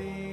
see.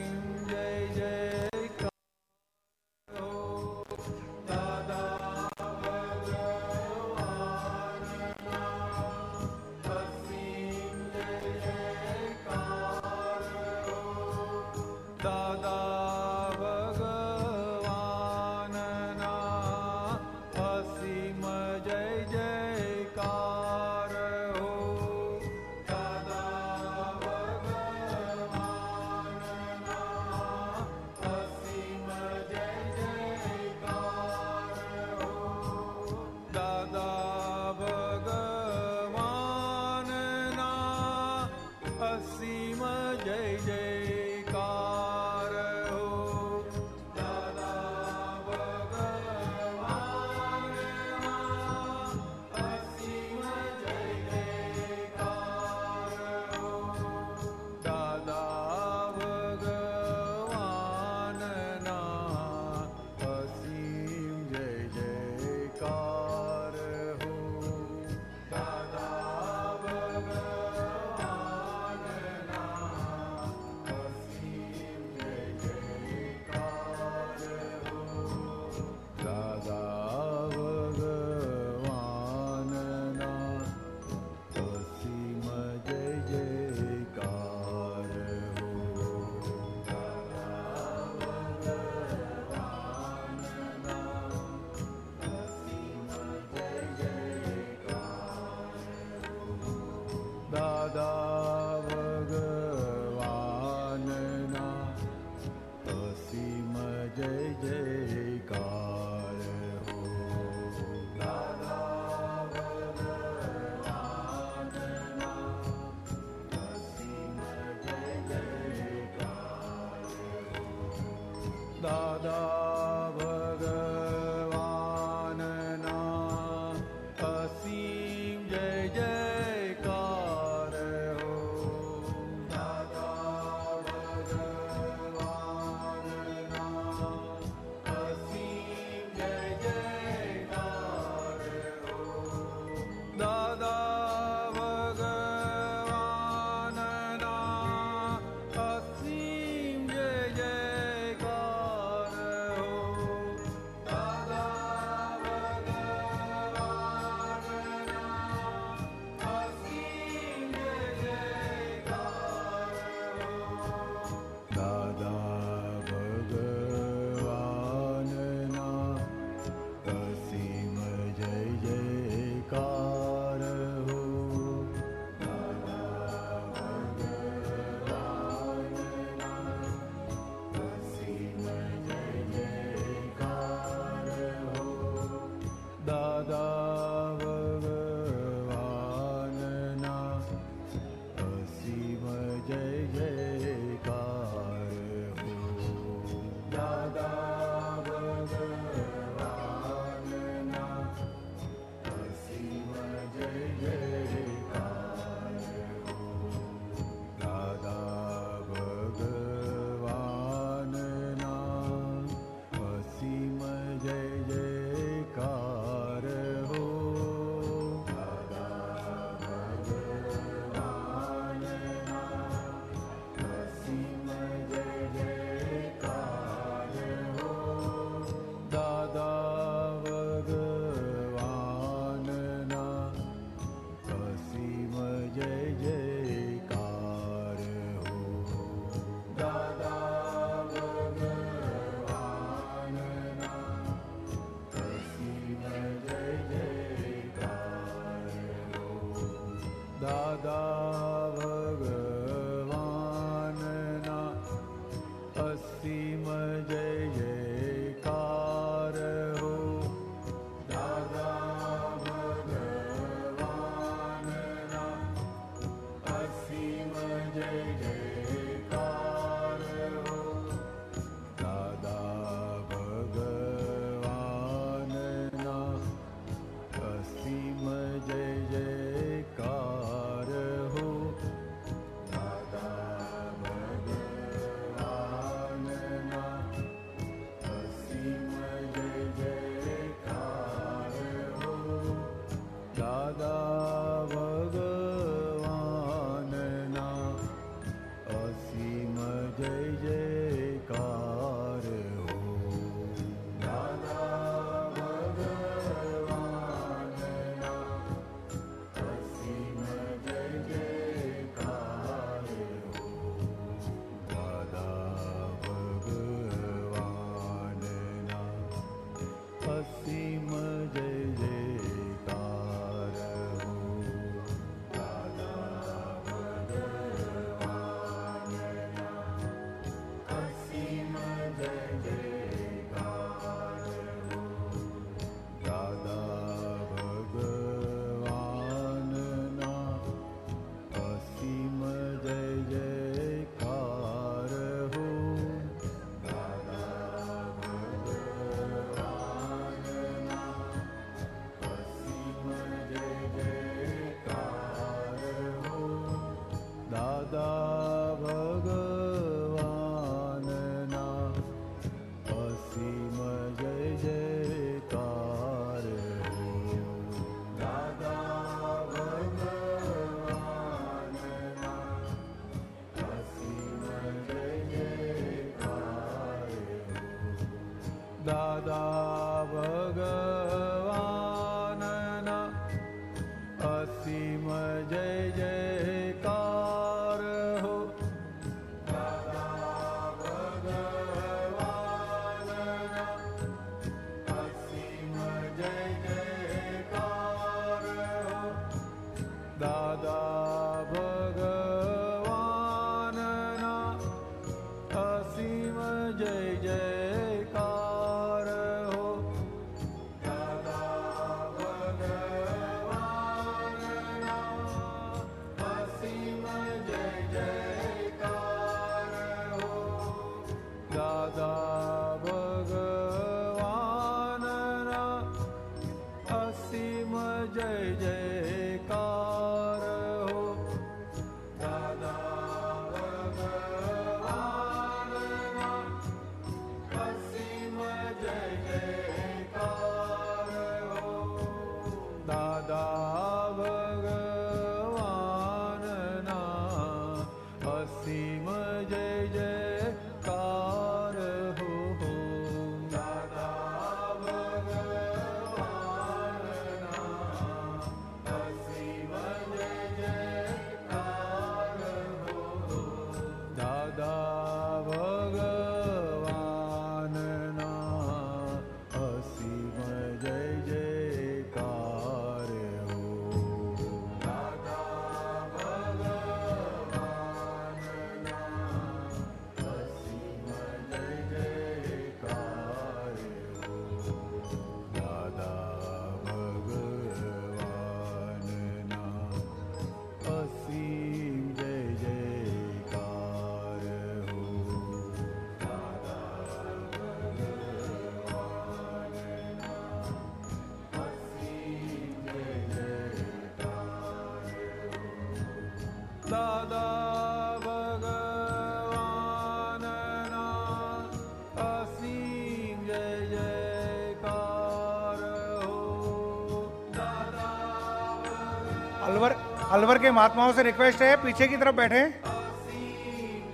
Alwar के महात्माओं से रिक्वेस्ट है, पीछे की तरफ़ बैठे।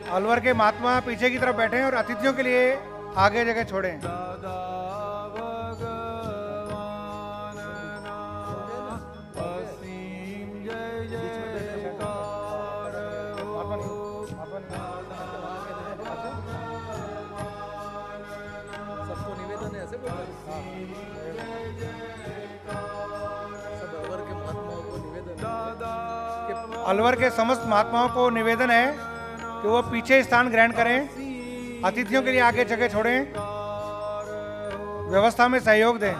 अलवर के महात्मा पीछे की तरफ़ बैठे और अतिथियों के लिए आगे जगह छोड़ें। देशभर के समस्त महात्माओं को निवेदन है कि वो पीछे स्थान ग्रहण करें, अतिथियों के लिए आगे जगह छोड़ें, व्यवस्था में सहयोग दें।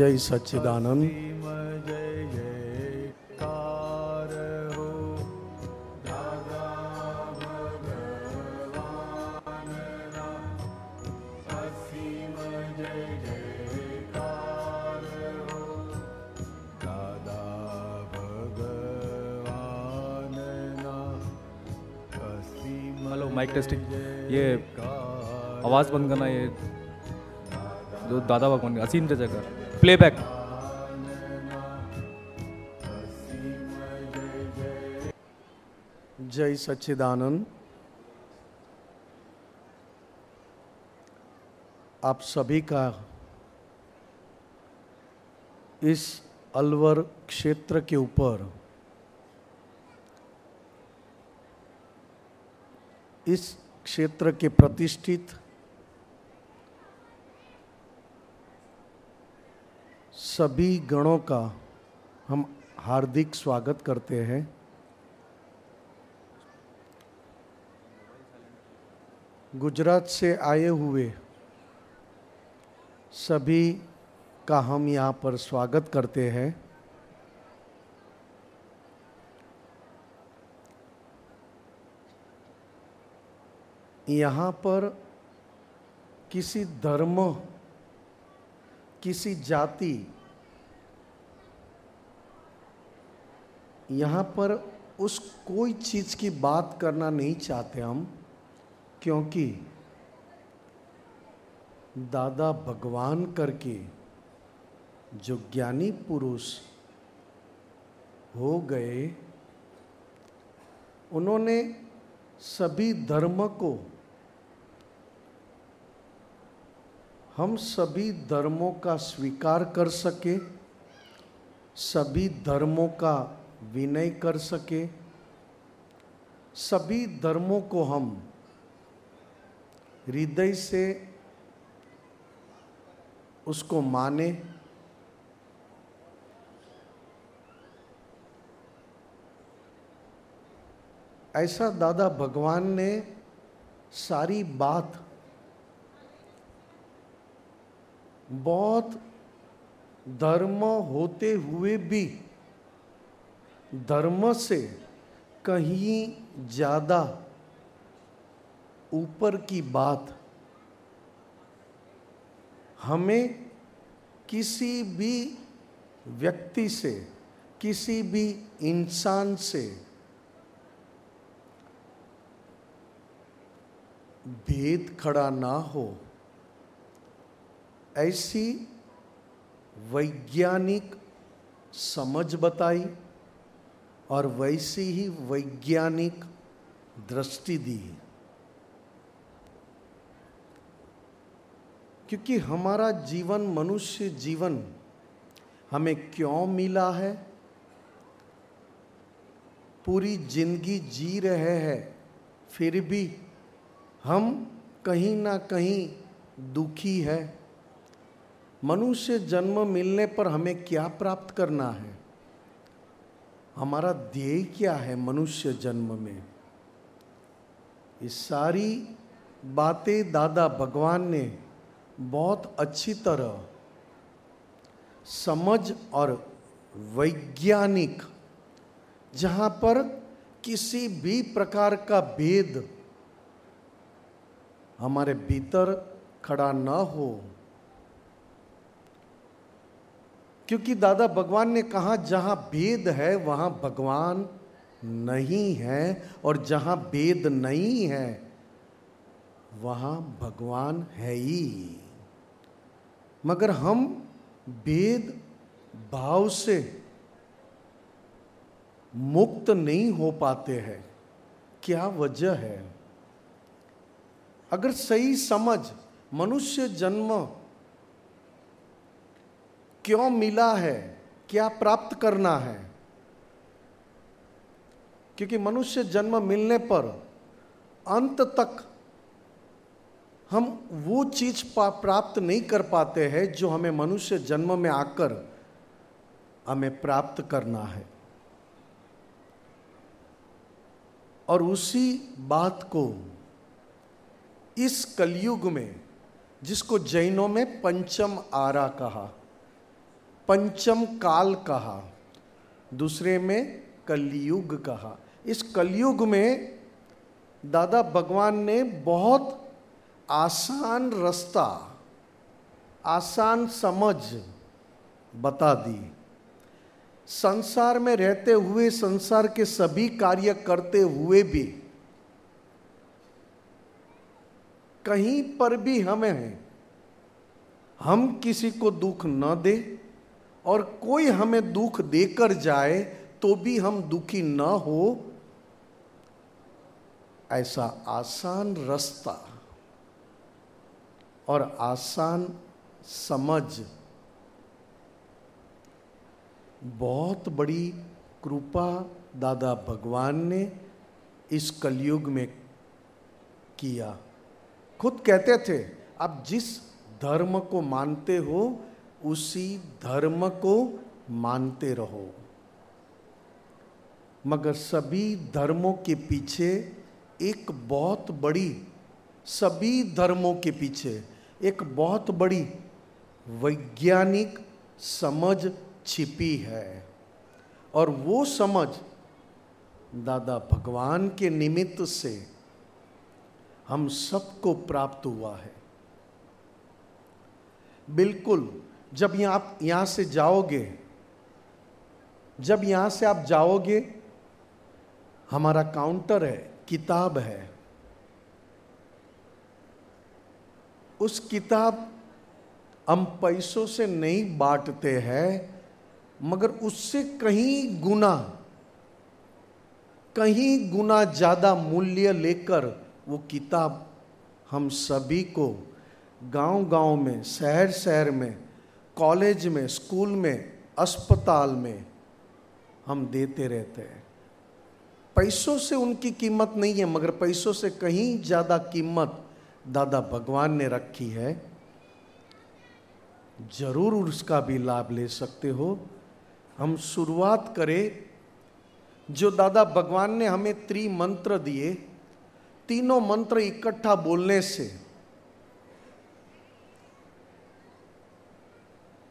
जय सच्चिदानंद। माइक टेस्टिंग ये आवाज़ बंद करना ये जो दादा भगवान असीम जगह प्लेबैक। जय सच्चिदानंद। आप सभी का इस अलवर क्षेत्र के ऊपर, इस क्षेत्र के प्रतिष्ठित सभी गणों का हम हार्दिक स्वागत करते हैं। गुजरात से आए हुए सभी का हम यहाँ पर स्वागत करते हैं। यहाँ पर किसी धर्म, किसी जाति यहाँ पर उस कोई चीज़ की बात करना नहीं चाहते हम, क्योंकि दादा भगवान करके जो ज्ञानी पुरुष हो गए, उन्होंने सभी धर्म को, हम सभी धर्मों का स्वीकार कर सके, सभी धर्मों का विनय कर सके। सभी धर्मों को हम हृदय से उसको माने। ऐसा दादा भगवान ने सारी बात बहुत धर्म होते हुए भी धर्म से कहीं ज़्यादा ऊपर की बात हमें किसी भी व्यक्ति से, किसी भी इंसान से भेद खड़ा ना हो, ऐसी वैज्ञानिक समझ बताई। और वैसी ही वैज्ञानिक दृष्टि दी है। क्योंकि हमारा जीवन, मनुष्य जीवन, हमें क्यों मिला है? पूरी ज़िंदगी जी रहे हैं, फिर भी हम कहीं ना कहीं दुखी है। मनुष्य जन्म मिलने पर हमें क्या प्राप्त करना है? हमारा ध्येय क्या है मनुष्य जन्म में? ये सारी बातें दादा भगवान ने बहुत अच्छी तरह समझ और वैज्ञानिक, जहाँ पर किसी भी प्रकार का भेद हमारे भीतर खड़ा न हो क्योंकि दादा भगवान ने कहा, जहाँ भेद है, वहाँ भगवान नहीं है, और जहाँ भेद नहीं है, वहाँ भगवान है ही। मगर हम भेद भाव से मुक्त नहीं हो पाते हैं। क्या वजह है? अगर सही समझ, मनुष्य जन्म क्यों मिला है? क्या प्राप्त करना है? क्योंकि मनुष्य जन्म मिलने पर अंत तक हम वो चीज़ प्राप्त नहीं कर पाते हैं जो हमें मनुष्य जन्म में आकर हमें प्राप्त करना है। और उसी बात को इस कलयुग में, जिसको जैनों में पंचम आरा कहा पंचम काल कहा, दूसरे में कलयुग कहा। इस कलयुग में दादा भगवान ने बहुत आसान रास्ता, आसान समझ बता दी। संसार में रहते हुए, संसार के सभी कार्य करते हुए भी, कहीं पर भी हमें, हम किसी को दुख न दे। और कोई हमें दुख देकर जाए तो भी हम दुखी न हो। ऐसा आसान रास्ता और आसान समझ बहुत बड़ी कृपा दादा भगवान ने इस कलयुग में किया। खुद कहते थे, आप जिस धर्म को मानते हो उसी धर्म को मानते रहो। मगर सभी धर्मों के पीछे एक बहुत बड़ी, सभी धर्मों के पीछे एक बहुत बड़ी वैज्ञानिक समझ छिपी है। और वो समझ दादा भगवान के निमित्त से हम सबको प्राप्त हुआ है। बिल्कुल जब यहाँ आप यहाँ से जाओगे, जब यहाँ से आप जाओगे, हमारा काउंटर है, किताब है। उस किताब हम पैसों से नहीं बांटते हैं, मगर उससे कहीं गुना कहीं गुना ज़्यादा मूल्य लेकर वो किताब हम सभी को गांव-गांव में शहर शहर में कॉलेज में, स्कूल में, अस्पताल में हम देते रहते हैं। पैसों से उनकी कीमत नहीं है, मगर पैसों से कहीं ज़्यादा कीमत दादा भगवान ने रखी है। ज़रूर उसका भी लाभ ले सकते हो। हम शुरुआत करें, जो दादा भगवान ने हमें त्रिमंत्र दिए, तीनों मंत्र इकट्ठा बोलने से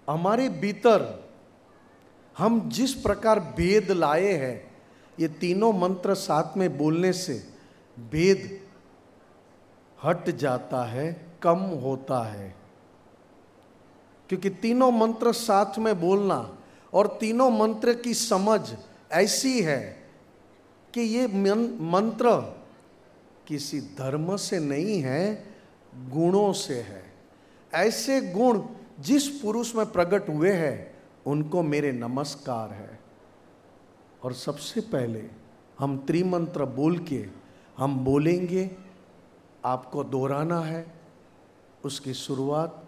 हमारे भीतर हम जिस प्रकार भेद लाए हैं, ये तीनों मंत्र साथ में बोलने से भेद हट जाता है, कम होता है। क्योंकि तीनों मंत्र साथ में बोलना और तीनों मंत्र की समझ ऐसी है कि ये मंत्र किसी धर्म से नहीं है, गुणों से है। ऐसे गुण जिस पुरुष में प्रकट हुए हैं, उनको मेरे नमस्कार है। और सबसे पहले हम त्रिमंत्र बोल के, हम बोलेंगे, आपको दोहराना है। उसकी शुरुआत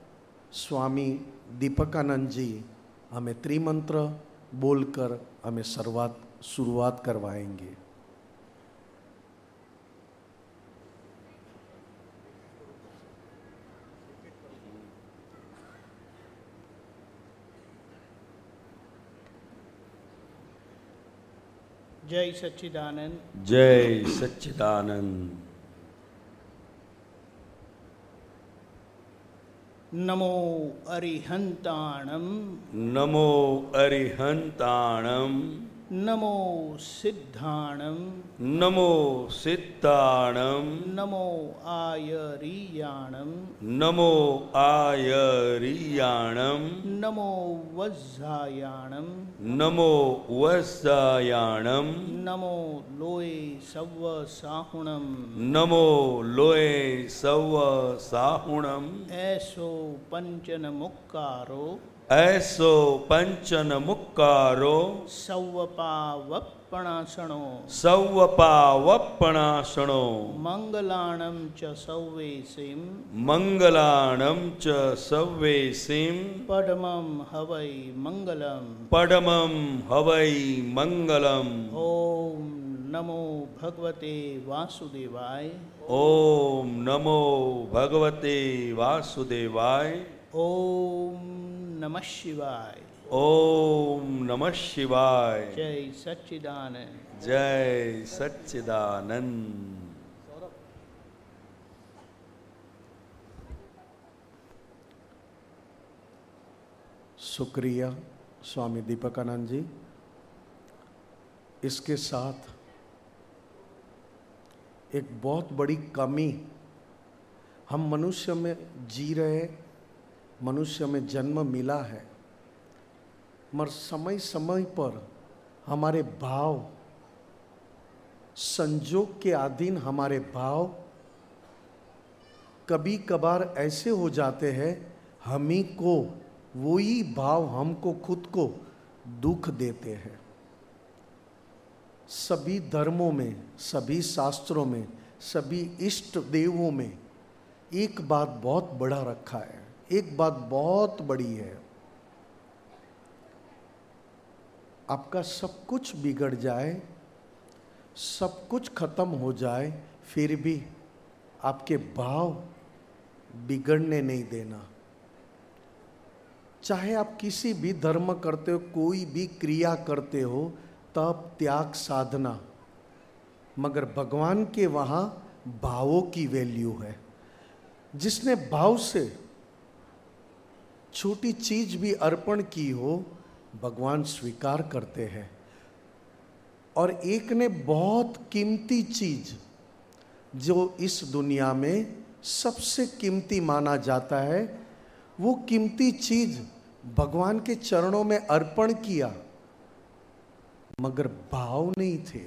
स्वामी दीपकानंद जी हमें त्रिमंत्र बोलकर हमें शुरुआत शुरुआत करवाएँगे। जय सच्चिदानंद जय सच्चिदानंद नमो अरिहंताणम नमो अरिहंताणम नमो सिद्धाणम नमो सिद्धाणम नमो आयरीयाणम नमो आयरियाणम नमो वज्जायाणम नमो वस्सायाणम नमो लोये सव्व साहुणम नमो लोये सव साहुणम ऐसो पंचन मुक्कारो ऐसो पंचन मुक्कारो। सव्वपावपणासणो सौवपावपणासणो मंगलाणं च सव्वेसिं मंगलाणं च सव्वेसिं पद्मं हवै मङ्गलम् पडमं हवै मङ्गलम् ॐ नमो भगवते वासुदेवाय। ॐ नमो भगवते वासुदेवाय। ॐ नमः शिवाय। ॐ नमः शिवाय। जय सच्चिदानंद। जय सच्चिदानंद। शुक्रिया स्वामी दीपकानंद जी। इसके साथ एक बहुत बड़ी कमी हम मनुष्य में जी रहे मनुष्य में जन्म मिला है मगर समय समय पर हमारे भाव, संजोग के अधीन हमारे भाव कभी कभार ऐसे हो जाते हैं, हम ही को वही भाव हमको खुद को दुख देते हैं। सभी धर्मों में, सभी शास्त्रों में, सभी इष्ट देवों में एक बात बहुत बड़ा रखा है। एक बात बहुत बड़ी है। आपका सब कुछ बिगड़ जाए, सब कुछ खत्म हो जाए, फिर भी आपके भाव बिगड़ने नहीं देना। चाहे आप किसी भी धर्म करते हो, कोई भी क्रिया करते हो, तब त्याग साधना। मगर भगवान के वहाँ भावों की वैल्यू है। जिसने भाव से छोटी चीज़ भी अर्पण की हो, भगवान स्वीकार करते हैं। और एक ने बहुत कीमती चीज़ जो इस दुनिया में सबसे कीमती माना जाता है, वो कीमती चीज़ भगवान के चरणों में अर्पण किया, मगर भाव नहीं थे।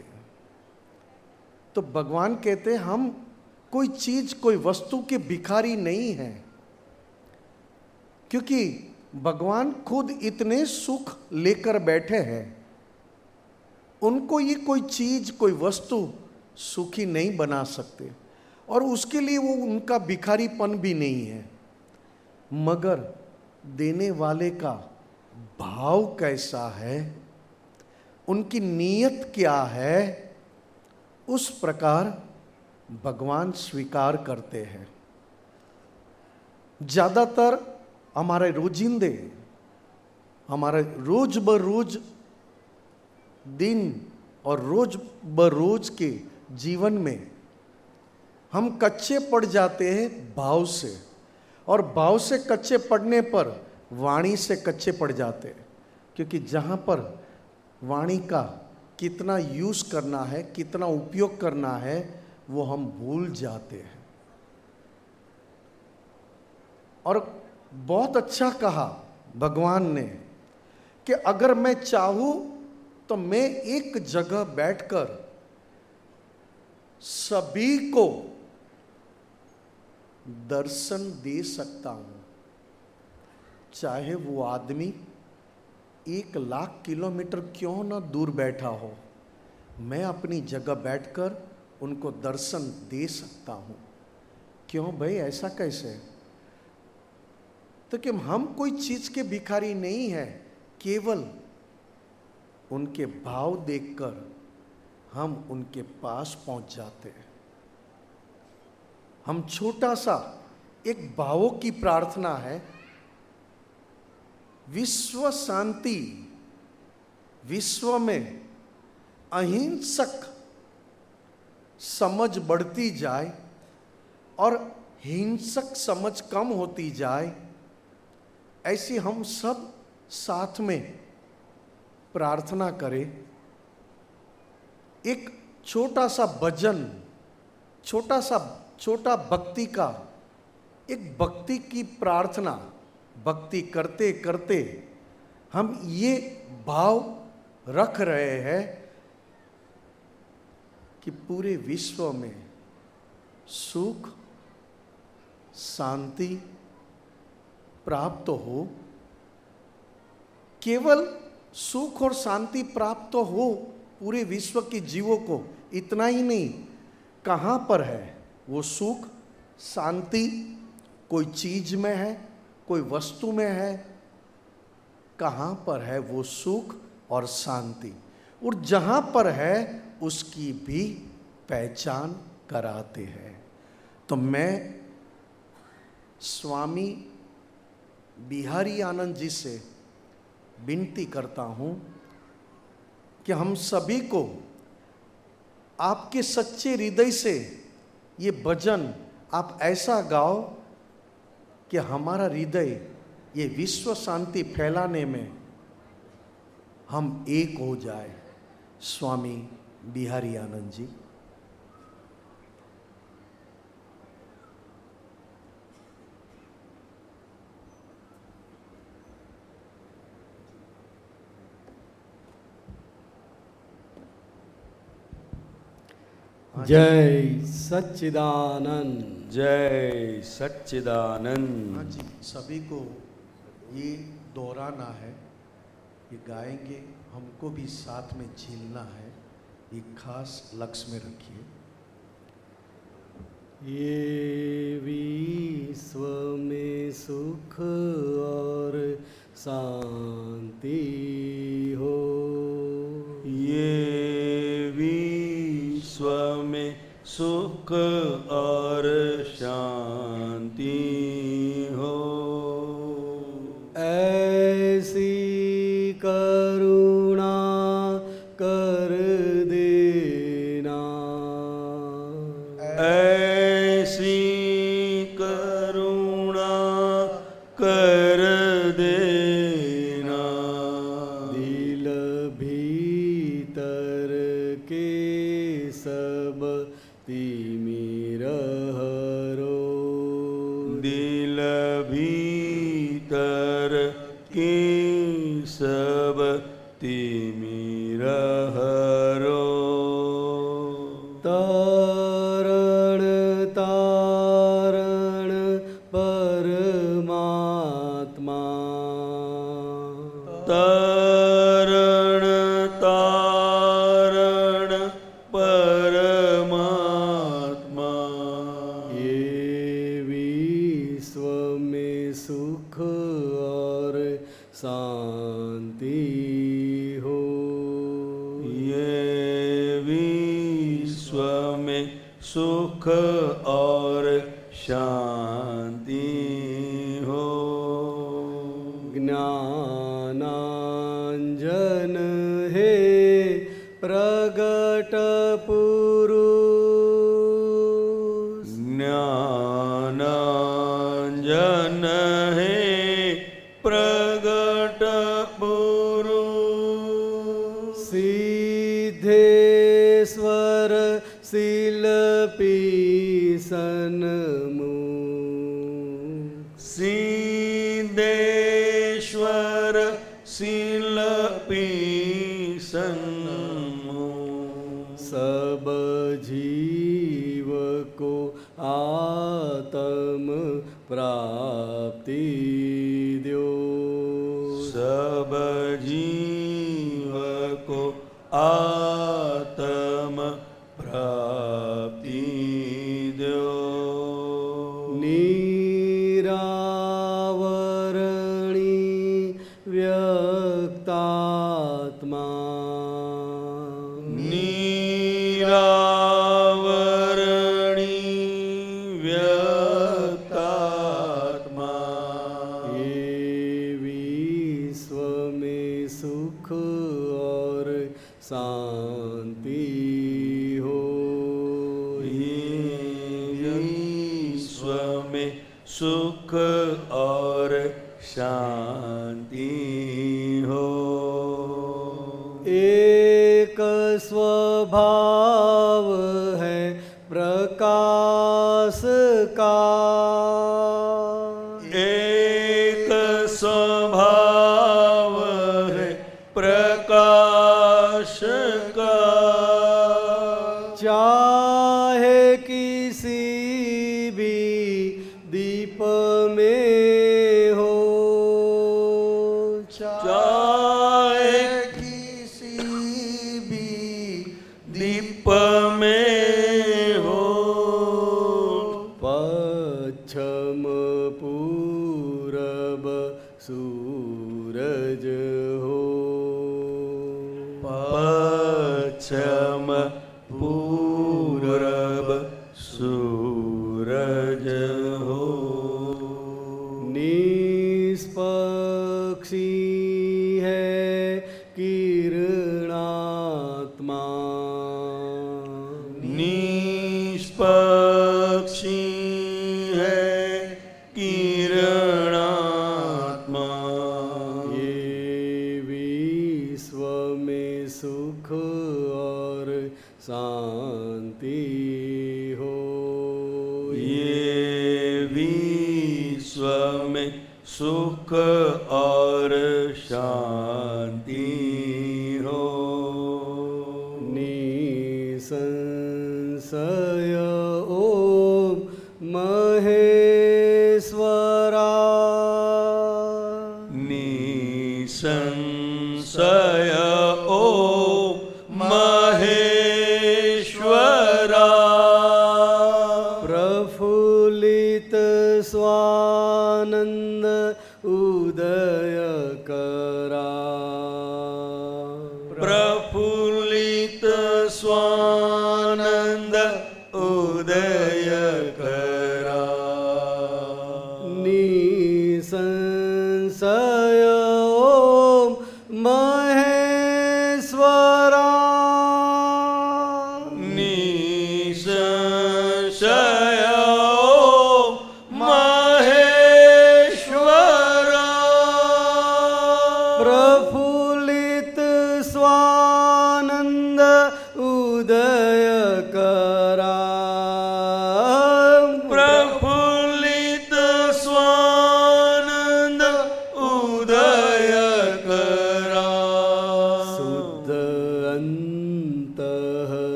तो भगवान कहते, हम कोई चीज़, कोई वस्तु के भिखारी नहीं है। क्योंकि भगवान खुद इतने सुख लेकर बैठे हैं, उनको ये कोई चीज़, कोई वस्तु सुखी नहीं बना सकते। और उसके लिए वो उनका भिखारीपन भी नहीं है। मगर देने वाले का भाव कैसा है, उनकी नीयत क्या है, उस प्रकार भगवान स्वीकार करते हैं। ज़्यादातर हमारे रोजिंदे, हमारे रोज ब रोज दिन और रोज ब रोज के जीवन में हम कच्चे पड़ जाते हैं भाव से और भाव से कच्चे पड़ने पर वाणी से कच्चे पड़ जाते हैं। क्योंकि जहाँ पर वाणी का कितना यूज़ करना है, कितना उपयोग करना है, वो हम भूल जाते हैं। और बहुत अच्छा कहा भगवान ने कि अगर मैं चाहूँ तो मैं एक जगह बैठकर सभी को दर्शन दे सकता हूँ। चाहे वो आदमी एक लाख किलोमीटर क्यों ना दूर बैठा हो, मैं अपनी जगह बैठकर उनको दर्शन दे सकता हूँ। क्यों भाई, ऐसा कैसे? तो कि हम कोई चीज़ के भिखारी नहीं है, केवल उनके भाव देखकर हम उनके पास पहुँच जाते हैं। हम छोटा सा एक भावों की प्रार्थना है, विश्व शांति, विश्व में अहिंसक समझ बढ़ती जाए और हिंसक समझ कम होती जाए ऐसी हम सब साथ में प्रार्थना करें। एक छोटा सा भजन, छोटा सा, छोटा भक्ति का, एक भक्ति की प्रार्थना, भक्ति करते करते हम ये भाव रख रहे हैं कि पूरे विश्व में सुख, शांति प्राप्त हो, केवल सुख और शांति प्राप्त हो पूरे विश्व के जीवों को, इतना ही नहीं, कहाँ पर है वो सुख, शांति, कोई चीज़ में है, कोई वस्तु में है, कहाँ पर है वो सुख और शांति, और जहाँ पर है उसकी भी पहचान कराते हैं। तो मैं स्वामी बिहारी आनंद जी से विनती करता हूँ कि हम सभी को आपके सच्चे हृदय से ये भजन आप ऐसा गाओ कि हमारा हृदय ये विश्व शांति फैलाने में हम एक हो जाए। स्वामी बिहारी आनंद जी। जय सच्चिदानंद। जय सच्चिदानंद। हाँ जी सभी को ये दोहराना है ये गाएँगे हमको भी साथ में झीलना है ये खास लक्ष्य में रखिए। ये विश्व में सुख और शांति हो। ये विश्व में सुख और शांति हो। ऐसी करुणा प्राप्ति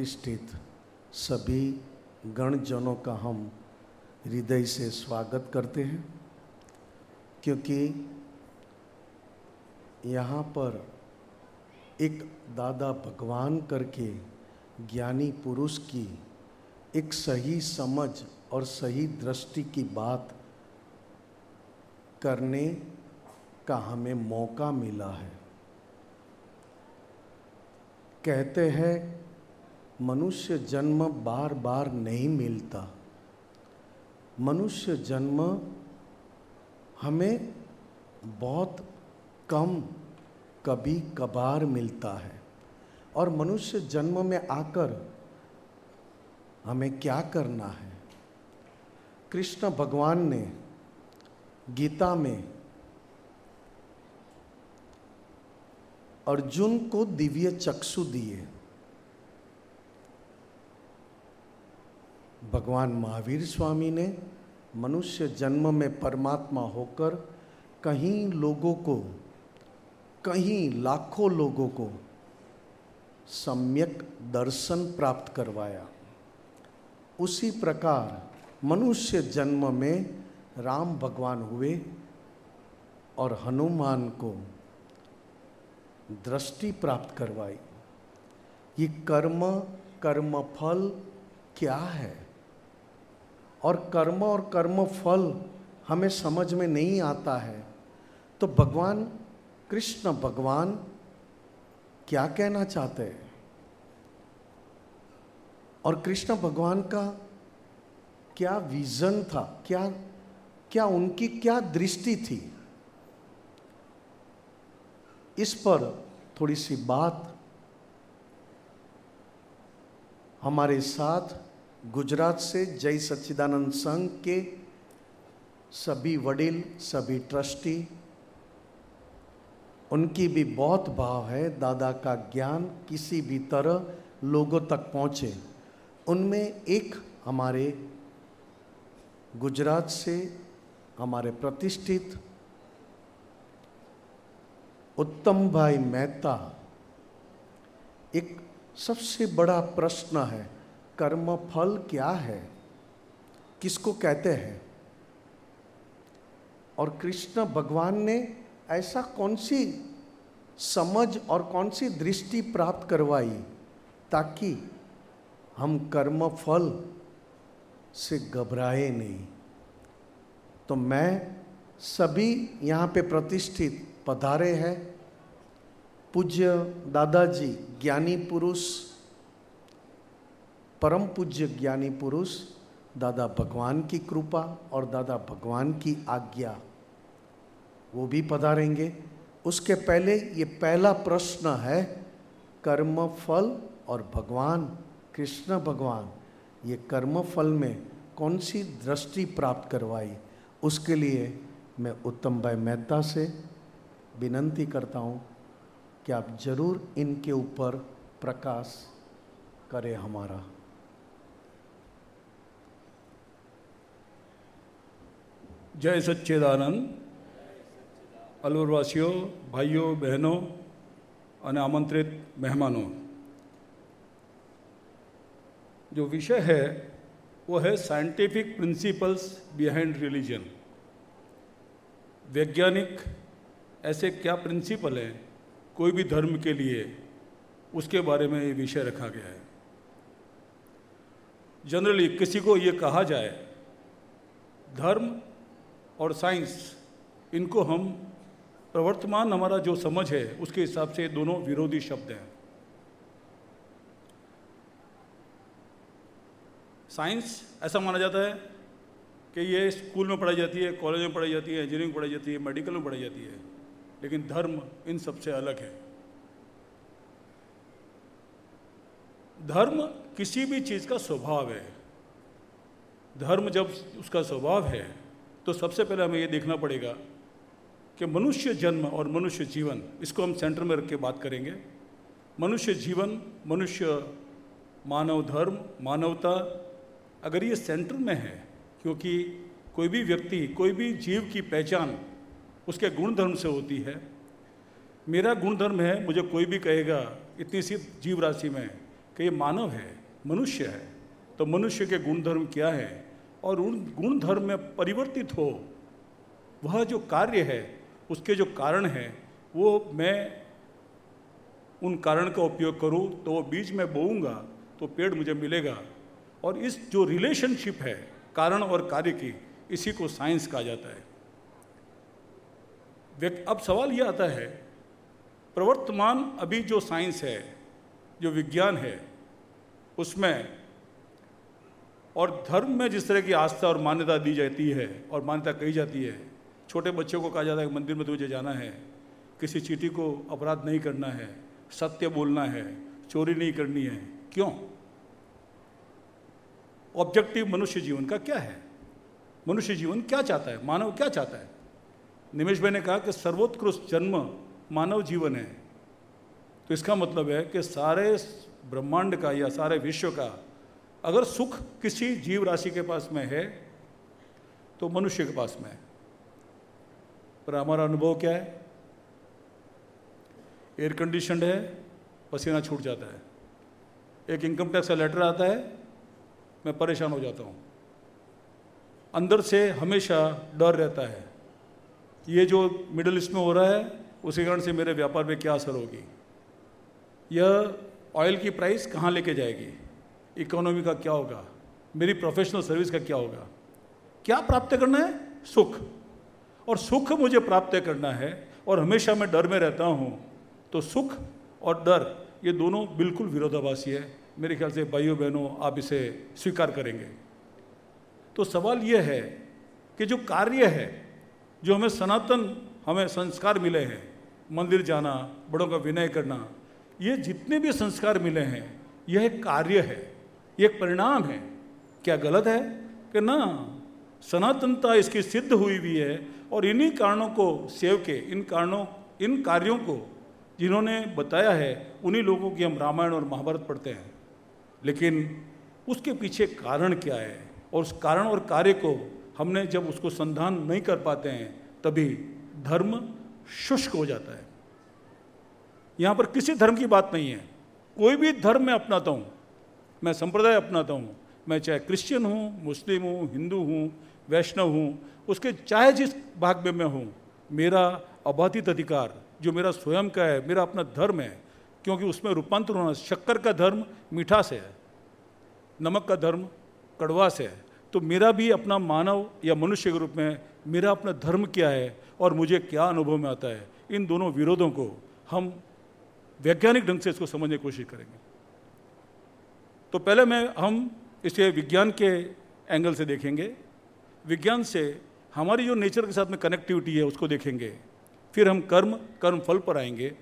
प्रतिष्ठित सभी गणजनों का हम हृदय से स्वागत करते हैं, क्योंकि यहाँ पर एक दादा भगवान करके ज्ञानी पुरुष की एक सही समझ और सही दृष्टि की बात करने का हमें मौका मिला है। कहते हैं मनुष्य जन्म बार बार नहीं मिलता। मनुष्य जन्म हमें बहुत कम, कभी कभार मिलता है। और मनुष्य जन्म में आकर हमें क्या करना है? कृष्ण भगवान ने गीता में अर्जुन को दिव्य चक्षु दिए। भगवान महावीर स्वामी ने मनुष्य जन्म में परमात्मा होकर कहीं लोगों को, कहीं लाखों लोगों को सम्यक दर्शन प्राप्त करवाया। उसी प्रकार मनुष्य जन्म में राम भगवान हुए और हनुमान को दृष्टि प्राप्त करवाई। ये कर्म कर्म फल क्या है? और कर्म और कर्म फल हमें समझ में नहीं आता है। तो भगवान, कृष्ण भगवान क्या कहना चाहते हैं? और कृष्ण भगवान का क्या विजन था? क्या क्या उनकी क्या दृष्टि थी? इस पर थोड़ी सी बात हमारे साथ गुजरात से जय सच्चिदानंद संघ के सभी वडील, सभी ट्रस्टी, उनकी भी बहुत भाव है, दादा का ज्ञान किसी भी तरह लोगों तक पहुँचे। उनमें एक हमारे गुजरात से हमारे प्रतिष्ठित उत्तम भाई मेहता, एक सबसे बड़ा प्रश्न है। कर्म फल क्या है? किसको कहते हैं? और कृष्ण भगवान ने ऐसा कौन सी समझ और कौन सी दृष्टि प्राप्त करवाई ताकि हम कर्म फल से घबराए नहीं? तो मैं सभी यहाँ पे प्रतिष्ठित पधारे हैं। पूज्य दादाजी, ज्ञानी पुरुष परम पूज्य ज्ञानी पुरुष, दादा भगवान की कृपा और दादा भगवान की आज्ञा, वो भी पधारेंगे। उसके पहले ये पहला प्रश्न है, कर्म, फल और भगवान, कृष्ण भगवान, ये कर्म, फल में कौन सी दृष्टि प्राप्त करवाई? उसके लिए मैं उत्तम भाई मेहता से विनंती करता हूँ कि आप ज़रूर इनके ऊपर प्रकाश करें हमारा। જય સચ્ચિદાનંદ અલવરવાસીઓ ભાઈઓ બહેનો અને આમંત્રિત મહેમાનો जो विषय है वो है साइंटिफिक प्रिंसिपल्स बिहाइंड रिलीजन वैज्ञानिक ऐसे क्या प्रिंसिपल हैं कोई भी धर्म के लिए उसके बारे में ये विषय रखा गया है जनरली किसी को ये कहा जाए धर्म और साइंस, इनको हम प्रवर्तमान हमारा जो समझ है, उसके हिसाब से दोनों विरोधी शब्द हैं। साइंस ऐसा माना जाता है कि ये स्कूल में पढ़ाई जाती है, कॉलेज में पढ़ाई जाती है, इंजीनियरिंग पढ़ाई जाती है, मेडिकल में पढ़ाई जाती है, लेकिन धर्म इन सबसे अलग है। धर्म किसी भी चीज़ का स्वभाव है। धर्म जब उसका स्वभाव है तो सबसे पहले हमें ये देखना पड़ेगा कि मनुष्य जन्म और मनुष्य जीवन, इसको हम सेंटर में रख के बात करेंगे। मनुष्य जीवन, मनुष्य मानव धर्म, मानवता, अगर ये सेंटर में है, क्योंकि कोई भी व्यक्ति, कोई भी जीव की पहचान उसके गुण धर्म से होती है। मेरा गुण धर्म है, मुझे कोई भी कहेगा, इतनी सी जीव राशि में, कि ये मानव है, मनुष्य है तो मनुष्य के गुण धर्म क्या है? और उन गुण धर्म में परिवर्तित हो, वह जो कार्य है, उसके जो कारण है, वो मैं उन कारण का उपयोग करूँ तो वो बीज में बोऊँगा तो पेड़ मुझे मिलेगा। और इस जो रिलेशनशिप है, कारण और कार्य की, इसी को साइंस कहा जाता है। अब सवाल यह आता है, प्रवर्तमान अभी जो साइंस है, जो विज्ञान है, उसमें और धर्म में जिस तरह की आस्था और मान्यता दी जाती है और मान्यता कही जाती है, छोटे बच्चों को कहा जाता है कि मंदिर में तुझे जाना है, किसी चीटी को अपराध नहीं करना है, सत्य बोलना है, चोरी नहीं करनी है, क्यों? ऑब्जेक्टिव मनुष्य जीवन का क्या है? मनुष्य जीवन क्या चाहता है? मानव क्या चाहता है? निमेश भाई ने कहा कि सर्वोत्कृष्ट जन्म मानव जीवन है। तो इसका मतलब है कि सारे ब्रह्मांड का या सारे विश्व का अगर सुख किसी जीव राशि के पास में है तो मनुष्य के पास में है। पर हमारा अनुभव क्या है? एयर कंडीशनड है, पसीना छूट जाता है। एक इनकम टैक्स का लेटर आता है, मैं परेशान हो जाता हूँ। अंदर से हमेशा डर रहता है। ये जो मिडल ईस्ट में हो रहा है, उसी कारण से मेरे व्यापार में क्या असर होगी? यह ऑयल की प्राइस कहाँ लेके जाएगी? इकोनॉमी का क्या होगा? मेरी प्रोफेशनल सर्विस का क्या होगा? क्या प्राप्त करना है? सुख। और सुख मुझे प्राप्त करना है और हमेशा मैं डर में रहता हूँ तो सुख और डर, ये दोनों बिल्कुल विरोधाभासी है। मेरे ख्याल से भाइयों, बहनों, आप इसे स्वीकार करेंगे। तो सवाल ये है कि जो कार्य है, जो हमें सनातन, हमें संस्कार मिले हैं, मंदिर जाना, बड़ों का विनय करना, ये जितने भी संस्कार मिले हैं, यह कार्य है। ये एक परिणाम है। क्या गलत है? कि ना, सनातनता इसकी सिद्ध हुई हुई है और इन्हीं कारणों को सेव के इन कारणों, इन कार्यों को जिन्होंने बताया है, उन्हीं लोगों की हम रामायण और महाभारत पढ़ते हैं। लेकिन उसके पीछे कारण क्या है? और उस कारण और कार्य को हमने जब उसको संधान नहीं कर पाते हैं, तभी धर्म शुष्क हो जाता है। यहाँ पर किसी धर्म की बात नहीं है। कोई भी धर्म मैं अपनाता हूँ मैं संप्रदाय अपनाता हूँ। मैं चाहे क्रिश्चियन हूँ, मुस्लिम हूँ, हिंदू हूँ, वैष्णव हूँ, उसके चाहे जिस भाग में मैं हूँ, मेरा अबाधित अधिकार, जो मेरा स्वयं का है, मेरा अपना धर्म है, क्योंकि उसमें रूपांतर होना, शक्कर का धर्म मीठा से है, नमक का धर्म कड़वा से है तो मेरा भी अपना मानव या मनुष्य के रूप में मेरा अपना धर्म क्या है और मुझे क्या अनुभव में आता है, इन दोनों विरोधों को हम वैज्ञानिक ढंग से इसको समझने की कोशिश करेंगे। तो पहले मैं, हम इसे विज्ञान के एंगल से देखेंगे। विज्ञान से हमारी जो नेचर के साथ में कनेक्टिविटी है, उसको देखेंगे। फिर हम कर्म कर्म फल पर आएँगे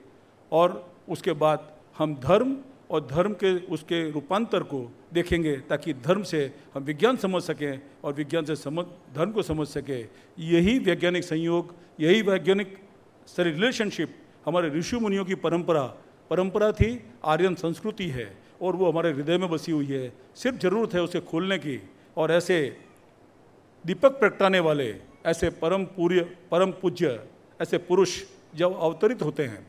और उसके बाद हम धर्म और धर्म के, उसके रूपांतर को देखेंगे ताकि धर्म से हम विज्ञान समझ सकें और विज्ञान से समझ, धर्म को समझ सकें। यही वैज्ञानिक संयोग, यही वैज्ञानिक रिलेशनशिप हमारे ऋषि मुनियों की परंपरा परंपरा थी, आर्यन संस्कृति है। और वो हमारे हृदय में बसी हुई है। सिर्फ़ ज़रूरत है उसे खोलने की। और ऐसे दीपक प्रगटाने वाले, ऐसे परम पूर्य, परम पूज्य, ऐसे पुरुष जब अवतरित होते हैं,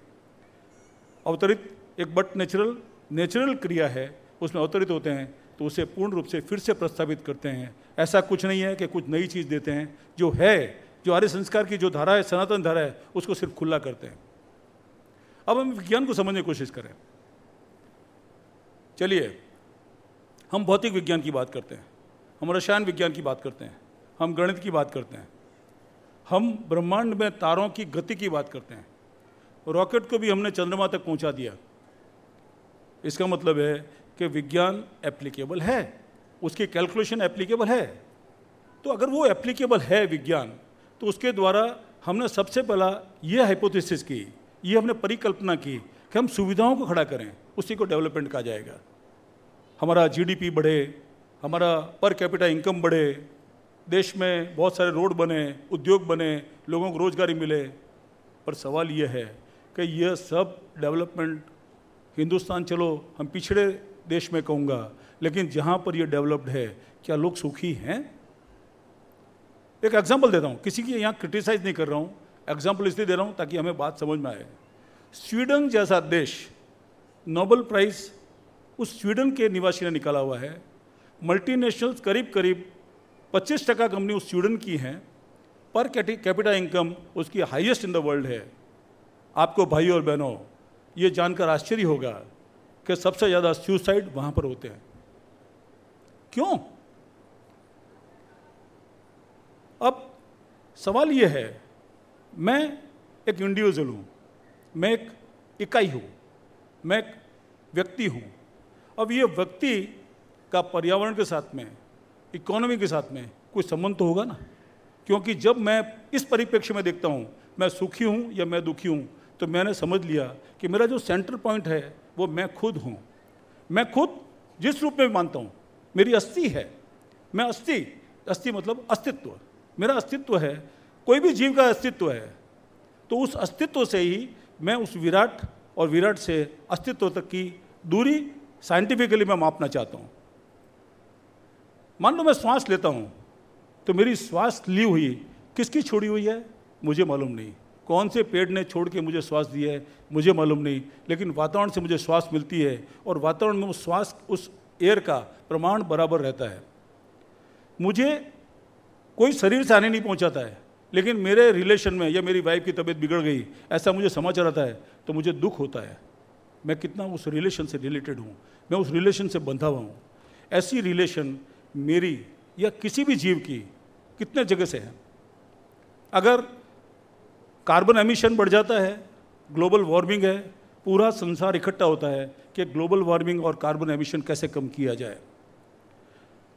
अवतरित एक बट नेचुरल नेचुरल क्रिया है, उसमें अवतरित होते हैं तो उसे पूर्ण रूप से फिर से प्रस्तावित करते हैं। ऐसा कुछ नहीं है कि कुछ नई चीज़ देते हैं, जो है, जो आर्य संस्कार की जो धारा है, सनातन धारा है, उसको सिर्फ़ खुला करते हैं। अब हम विज्ञान को समझने की कोशिश करें। चलिए, हम भौतिक विज्ञान की बात करते हैं, हम रसायन विज्ञान की बात करते हैं, हम गणित की बात करते हैं, हम ब्रह्मांड में तारों की गति की बात करते हैं। रॉकेट को भी हमने चंद्रमा तक पहुँचा दिया। इसका मतलब है कि विज्ञान एप्लीकेबल है, उसकी कैलकुलेशन एप्लीकेबल है। तो अगर वो एप्लीकेबल है विज्ञान तो उसके द्वारा हमने सबसे पहला ये हाइपोथेसिस की, ये हमने परिकल्पना की कि हम सुविधाओं को खड़ा करें, उसी को डेवलपमेंट कहा जाएगा। हमारा जीडीपी बढ़े, हमारा पर कैपिटा इनकम बढ़े, देश में बहुत सारे रोड बने, उद्योग बने, लोगों को रोजगारी मिले। पर सवाल यह है कि यह सब डेवलपमेंट हिंदुस्तान, चलो, हम पिछड़े देश में कहूँगा, लेकिन जहाँ पर यह डेवलप्ड है, क्या लोग सुखी हैं? एक एग्ज़ाम्पल देता हूँ, किसी की यहाँ क्रिटिसाइज नहीं कर रहा हूँ एग्ज़ाम्पल इसलिए दे रहा हूँ ताकि हमें बात समझ में आए। स्वीडन जैसा देश नोबल प्राइज उस स्वीडन के निवासी ने निकाला हुआ है। मल्टीनेशनल्स करीब करीब 25 टका कंपनी उस स्वीडन की हैं। पर कैपिटा इनकम उसकी हाईएस्ट इन द वर्ल्ड है। आपको भाई और बहनों, ये जानकर आश्चर्य होगा कि सबसे ज़्यादा सुसाइड वहाँ पर होते हैं। क्यों? अब सवाल ये है, मैं एक इंडिविजुअल हूँ। मैं एक इकाई हूँ, मैं एक व्यक्ति हूँ। अब ये व्यक्ति का पर्यावरण के साथ में इकोनॉमी के साथ में कोई संबंध तो होगा ना? क्योंकि जब मैं इस परिप्रेक्ष्य में देखता हूँ, मैं सुखी हूँ या मैं दुखी हूँ तो मैंने समझ लिया कि मेरा जो सेंटर पॉइंट है, वो मैं खुद हूँ। मैं खुद जिस रूप में मानता हूँ, मेरी अस्थि है। मैं अस्थि अस्थि मतलब अस्तित्व। मेरा अस्तित्व है, कोई भी जीव का अस्तित्व है तो उस अस्तित्व से ही मैं उस विराट और विराट से अस्तित्व तक की दूरी साइंटिफिकली मैं मापना चाहता हूँ। मान लो मैं श्वास लेता हूँ तो मेरी श्वास ली हुई किसकी छोड़ी हुई है? मुझे मालूम नहीं। कौन से पेड़ ने छोड़ के मुझे श्वास दिया है? मुझे मालूम नहीं। लेकिन वातावरण से मुझे श्वास मिलती है और वातावरण में उस श्वास, उस एयर का प्रमाण बराबर रहता है। मुझे कोई शरीर से आने नहीं पहुंचाता है। लेकिन मेरे रिलेशन में या मेरी वाइफ की तबीयत बिगड़ गई, ऐसा मुझे समाचार आता है तो मुझे दुख होता है। मैं कितना उस रिलेशन से रिलेटेड हूँ, मैं उस रिलेशन से बंधा हुआ हूँ। ऐसी रिलेशन मेरी या किसी भी जीव की कितने जगह से है। अगर कार्बन एमिशन बढ़ जाता है ग्लोबल वार्मिंग है, पूरा संसार इकट्ठा होता है कि ग्लोबल वार्मिंग और कार्बन एमिशन कैसे कम किया जाए।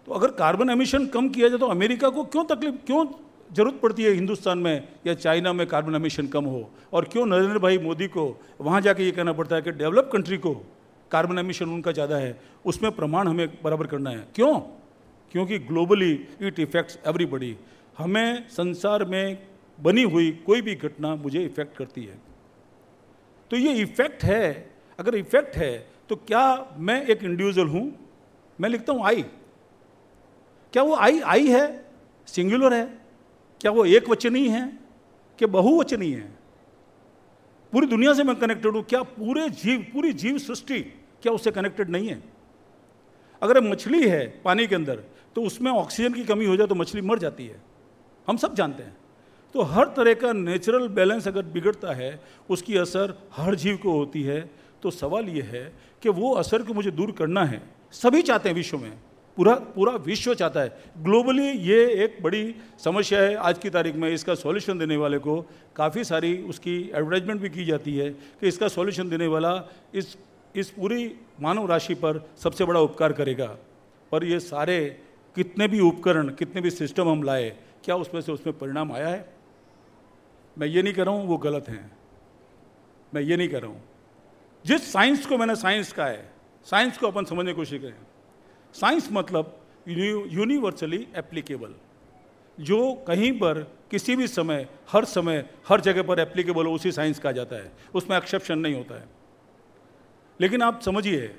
तो अगर कार्बन एमिशन कम किया जाए तो अमेरिका को क्यों तकलीफ़, क्यों ज़रूरत पड़ती है हिंदुस्तान में या चाइना में कार्बन एमिशन कम हो। और क्यों नरेंद्र भाई मोदी को वहाँ जाके ये कहना पड़ता है कि डेवलप कंट्री को कार्बन एमिशन उनका ज़्यादा है, उसमें प्रमाण हमें बराबर करना है। क्यों? क्योंकि ग्लोबली इट इफेक्ट्स एवरीबडी हमें संसार में बनी हुई कोई भी घटना मुझे इफ़ेक्ट करती है। तो ये इफ़ेक्ट है। अगर इफ़ेक्ट है तो क्या मैं एक इंडिविजुअल हूँ? मैं लिखता हूँ आई क्या वो आई आई है? सिंगुलर है? क्या वो एक वचनी है कि बहुवचनी है? पूरी दुनिया से मैं कनेक्टेड हूँ। क्या पूरे जीव, पूरी जीव सृष्टि, क्या उससे कनेक्टेड नहीं है? अगर मछली है पानी के अंदर तो उसमें ऑक्सीजन की कमी हो जाए तो मछली मर जाती है। हम सब जानते हैं। तो हर तरह का नेचुरल बैलेंस अगर बिगड़ता है, उसकी असर हर जीव को होती है। तो सवाल ये है कि वो असर को मुझे दूर करना है। सभी चाहते हैं विश्व में। पूरा पूरा विश्व चाहता है। ग्लोबली ये एक बड़ी समस्या है आज की तारीख में। इसका सॉल्यूशन देने वाले को काफ़ी सारी उसकी एडवर्टाइजमेंट भी की जाती है कि इसका सॉल्यूशन देने वाला इस इस पूरी मानव राशि पर सबसे बड़ा उपकार करेगा। पर ये सारे कितने भी उपकरण, कितने भी सिस्टम हम लाए, क्या उसमें से उसमें परिणाम आया है? मैं ये नहीं कर रहा हूँ, वो गलत हैं। मैं ये नहीं कर रहा हूँ। जिस साइंस को मैंने साइंस का है साइंस को अपन समझने की कोशिश करें। साइंस मतलब यूनिवर्सली एप्लीकेबल जो कहीं पर किसी भी समय, हर समय, हर जगह पर एप्लीकेबल हो, उसी साइंस कहा जाता है। उसमें एक्सेप्शन नहीं होता है। लेकिन आप समझिए,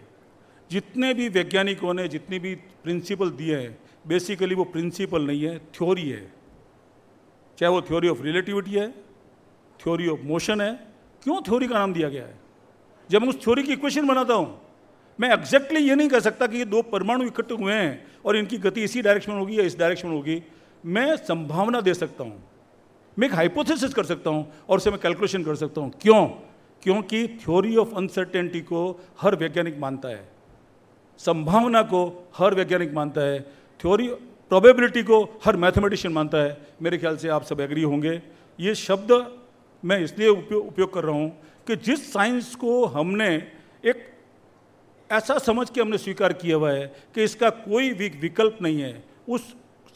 जितने भी वैज्ञानिकों ने जितनी भी प्रिंसिपल दिए हैं बेसिकली वो प्रिंसिपल नहीं है थ्योरी है। चाहे वो थ्योरी ऑफ़ रिलेटिविटी है थ्योरी ऑफ़ मोशन है, क्यों थ्योरी का नाम दिया गया है? जब मैं उस थ्योरी की इक्वेशन बनाता हूँ मैं एग्जैक्टली ये नहीं कह सकता कि ये दो परमाणु इकट्ठे हुए हैं और इनकी गति इसी डायरेक्शन में होगी या इस डायरेक्शन में होगी। मैं संभावना दे सकता हूँ। मैं एक हाइपोथेसिस कर सकता हूँ और उसे मैं कैलकुलेशन कर सकता हूँ। क्यों? क्योंकि थ्योरी ऑफ़ अनसर्टेनिटी को हर वैज्ञानिक मानता है। संभावना को हर वैज्ञानिक मानता है। थ्योरी प्रोबेबिलिटी को हर मैथमेटिशियन मानता है। मेरे ख्याल से आप सब एग्री होंगे। ये शब्द मैं इसलिए उपयोग उपयोग कर रहा हूँ कि जिस साइंस को हमने एक ऐसा समझ के हमने स्वीकार किया हुआ है कि इसका कोई विकल्प नहीं है। उस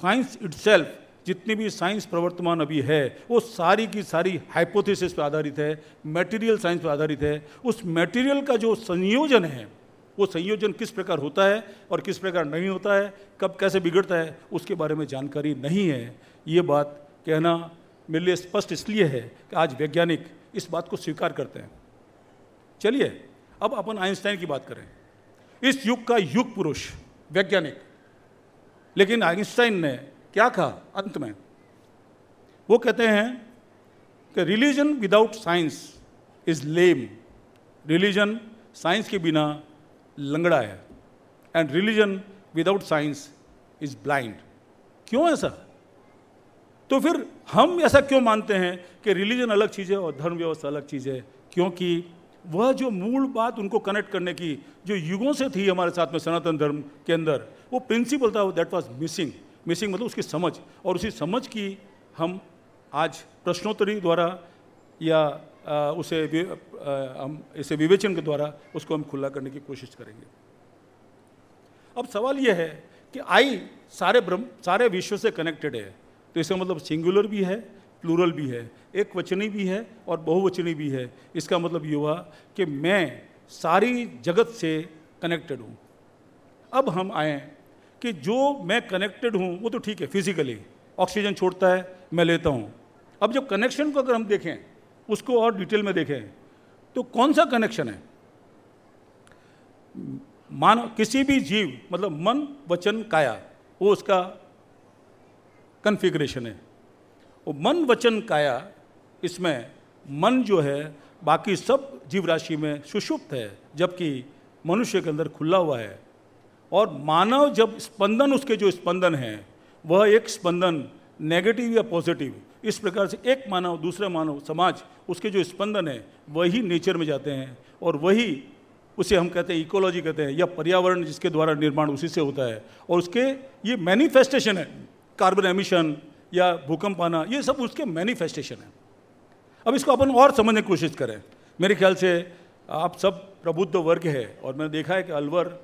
साइंस इट्सेल्फ जितनी भी साइंस प्रवर्तमान अभी है, वो सारी की सारी हाइपोथेसिस पर आधारित है मटेरियल साइंस पर आधारित है। उस मटेरियल का जो संयोजन है, वो संयोजन किस प्रकार होता है और किस प्रकार नहीं होता है, कब कैसे बिगड़ता है, उसके बारे में जानकारी नहीं है। ये बात कहना मेरे लिए स्पष्ट इसलिए है कि आज वैज्ञानिक इस बात को स्वीकार करते हैं। चलिए, अब अपन आइंस्टाइन की बात करें। इस युग का युग पुरुष, वैज्ञानिक। लेकिन आइंस्टाइन ने क्या कहा अंत में? वो कहते हैं कि religion without science is lame. Religion science के बिना लंगड़ा है, and religion without science is blind. क्यों ऐसा? तो फिर हम ऐसा क्यों मानते हैं कि रिलीजन अलग चीज़ है और धर्म व्यवस्था अलग चीज़ है? क्योंकि वह जो मूल बात उनको कनेक्ट करने की जो युगों से थी हमारे साथ में सनातन धर्म के अंदर वो प्रिंसिपल था दैट वाज मिसिंग मिसिंग मतलब उसकी समझ। और उसी समझ की हम आज प्रश्नोत्तरी द्वारा या आ, उसे आ, हम इसे विवेचन के द्वारा उसको हम खुला करने की कोशिश करेंगे। अब सवाल यह है कि आई सारे ब्रह्म सारे विश्व से कनेक्टेड है। तो इसका मतलब सिंगुलर भी है प्लूरल भी है, एक वचनी भी है और बहुवचनी भी है। इसका मतलब ये हुआ कि मैं सारी जगत से कनेक्टेड हूँ। अब हम आए कि जो मैं कनेक्टेड हूँ, वो तो ठीक है फिजिकली ऑक्सीजन छोड़ता है, मैं लेता हूँ। अब जब कनेक्शन को अगर हम देखें, उसको और डिटेल में देखें तो कौन सा कनेक्शन है? मानव, किसी भी जीव मतलब मन, वचन, काया, वो उसका कन्फिग्रेशन है। वो मन वचन काया, इसमें मन जो है, बाकी सब जीव राशि में सुषुप्त है, जबकि मनुष्य के अंदर खुला हुआ है। और मानव जब स्पंदन, उसके जो स्पंदन हैं, वह एक स्पंदन नेगेटिव या पॉजिटिव इस प्रकार से एक मानव, दूसरे मानव समाज, उसके जो स्पंदन है, वही नेचर में जाते हैं, और वही उसे हम कहते हैं इकोलॉजी कहते हैं, या पर्यावरण जिसके द्वारा निर्माण उसी से होता है। और उसके ये मैनिफेस्टेशन है कार्बन एमिशन या भूकंप आना, ये सब उसके मैनिफेस्टेशन है। अब इसको अपन और समझने की कोशिश करें। मेरे ख्याल से आप सब प्रबुद्ध वर्ग है और मैंने देखा है कि अलवर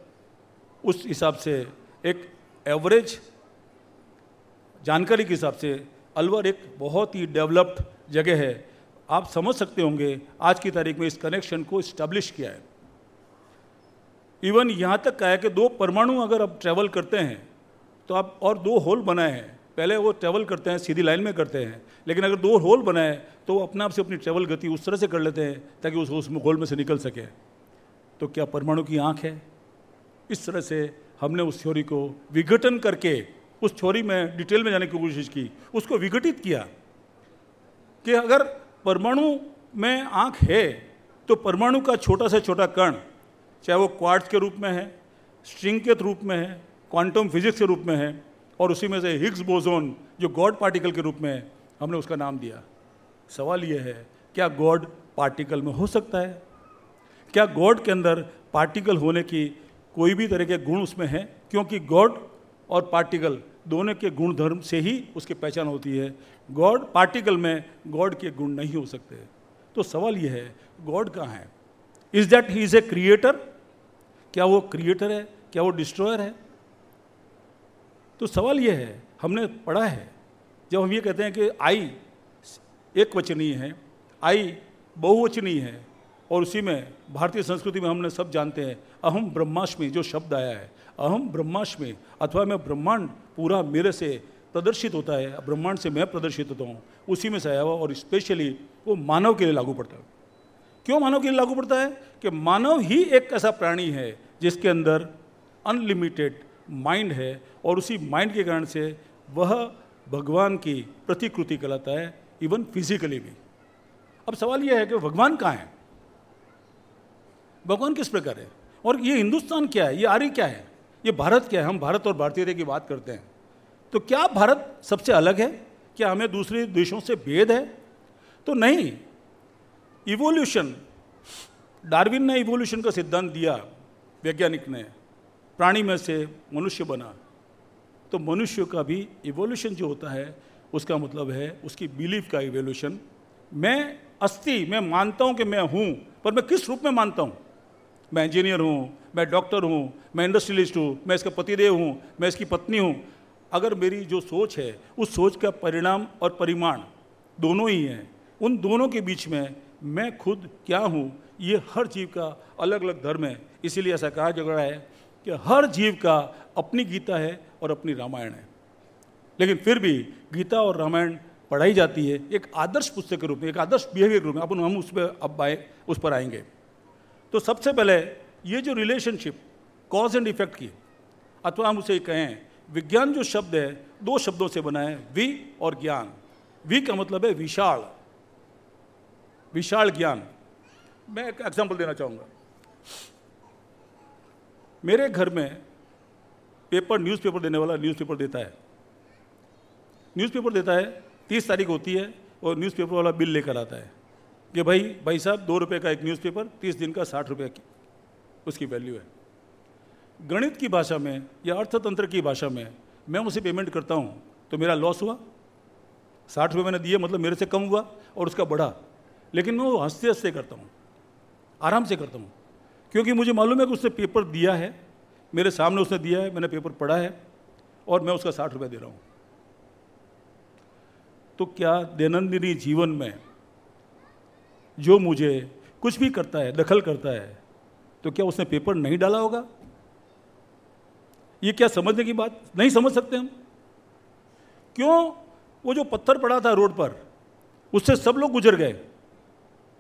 उस हिसाब से एक एवरेज जानकारी के हिसाब से अलवर एक बहुत ही डेवलप्ड जगह है। आप समझ सकते होंगे, आज की तारीख में इस कनेक्शन को इस्टेब्लिश किया है। इवन यहाँ तक कहा है कि दो परमाणु अगर आप ट्रैवल करते हैं तो आप और दो होल बनाए हैं। पहले वो ट्रैवल करते हैं, सीधी लाइन में करते हैं। लेकिन अगर दो होल बनाए तो वो अपने आप से अपनी ट्रैवल गति उस तरह से कर लेते हैं, ताकि उस उस होल में से निकल सके। तो क्या परमाणु की आँख है? इस तरह से हमने उस थ्योरी को विघटन करके, उस थ्योरी में डिटेल में जाने की कोशिश की, उसको विघटित किया कि अगर परमाणु में आँख है तो परमाणु का छोटा से छोटा कण, चाहे वो क्वार्ट्स के रूप में है स्ट्रिंग के रूप में है क्वांटम फिजिक्स के रूप में है और उसी में से हिग्स बोजोन जो गॉड पार्टिकल के रूप में है, हमने उसका नाम दिया। सवाल यह है, क्या गॉड पार्टिकल में हो सकता है? क्या गॉड के अंदर पार्टिकल होने की कोई भी तरह के गुण उसमें है? क्योंकि गॉड और पार्टिकल दोनों के गुण धर्म से ही उसकी पहचान होती है। गॉड पार्टिकल में गॉड के गुण नहीं हो सकते। तो सवाल यह है गॉड कहाँ है? Is that he is a creator क्या वो क्रिएटर है? क्या वो डिस्ट्रॉयर है? तो सवाल ये है, हमने पढ़ा है, जब हम ये कहते हैं कि आई एक वचनीय है, आई बहुवचनीय है, और उसी में भारतीय संस्कृति में हमने सब जानते हैं, अहम ब्रह्माष्टमी जो शब्द आया है, अहम ब्रह्माष्टमी अथवा मैं ब्रह्मांड पूरा मेरे से प्रदर्शित होता है, ब्रह्मांड से मैं प्रदर्शित होता हूँ, उसी में से आया हुआ, और स्पेशली वो मानव के लिए लागू पड़ता है। क्यों मानव के लिए लागू पड़ता है? कि मानव ही एक ऐसा प्राणी है, जिसके अंदर अनलिमिटेड माइंड है और उसी माइंड के कारण से वह भगवान की प्रतिकृति कहलाता है इवन फिजिकली भी। अब सवाल यह है कि भगवान कहाँ है? भगवान किस प्रकार है? और ये हिंदुस्तान क्या है? ये आर्य क्या है? ये भारत क्या है? हम भारत और भारतीय की बात करते हैं। तो क्या भारत सबसे अलग है? क्या हमें दूसरे देशों से भेद है? तो नहीं। इवोल्यूशन डार्विन ने इवोल्यूशन का सिद्धांत दिया, वैज्ञानिक ने। प्राणी में से मनुष्य बना। तो मनुष्य का भी इवोल्यूशन जो होता है, उसका मतलब है उसकी बिलीफ का इवोल्यूशन मैं अस्थि मैं मानता हूँ कि मैं हूँ, पर मैं किस रूप में मानता हूँ? मैं इंजीनियर हूँ, मैं डॉक्टर हूँ, मैं इंडस्ट्रियलिस्ट हूँ, मैं इसका पतिदेव हूँ, मैं इसकी पत्नी हूँ। अगर मेरी जो सोच है, उस सोच का परिणाम और परिमाण दोनों ही हैं, उन दोनों के बीच में मैं खुद क्या हूँ, ये हर जीव का अलग अलग धर्म है। इसीलिए ऐसा कहा जा रहा है कि हर जीव का अपनी गीता है और अपनी रामायण है। लेकिन फिर भी गीता और रामायण पढ़ाई जाती है एक आदर्श पुस्तक के रूप में, एक आदर्श बिहेवियर के रूप में। अपन, हम उस पर अब आए, उस पर आएँगे। तो सबसे पहले ये जो रिलेशनशिप कॉज एंड इफ़ेक्ट की, अथवा हम उसे कहें, विज्ञान जो शब्द है, दो शब्दों से बना है, वि और ज्ञान। वी का मतलब है विशाल। विशाल ज्ञान। मैं एक एग्ज़ाम्पल देना चाहूँगा। मेरे घर में पेपर न्यूज़पेपर देने वाला न्यूज़पेपर देता है। न्यूज़पेपर देता है, तीस तारीख होती है और न्यूज़पेपर वाला बिल लेकर आता है कि भाई भाई साहब, दो रुपये का एक न्यूज़पेपर तीस दिन का साठ रुपये की, उसकी वैल्यू है। गणित की भाषा में या अर्थतंत्र की भाषा में मैं उसे पेमेंट करता हूँ तो मेरा लॉस हुआ। साठ रुपये मैंने दिए मतलब मेरे से कम हुआ और उसका बढ़ा। लेकिन मैं वो हँसते हँसते करता हूँ, आराम से करता हूँ। क्योंकि मुझे मालूम है कि उसने पेपर दिया है, मेरे सामने उसने दिया है, मैंने पेपर पढ़ा है, और मैं उसका साठ रुपये दे रहा हूँ। तो क्या दैनंदिनी जीवन में जो मुझे कुछ भी करता है, दखल करता है तो क्या उसने पेपर नहीं डाला होगा? ये क्या समझने की बात नहीं समझ सकते हम? क्यों? वो जो पत्थर पड़ा था रोड पर, उससे सब लोग गुजर गए।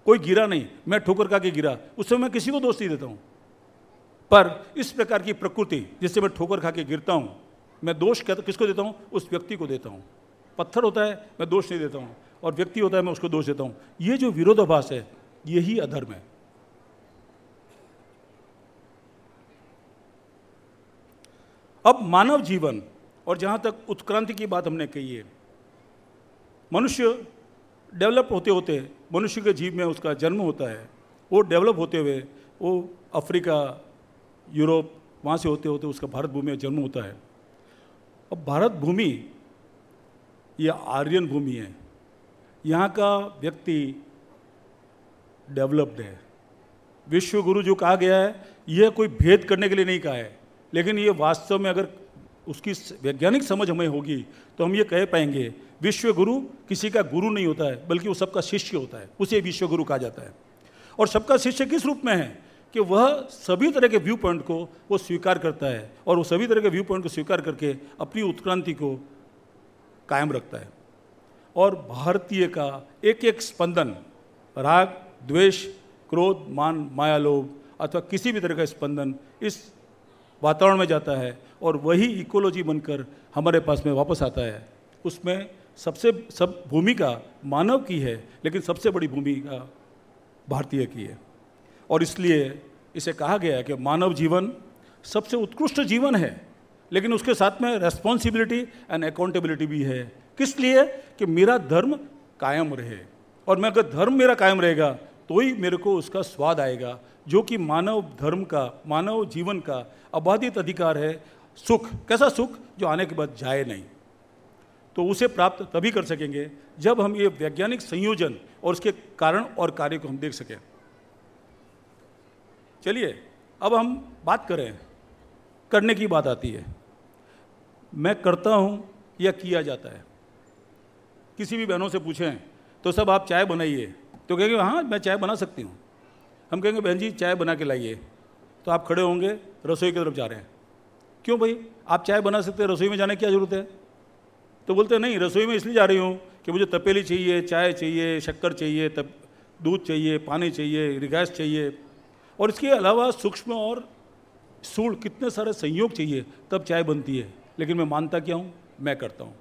कोई गिरा नहीं, मैं ठोकर खा के गिरा उससे मैं किसी को दोष नहीं देता हूँ। पर इस प्रकार की प्रकृति जिससे मैं ठोकर खा के गिरता हूँ, मैं दोष कहता किसको देता हूँ? उस व्यक्ति को देता हूँ। पत्थर होता है, मैं दोष नहीं देता हूँ। और व्यक्ति होता है, मैं उसको दोष देता हूँ। ये जो विरोधाभास है, यही अधर्म है। अब मानव जीवन, और जहाँ तक उत्क्रांति की बात हमने कही है, मनुष्य डेवलप होते होते मनुष्य के जीव में उसका जन्म होता है, वो डेवलप होते हुए, वो अफ्रीका, यूरोप, वहाँ से होते होते उसका भारत भूमि में जन्म होता है। अब भारत भूमि यह आर्यन भूमि है। यहाँ का व्यक्ति डेवलप्ड है। विश्व गुरु जो कहा गया है, यह कोई भेद करने के लिए नहीं कहा है, लेकिन ये वास्तव में अगर उसकी वैज्ञानिक समझ हमें होगी तो हम ये कह पाएँगे विश्व गुरु किसी का गुरु नहीं होता है, बल्कि वो सबका शिष्य होता है, उसे विश्व गुरु कहा जाता है। और सबका शिष्य किस रूप में है? कि वह सभी तरह के व्यू पॉइंट को वो स्वीकार करता है, और वो सभी तरह के व्यू पॉइंट को स्वीकार करके अपनी उत्क्रांति को कायम रखता है। और भारतीय का एक एक स्पंदन, राग, द्वेष, क्रोध, मान, माया, लोभ, अथवा किसी भी तरह का स्पंदन इस वातावरण में जाता है और वही इकोलॉजी बनकर हमारे पास में वापस आता है। उसमें सबसे, सब भूमिका मानव की है, लेकिन सबसे बड़ी भूमिका भारतीय की है। और इसलिए इसे कहा गया है कि मानव जीवन सबसे उत्कृष्ट जीवन है, लेकिन उसके साथ में रेस्पॉन्सिबिलिटी एंड अकाउंटेबिलिटी भी है। किस लिए? कि मेरा धर्म कायम रहे। और मैं अगर धर्म मेरा कायम रहेगा तो ही मेरे को उसका स्वाद आएगा, जो कि मानव धर्म का, मानव जीवन का अबाधित अधिकार है। सुख। कैसा सुख? जो आने के बाद जाए नहीं। तो उसे प्राप्त तभी कर सकेंगे जब हम ये वैज्ञानिक संयोजन और उसके कारण और कार्य को हम देख सकें। चलिए, अब हम बात करें। करने की बात आती है। मैं करता हूँ या किया जाता है? किसी भी बहनों से पूछें तो सब आप चाय बनाइए? तो कहेंगे हाँ मैं चाय बना सकती हूँ। हम कहेंगे, बहन जी, चाय बना के लाइए। तो आप खड़े होंगे, रसोई की तरफ़ जा रहे हैं। क्यों भाई? आप चाय बना सकते हैं, रसोई में जाने की क्या ज़रूरत है? तो बोलते नहीं, रसोई में इसलिए जा रही हूँ कि मुझे तपेली चाहिए, चाय चाहिए, शक्कर चाहिए तब दूध चाहिए, पानी चाहिए रिगैस चाहिए। और इसके अलावा सूक्ष्म और सूढ़ कितने सारे संयोग चाहिए, तब चाय बनती है। लेकिन मैं मानता क्या हूँ? मैं करता हूँ।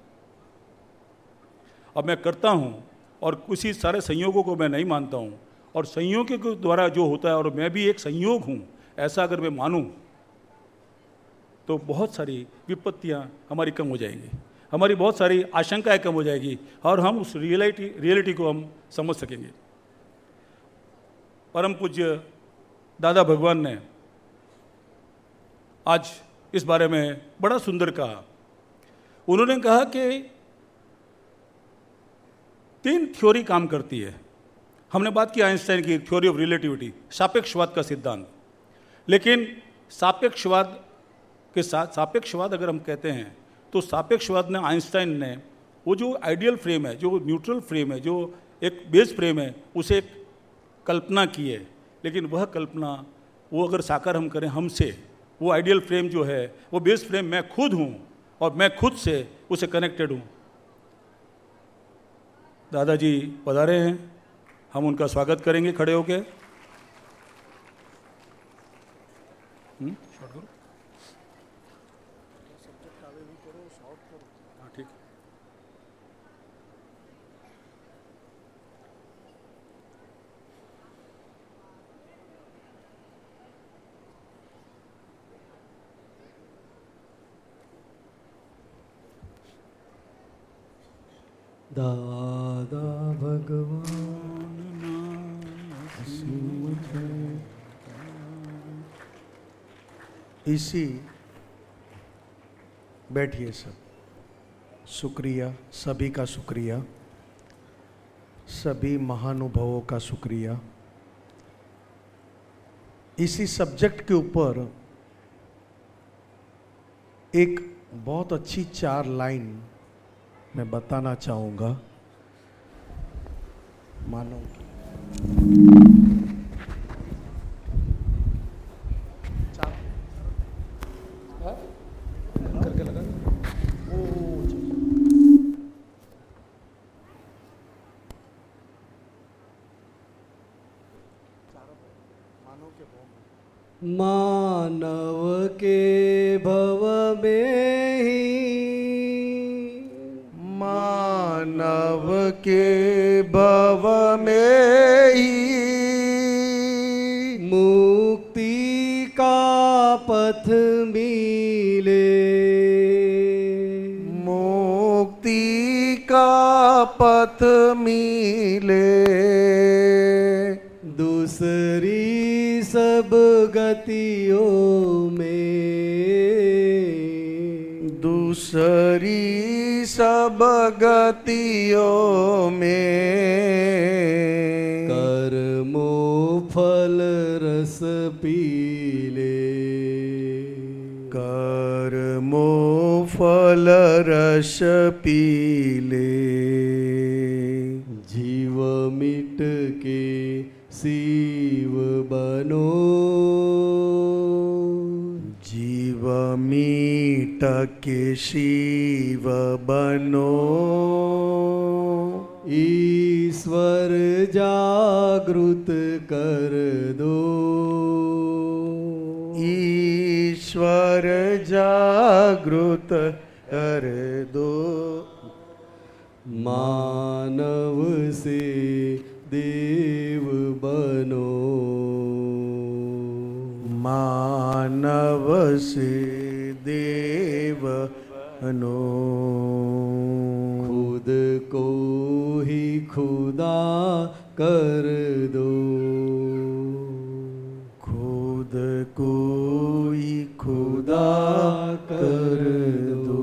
अब मैं करता हूँ और उसी सारे संयोगों को मैं नहीं मानता हूँ। और संयोग के द्वारा जो होता है, और मैं भी एक संयोग हूँ, ऐसा अगर मैं मानूँ तो बहुत सारी विपत्तियाँ हमारी कम हो जाएँगी। हमारी बहुत सारी आशंकाएँ कम हो जाएगी और हम उस रियलिटी रियलिटी को हम समझ सकेंगे। परम पूज्य दादा भगवान ने आज इस बारे में बड़ा सुंदर कहा। उन्होंने कहा कि तीन थ्योरी काम करती है। हमने बात की आइंस्टाइन की थ्योरी ऑफ़ रिलेटिविटी सापेक्षवाद का सिद्धांत। लेकिन सापेक्षवाद के सापेक्षवाद अगर हम कहते हैं तो सापेक्षवाद ने आइंस्टाइन ने वो जो आइडियल फ्रेम है, जो न्यूट्रल फ्रेम है, जो एक बेस फ्रेम है, उसे कल्पना की है। लेकिन वह कल्पना, वो अगर साकार हम करें हमसे, वो आइडियल फ्रेम जो है, वो बेस फ्रेम मैं खुद हूँ और मैं खुद से उसे कनेक्टेड हूँ। दादाजी पधारे हैं, हम उनका स्वागत करेंगे खड़े होके हम्म, शॉर्ट करो हाँ ठीक दादा भगवान इसी बैठिए सब। शुक्रिया, सभी का शुक्रिया। सभी महानुभवों का शुक्रिया। इसी सब्जेक्ट के ऊपर एक बहुत अच्छी चार लाइन मैं बताना चाहूँगा। लगा मानव के भव में पथ मिले, दूसरी सब गतियों में। दूसरी सब गतियों में। कर्मो फल रस पीले। कर्मो फल रस पीले। मीट के शिव बनो। ईश्वर जागृत कर दो। ईश्वर जागृत कर दो। मानव से देव बनो। मानव से बनो खुद को ही खुदा कर दो। खुद को ही खुदा कर दो।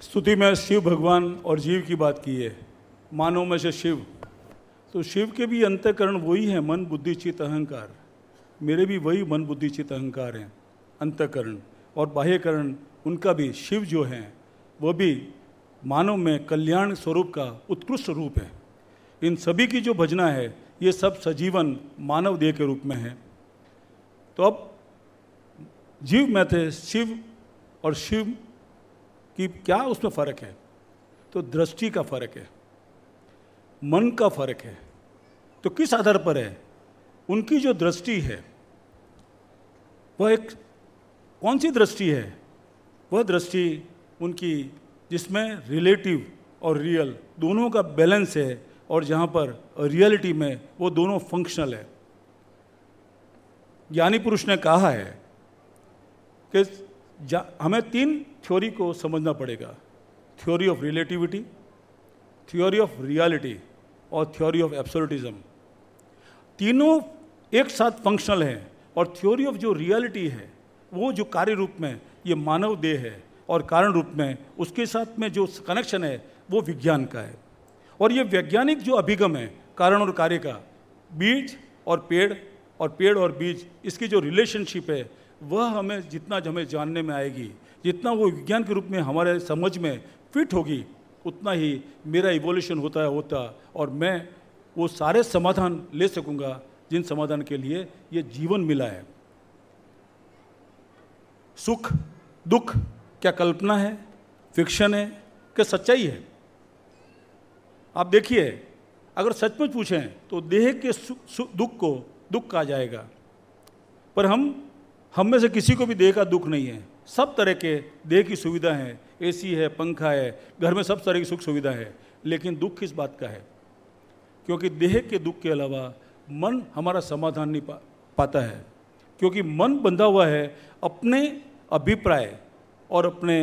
स्तुति में शिव भगवान और जीव की बात की है। मानव में से शिव। तो शिव के भी अंतकरण वही है मन बुद्धि चित्त अहंकार। मेरे भी वही मन बुद्धि चित्त अहंकार हैं। अंतकरण और बाह्यकरण, उनका भी शिव जो हैं, वो भी मानव में कल्याण स्वरूप का उत्कृष्ट रूप है। इन सभी की जो भजना है, ये सब सजीवन मानव देह के रूप में है। तो अब जीव में थे शिव और शिव की क्या उसमें फ़र्क है? तो दृष्टि का फ़र्क है, मन का फ़र्क है। तो किस आधार पर है? उनकी जो दृष्टि है, वह एक कौन सी दृष्टि है? वह दृष्टि उनकी जिसमें रिलेटिव और रियल दोनों का बैलेंस है और जहाँ पर रियलिटी में वो दोनों फंक्शनल है। ज्ञानी पुरुष ने कहा है कि हमें तीन थ्योरी को समझना पड़ेगा। Theory of relativity theory of reality और थ्योरी ऑफ़ एब्सोल्यूटिज्म तीनों एक साथ फंक्शनल हैं और थ्योरी ऑफ़ जो रियलिटी है वो जो कार्य रूप में ये मानव देह है और कारण रूप में उसके साथ में जो कनेक्शन है, वो विज्ञान का है। और ये वैज्ञानिक जो अभिगम है, कारण और कार्य का, बीज और पेड़ और पेड़ और बीज, इसकी जो रिलेशनशिप है, वह हमें जितना हमें जानने में आएगी, जितना वो विज्ञान के रूप में हमारे समझ में फिट होगी, उतना ही मेरा इवोल्यूशन होता है, होता और मैं वो सारे समाधान ले सकूँगा, जिन समाधान के लिए ये जीवन मिला है। सुख दुख क्या कल्पना है फिक्शन है क्या सच्चाई है? आप देखिए अगर सचमुच पूछें तो देह के सु, सु, दुख को दुख कहा जाएगा। पर हम हम में से किसी को भी देह का दुख नहीं है। सब तरह के देह की सुविधा है। एसी है पंखा है घर में सब तरह की सुख सुविधा है। लेकिन दुख किस बात का है? क्योंकि देह के दुख के अलावा मन हमारा समाधान नहीं पा, पाता है। क्योंकि मन बंधा हुआ है अपने अभिप्राय और अपने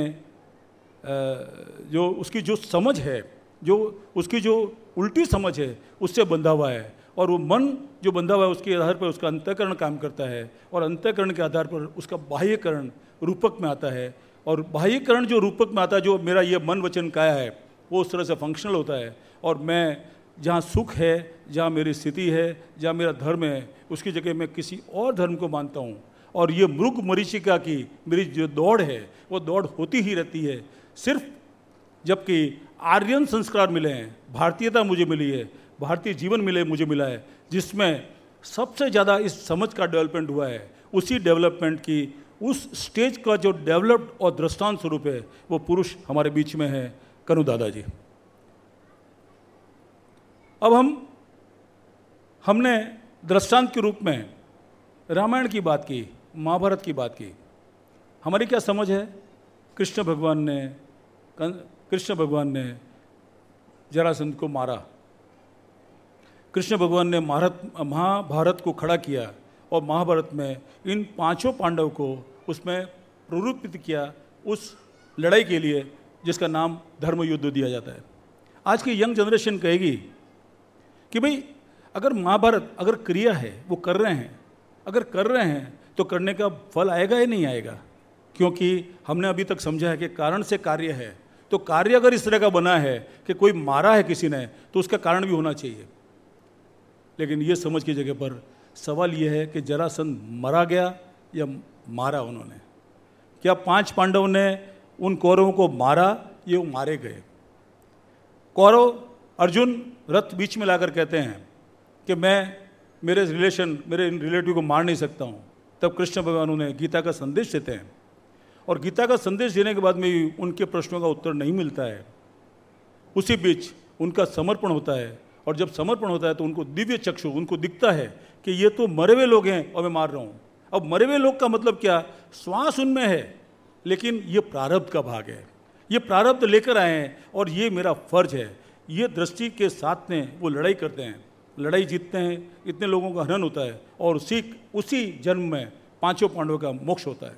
जो उसकी जो समझ है, जो उसकी जो उल्टी समझ है, उससे बंधा हुआ है। और वो मन जो बंधा हुआ है, उसके आधार पर उसका अंतःकरण काम करता है और अंतःकरण के आधार पर उसका बाह्यकरण रूपक में आता है। और बाह्यकरण जो रूपक में आता है, जो मेरा ये मन वचन काया है, वो उस तरह से फंक्शनल होता है। और मैं जहाँ सुख है, जहाँ मेरी स्थिति है, जहाँ मेरा धर्म है, उसकी जगह मैं किसी और धर्म को मानता हूँ। और ये मृग मरीचिका की मेरी जो दौड़ है, वो दौड़ होती ही रहती है। सिर्फ़ जबकि आर्यन संस्कार मिले हैं, भारतीयता मुझे मिली है, भारतीय जीवन मिले, मुझे मिला है, जिसमें सबसे ज़्यादा इस समझ का डेवलपमेंट हुआ है, उसी डेवलपमेंट की, उस स्टेज का जो डेवलप्ड और दृष्टांत स्वरूप है, वो पुरुष हमारे बीच में है। कनु दादाजी। अब हम, हमने दृष्टांत के रूप में रामायण की बात की, महाभारत की बात की। हमारी क्या समझ है? कृष्ण भगवान ने कृष्ण भगवान ने जरासंध को मारा। कृष्ण भगवान ने महारत, महाभारत को खड़ा किया और महाभारत में इन पाँचों पांडव को उसमें प्ररूपित किया उस लड़ाई के लिए, जिसका नाम धर्म युद्ध दिया जाता है। आज की यंग जनरेशन कहेगी कि भाई, अगर महाभारत अगर क्रिया है, वो कर रहे हैं, अगर कर रहे हैं तो करने का फल आएगा या नहीं आएगा? क्योंकि हमने अभी तक समझा है कि कारण से कार्य है। तो कार्य अगर इस तरह का बना है कि कोई मारा है किसी ने तो उसका कारण भी होना चाहिए। लेकिन ये समझ की जगह पर सवाल यह है कि जरासंध मरा गया या मारा उन्होंने? क्या पाँच पांडव ने उन कौरवों को मारा? ये वो मारे गए। कौरव अर्जुन रथ बीच में लाकर कहते हैं कि मैं मेरे रिलेशन मेरे इन रिलेटिव को मार नहीं सकता हूँ। तब कृष्ण भगवान उन्हें गीता का संदेश देते हैं। और गीता का संदेश देने के बाद में उनके प्रश्नों का उत्तर नहीं मिलता है। उसी बीच उनका समर्पण होता है। और जब समर्पण होता है तो उनको दिव्य चक्षु, उनको दिखता है कि ये तो मरे हुए लोग हैं और मैं मार रहा हूँ। अब मरे हुए लोग का मतलब क्या? श्वास उनमें है, लेकिन ये प्रारब्ध का भाग है। ये प्रारब्ध लेकर आए हैं और ये मेरा फ़र्ज़ है। ये दृष्टि के साथ में वो लड़ाई करते हैं, लड़ाई जीतते हैं, इतने लोगों का हनन होता है और उसी उसी जन्म में पाँचों पांडवों का मोक्ष होता है।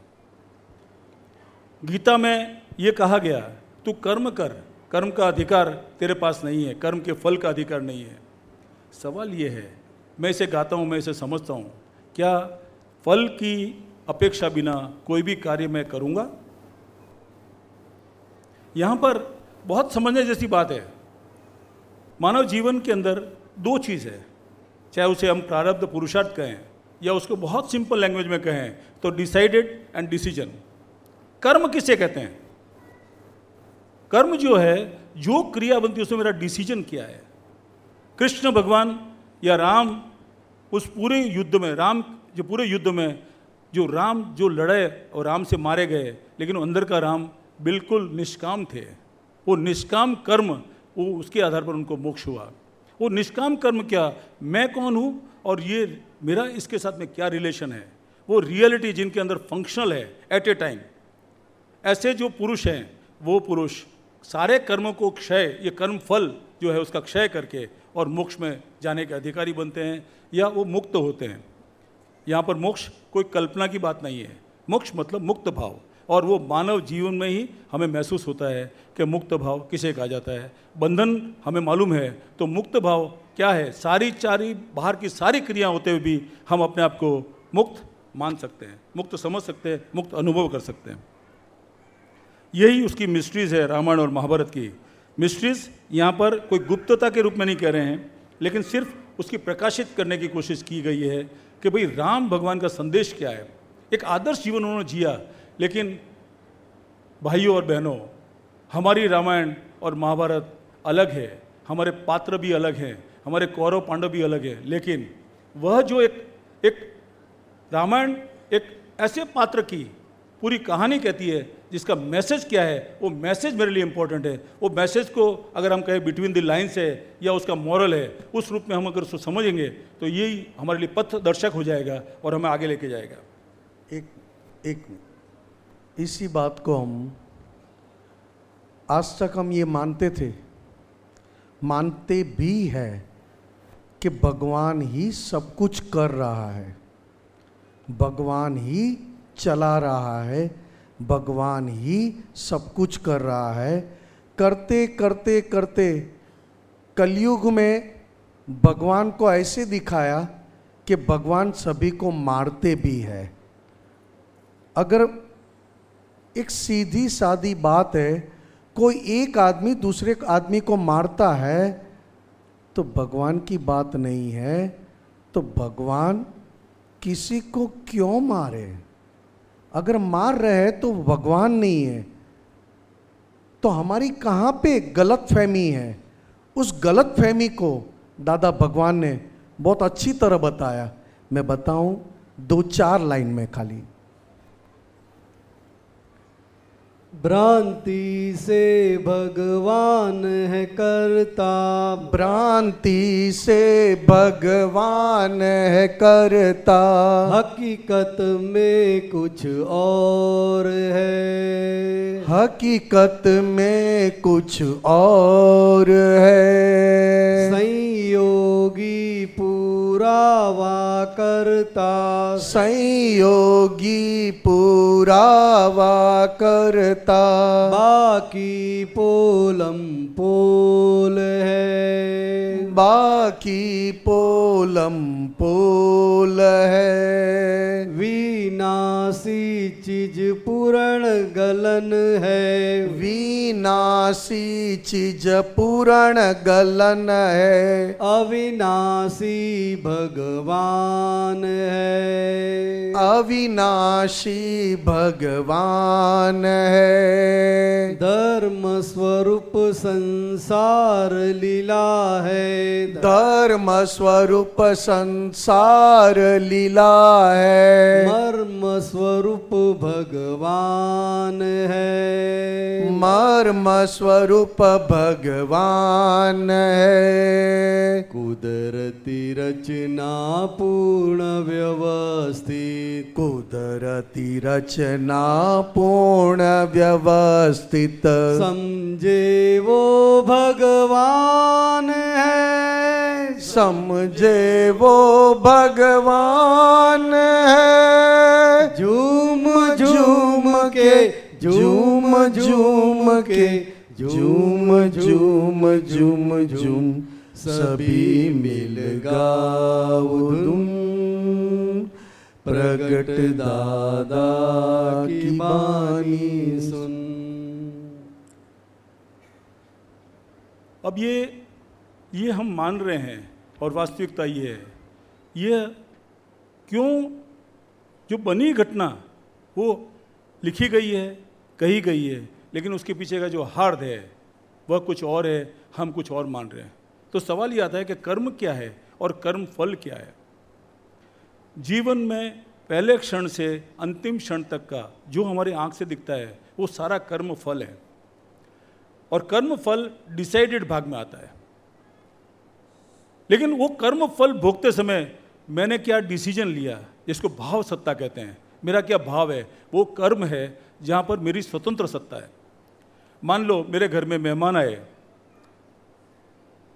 गीता में ये कहा गया, तू कर्म कर, कर्म का अधिकार तेरे पास नहीं है, कर्म के फल का अधिकार नहीं है। सवाल ये है, मैं इसे गाता हूँ, मैं इसे समझता हूँ, क्या फल की अपेक्षा बिना कोई भी कार्य मैं करूँगा? यहाँ पर बहुत समझने जैसी बात है। मानव जीवन के अंदर दो चीज़ है। चाहे उसे हम प्रारब्ध पुरुषार्थ कहें, या उसको बहुत सिंपल लैंग्वेज में कहें तो डिसाइडेड एंड डिसीज़न कर्म किसे कहते हैं? कर्म जो है, जो क्रिया बनती है, उसमें मेरा डिसीज़न क्या है? कृष्ण भगवान या राम उस पूरे युद्ध में, राम जो पूरे युद्ध में, जो राम जो लड़े और राम से मारे गए, लेकिन अंदर का राम बिल्कुल निष्काम थे। वो निष्काम कर्म वो उसके आधार पर उनको मोक्ष हुआ। वो निष्काम कर्म क्या? मैं कौन हूँ? और ये मेरा, इसके साथ में क्या रिलेशन है? वो रियलिटी जिनके अंदर फंक्शनल है एट ए टाइम ऐसे जो पुरुष हैं, वो पुरुष, सारे कर्मों को क्षय, ये कर्म फल जो है उसका क्षय करके और मोक्ष में जाने के अधिकारी बनते हैं या वो मुक्त होते हैं। यहाँ पर मोक्ष कोई कल्पना की बात नहीं है। मोक्ष मतलब मुक्त भाव। और वो मानव जीवन में ही हमें महसूस होता है कि मुक्त भाव किसे कहा जाता है। बंधन हमें मालूम है तो मुक्त भाव क्या है? सारी चारी, बाहर की सारी क्रिया होते हुए भी हम अपने आप को मुक्त मान सकते हैं, मुक्त समझ सकते हैं, मुक्त अनुभव कर सकते हैं। यही उसकी मिस्ट्रीज़ है रामायण और महाभारत की। मिस्ट्रीज़ यहाँ पर कोई गुप्तता के रूप में नहीं कह रहे हैं, लेकिन सिर्फ़ उसकी प्रकाशित करने की कोशिश की गई है कि भाई राम भगवान का संदेश क्या है? एक आदर्श जीवन उन्होंने जिया लेकिन भाइयों और बहनों, हमारी रामायण और महाभारत अलग है, हमारे पात्र भी अलग हैं, हमारे कौरव पांडव भी अलग हैं, लेकिन वह जो एक एक रामायण एक ऐसे पात्र की पूरी कहानी कहती है, जिसका मैसेज क्या है, वो मैसेज मेरे लिए इंपॉर्टेंट है। वो मैसेज को अगर हम कहें बिटवीन द लाइन्स है, या उसका मॉरल है, उस रूप में हम अगर उसको समझेंगे तो यही हमारे लिए पथ दर्शक हो जाएगा और हमें आगे लेके जाएगा। एक एक इसी बात को हम आज तक हम ये मानते थे, मानते भी है कि भगवान ही सब कुछ कर रहा है। भगवान ही चला रहा है, भगवान ही सब कुछ कर रहा है। करते करते करते कलयुग में भगवान को ऐसे दिखाया कि भगवान सभी को मारते भी है। अगर एक सीधी सादी बात है, कोई एक आदमी दूसरे आदमी को मारता है तो भगवान की बात नहीं है तो भगवान किसी को क्यों मारे? अगर मार रहे हैं तो भगवान नहीं है। तो हमारी कहाँ पे गलत फहमी है? उस गलत फहमी को दादा भगवान ने बहुत अच्छी तरह बताया। मैं बताऊँ, दो चार लाइन में खाली। भ्रांति से भगवान है करता। भ्रांति से भगवान है करता। हकीकत में कुछ और है। हकीकत में कुछ और है। संयोगी पुरावा करता संयोगी पुरावा करता बाकी पोलम पोल है। बाकी पोलम पोल है। विनाशी चीज़ पूर्ण गलन है। विनाशी चीज़ पूर्ण गलन है। अविनाशी भगवान है। अविनाशी भगवान है। धर्म स्वरूप संसार लीला है। धर्म स्वरूप संसार लीला है। मर्म स्वरूप भगवान है। मर्म स्वरूप भगवान है। कुदरती रचना पूर्ण व्यवस्थित कुदरती रचना पूर्ण व्यवस्थित समझे वो भगवान है समझे वो भगवान है झूम झूम के झूम झूम के झूम झूम झूम झूम सभी मिल गाओ धूम प्रगट दादा की बानी सुन। अब ये ये हम मान रहे हैं और वास्तविकता ये है। ये क्यों, जो बनी घटना, वो लिखी गई है, कही गई है, लेकिन उसके पीछे का जो हार्द है, वह कुछ और है, हम कुछ और मान रहे हैं। तो सवाल ये आता है कि कर्म क्या है और कर्म फल क्या है? जीवन में पहले क्षण से अंतिम क्षण तक का जो हमारी आँख से दिखता है, वो सारा कर्म फल है। और कर्म फल डिसाइडेड भाग में आता है। लेकिन वो कर्म फल भोगते समय मैंने क्या डिसीज़न लिया, जिसको भाव सत्ता कहते हैं? मेरा क्या भाव है? वो कर्म है, जहाँ पर मेरी स्वतंत्र सत्ता है। मान लो मेरे घर में मेहमान आए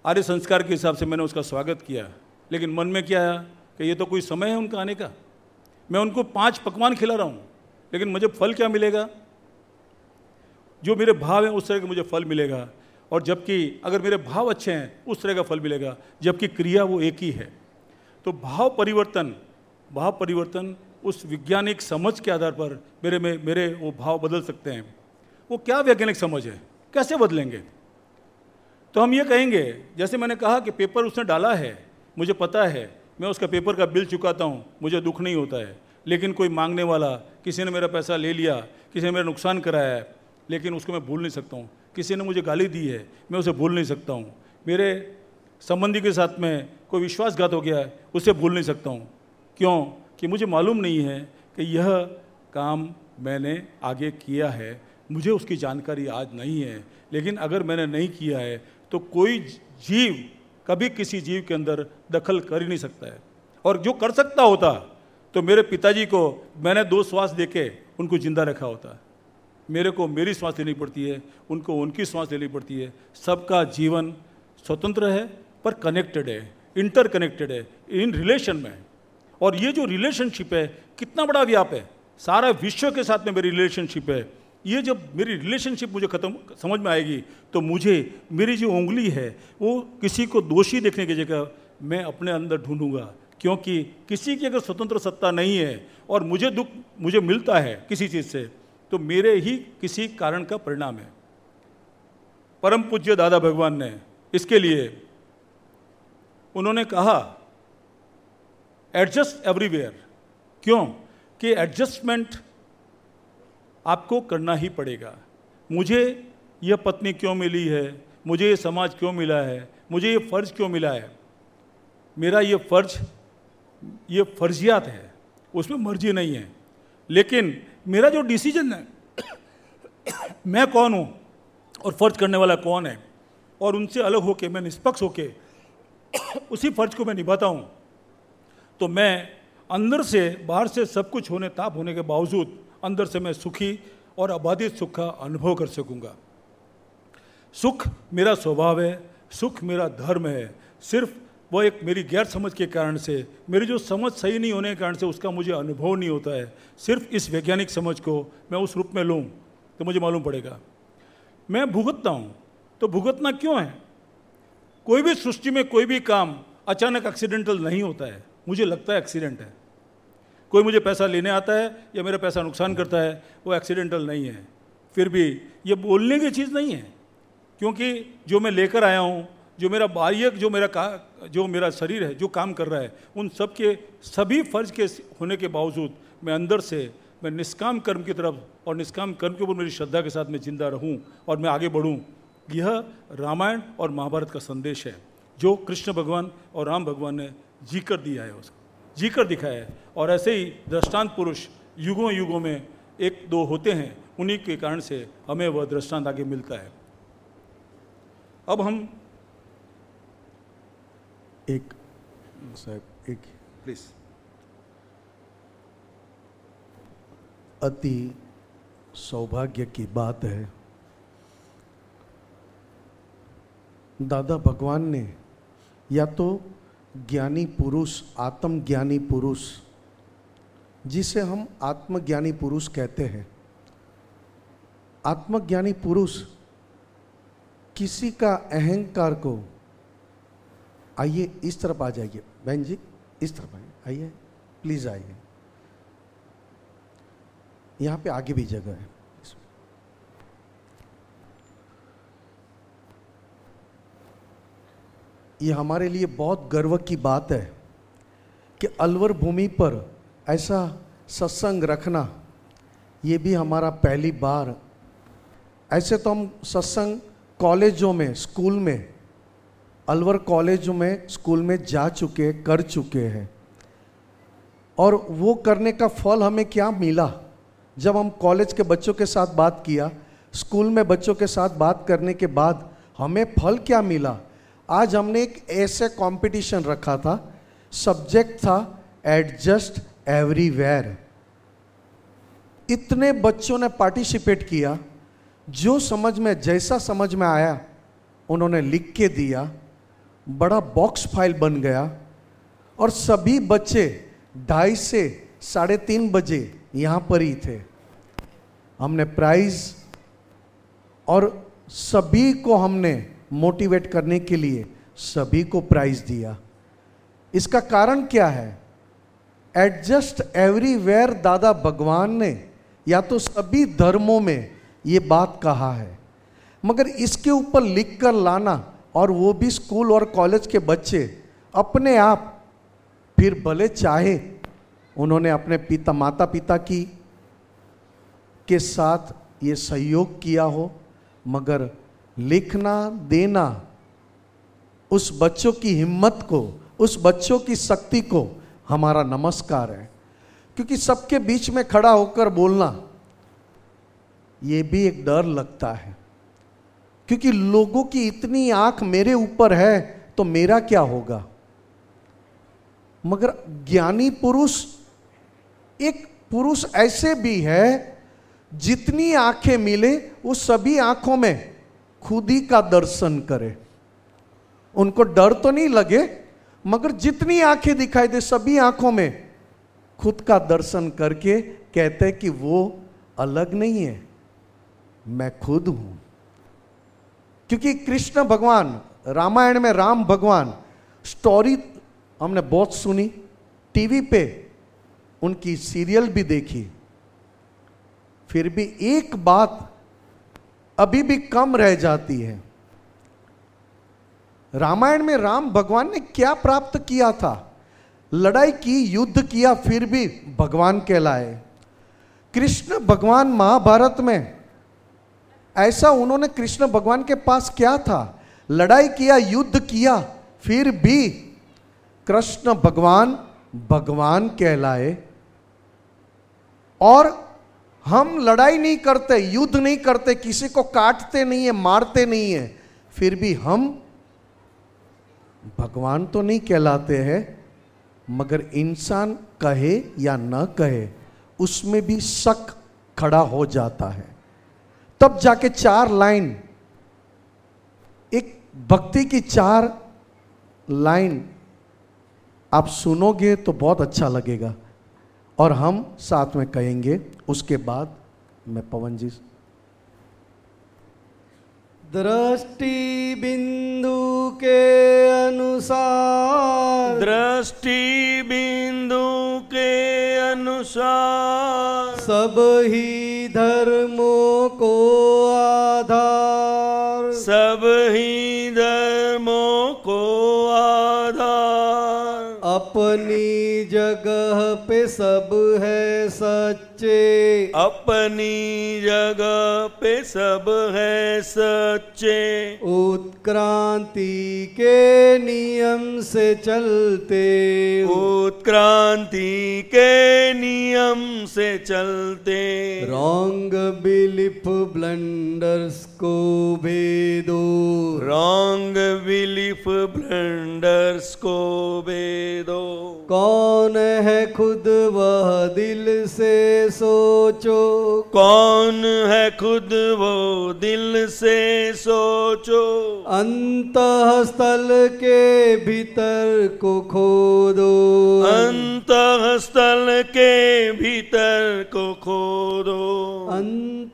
आर्य संस्कार के हिसाब से मैंने उसका स्वागत किया। लेकिन मन में क्या आया कि ये तो कोई समय है उनका आने का। मैं उनको पाँच पकवान खिला रहा हूँ, लेकिन मुझे फल क्या मिलेगा? जो मेरे भाव हैं उस तरह का मुझे फल मिलेगा। और जबकि अगर मेरे भाव अच्छे हैं, उस तरह का फल मिलेगा। जबकि क्रिया वो एक ही है। तो भाव परिवर्तन भाव परिवर्तन उस वैज्ञानिक समझ के आधार पर मेरे में, मेरे वो भाव बदल सकते हैं। वो क्या वैज्ञानिक समझ है? कैसे बदलेंगे? तो हम ये कहेंगे, जैसे मैंने कहा कि पेपर उसने डाला है, मुझे पता है, मैं उसका पेपर का बिल चुकाता हूँ, मुझे दुख नहीं होता है। लेकिन कोई मांगने वाला, किसी ने मेरा पैसा ले लिया, किसी ने मेरा नुकसान कराया है, लेकिन उसको मैं भूल नहीं सकता हूँ। किसी ने मुझे गाली दी है, मैं उसे भूल नहीं सकता हूँ। मेरे संबंधी के साथ में कोई विश्वासघात हो गया है, उसे भूल नहीं सकता हूँ। क्यों? कि मुझे मालूम नहीं है कि यह काम मैंने आगे किया है, मुझे उसकी जानकारी आज नहीं है। लेकिन अगर मैंने नहीं किया है तो कोई जीव कभी किसी जीव के अंदर दखल कर ही नहीं सकता है। और जो कर सकता होता तो मेरे पिताजी को मैंने दो श्वास देके उनको ज़िंदा रखा होता। मेरे को मेरी श्वास लेनी पड़ती है, उनको उनकी श्वास लेनी पड़ती है। सबका जीवन स्वतंत्र है, पर कनेक्टेड है इंटर कनेक्टेड है इन रिलेशन में और ये जो रिलेशनशिप है, कितना बड़ा व्याप है। सारा विश्व के साथ में मेरी रिलेशनशिप है। ये जब मेरी रिलेशनशिप मुझे ख़त्म, समझ में आएगी तो मुझे, मेरी जो उंगली है, वो किसी को दोषी देखने की जगह मैं अपने अंदर ढूंढूँगा। क्योंकि किसी की अगर स्वतंत्र सत्ता नहीं है और मुझे दुख, मुझे मिलता है किसी चीज़ से तो मेरे ही किसी कारण का परिणाम है। परम पूज्य दादा भगवान ने इसके लिए उन्होंने कहा एडजस्ट एवरीवेयर क्यों? कि एडजस्टमेंट आपको करना ही पड़ेगा। मुझे यह पत्नी क्यों मिली है? मुझे ये समाज क्यों मिला है? मुझे ये फ़र्ज़ क्यों मिला है? मेरा ये फ़र्ज़ ये फर्जियात है। उसमें मर्ज़ी नहीं है। लेकिन मेरा जो डिसीज़न है, मैं कौन हूँ और फ़र्ज़ करने वाला कौन है? और उनसे अलग होके, मैं निष्पक्ष होके, उसी फ़र्ज़ को मैं निभाता हूँ। तो मैं अंदर से, बाहर से सब कुछ होने, ताप होने के बावजूद अंदर से मैं सुखी और अबाधित सुख का अनुभव कर सकूँगा। सुख मेरा स्वभाव है, सुख मेरा धर्म है। सिर्फ़ वो एक मेरी गैर समझ के कारण से, मेरी जो समझ सही नहीं होने के कारण से उसका मुझे अनुभव नहीं होता है। सिर्फ़ इस वैज्ञानिक समझ को मैं उस रूप में लूँ तो मुझे मालूम पड़ेगा। मैं भुगतता हूँ तो भुगतना क्यों है? कोई भी सृष्टि में कोई भी काम अचानक एक्सीडेंटल नहीं होता है। मुझे लगता है एक्सीडेंट है। कोई मुझे पैसा लेने आता है या मेरा पैसा नुकसान करता है, वो एक्सीडेंटल नहीं है। फिर भी ये बोलने की चीज़ नहीं है। क्योंकि जो मैं लेकर आया हूँ, जो मेरा बाह्यक जो मेरा का, जो मेरा शरीर है, जो काम कर रहा है, उन सब के, सभी फ़र्ज़ के होने के बावजूद मैं अंदर से, मैं निष्काम कर्म की तरफ़ और निष्काम कर्म के ऊपर मेरी श्रद्धा के साथ मैं ज़िंदा रहूँ और मैं आगे बढ़ूं, यह रामायण और महाभारत का संदेश है, जो कृष्ण भगवान और राम भगवान ने जी कर दिया है उसको। जी कर दिखाया है। और ऐसे ही दृष्टांत पुरुष युगों युगों में एक दो होते हैं उन्हीं के कारण से हमें वह दृष्टांत आगे मिलता है। अब हम एक साहब एक। प्लीज़ अति सौभाग्य की बात है। दादा भगवान ने या तो ज्ञानी पुरुष, आत्मज्ञानी पुरुष, जिसे हम आत्मज्ञानी पुरुष कहते हैं। आत्मज्ञानी पुरुष किसी का अहंकार को, आइए इस तरफ़ आ जाइए। बहन जी, इस तरफ़ आइए। आइए प्लीज़ आइए। यहाँ पे आगे भी जगह है। ये हमारे लिए बहुत गर्व की बात है कि अलवर भूमि पर ऐसा सत्संग रखना, ये भी हमारा पहली बार। ऐसे तो हम सत्संग कॉलेजों में, स्कूल में, अलवर कॉलेज में, स्कूल में जा चुके, कर चुके हैं। और वो करने का फल हमें क्या मिला? जब हम कॉलेज के बच्चों के साथ बात किया, स्कूल में बच्चों के साथ बात करने के बाद हमें फल क्या मिला? आज हमने एक ऐसे कंपटीशन रखा था सब्जेक्ट था एडजस्ट एवरीवेयर इतने बच्चों ने पार्टिसिपेट किया, जो समझ में, जैसा समझ में आया, उन्होंने लिख के दिया, बड़ा बॉक्स फ़ाइल बन गया, और सभी बच्चे ढाई से साढ़े तीन बजे यहाँ पर ही थे। हमने प्राइज और सभी को हमने मोटिवेट करने के लिए सभी को प्राइज दिया। इसका कारण क्या है? एडजस्ट एवरीवेयर दादा भगवान ने, या तो सभी धर्मों में ये बात कहा है। मगर इसके ऊपर लिख कर लाना और वो भी स्कूल और कॉलेज के बच्चे, अपने आप फिर भले चाहे उन्होंने अपने पिता माता पिता की, के साथ ये सहयोग किया हो, मगर लिखना, देना, उस बच्चों की हिम्मत को, उस बच्चों की शक्ति को हमारा नमस्कार है। क्योंकि सबके बीच में खड़ा होकर बोलना, ये भी एक डर लगता है। क्योंकि लोगों की इतनी आँख मेरे ऊपर है तो मेरा क्या होगा? मगर ज्ञानी पुरुष, एक पुरुष ऐसे भी है, जितनी आँखें मिले उस सभी आँखों में खुद ही का दर्शन करे। उनको डर तो नहीं लगे, मगर जितनी आँखें दिखाई दे सभी आँखों में, खुद का दर्शन करके कहते कि वो अलग नहीं है, मैं खुद हूँ। क्योंकि कृष्ण भगवान, रामायण में राम भगवान स्टोरी हमने बहुत सुनी टीवी पे उनकी सीरियल भी देखी। फिर भी एक बात अभी भी कम रह जाती है। रामायण में राम भगवान ने क्या प्राप्त किया था? लड़ाई की, युद्ध किया, फिर भी भगवान कहलाए। कृष्ण भगवान महाभारत में, ऐसा उन्होंने कृष्ण भगवान के पास क्या था? लड़ाई किया, युद्ध किया, फिर भी कृष्ण भगवान भगवान कहलाए। और हम लड़ाई नहीं करते, युद्ध नहीं करते, किसी को काटते नहीं है, मारते नहीं है, फिर भी हम भगवान तो नहीं कहलाते हैं, मगर इंसान कहे या न कहे, उसमें भी शक खड़ा हो जाता है। तब जाके चार लाइन, एक भक्ति की चार लाइन, आप सुनोगे तो बहुत अच्छा लगेगा। और हम साथ में कहेंगे उसके बाद मैं पवन जी। दृष्टि बिंदु के अनुसार। दृष्टि बिंदु के अनुसार। सब ही धर्मों को आधार सब है। सच्चे अपनी जगह पे सब है सच्चे। उत्क्रांति के नियम से चलते उत्क्रांति के नियम से चलते। रॉन्ग बिलीफ ब्लंडर्स को भेदो। रॉन्ग बिलीफ ब्लंडर्स को भेदो। कौन है खुद वह दिल से सोचो। कौन है खुद वो दिल से सोचो? अंत स्थल के भीतर को खोदो। अंत स्थल के भीतर को खोदो। अंत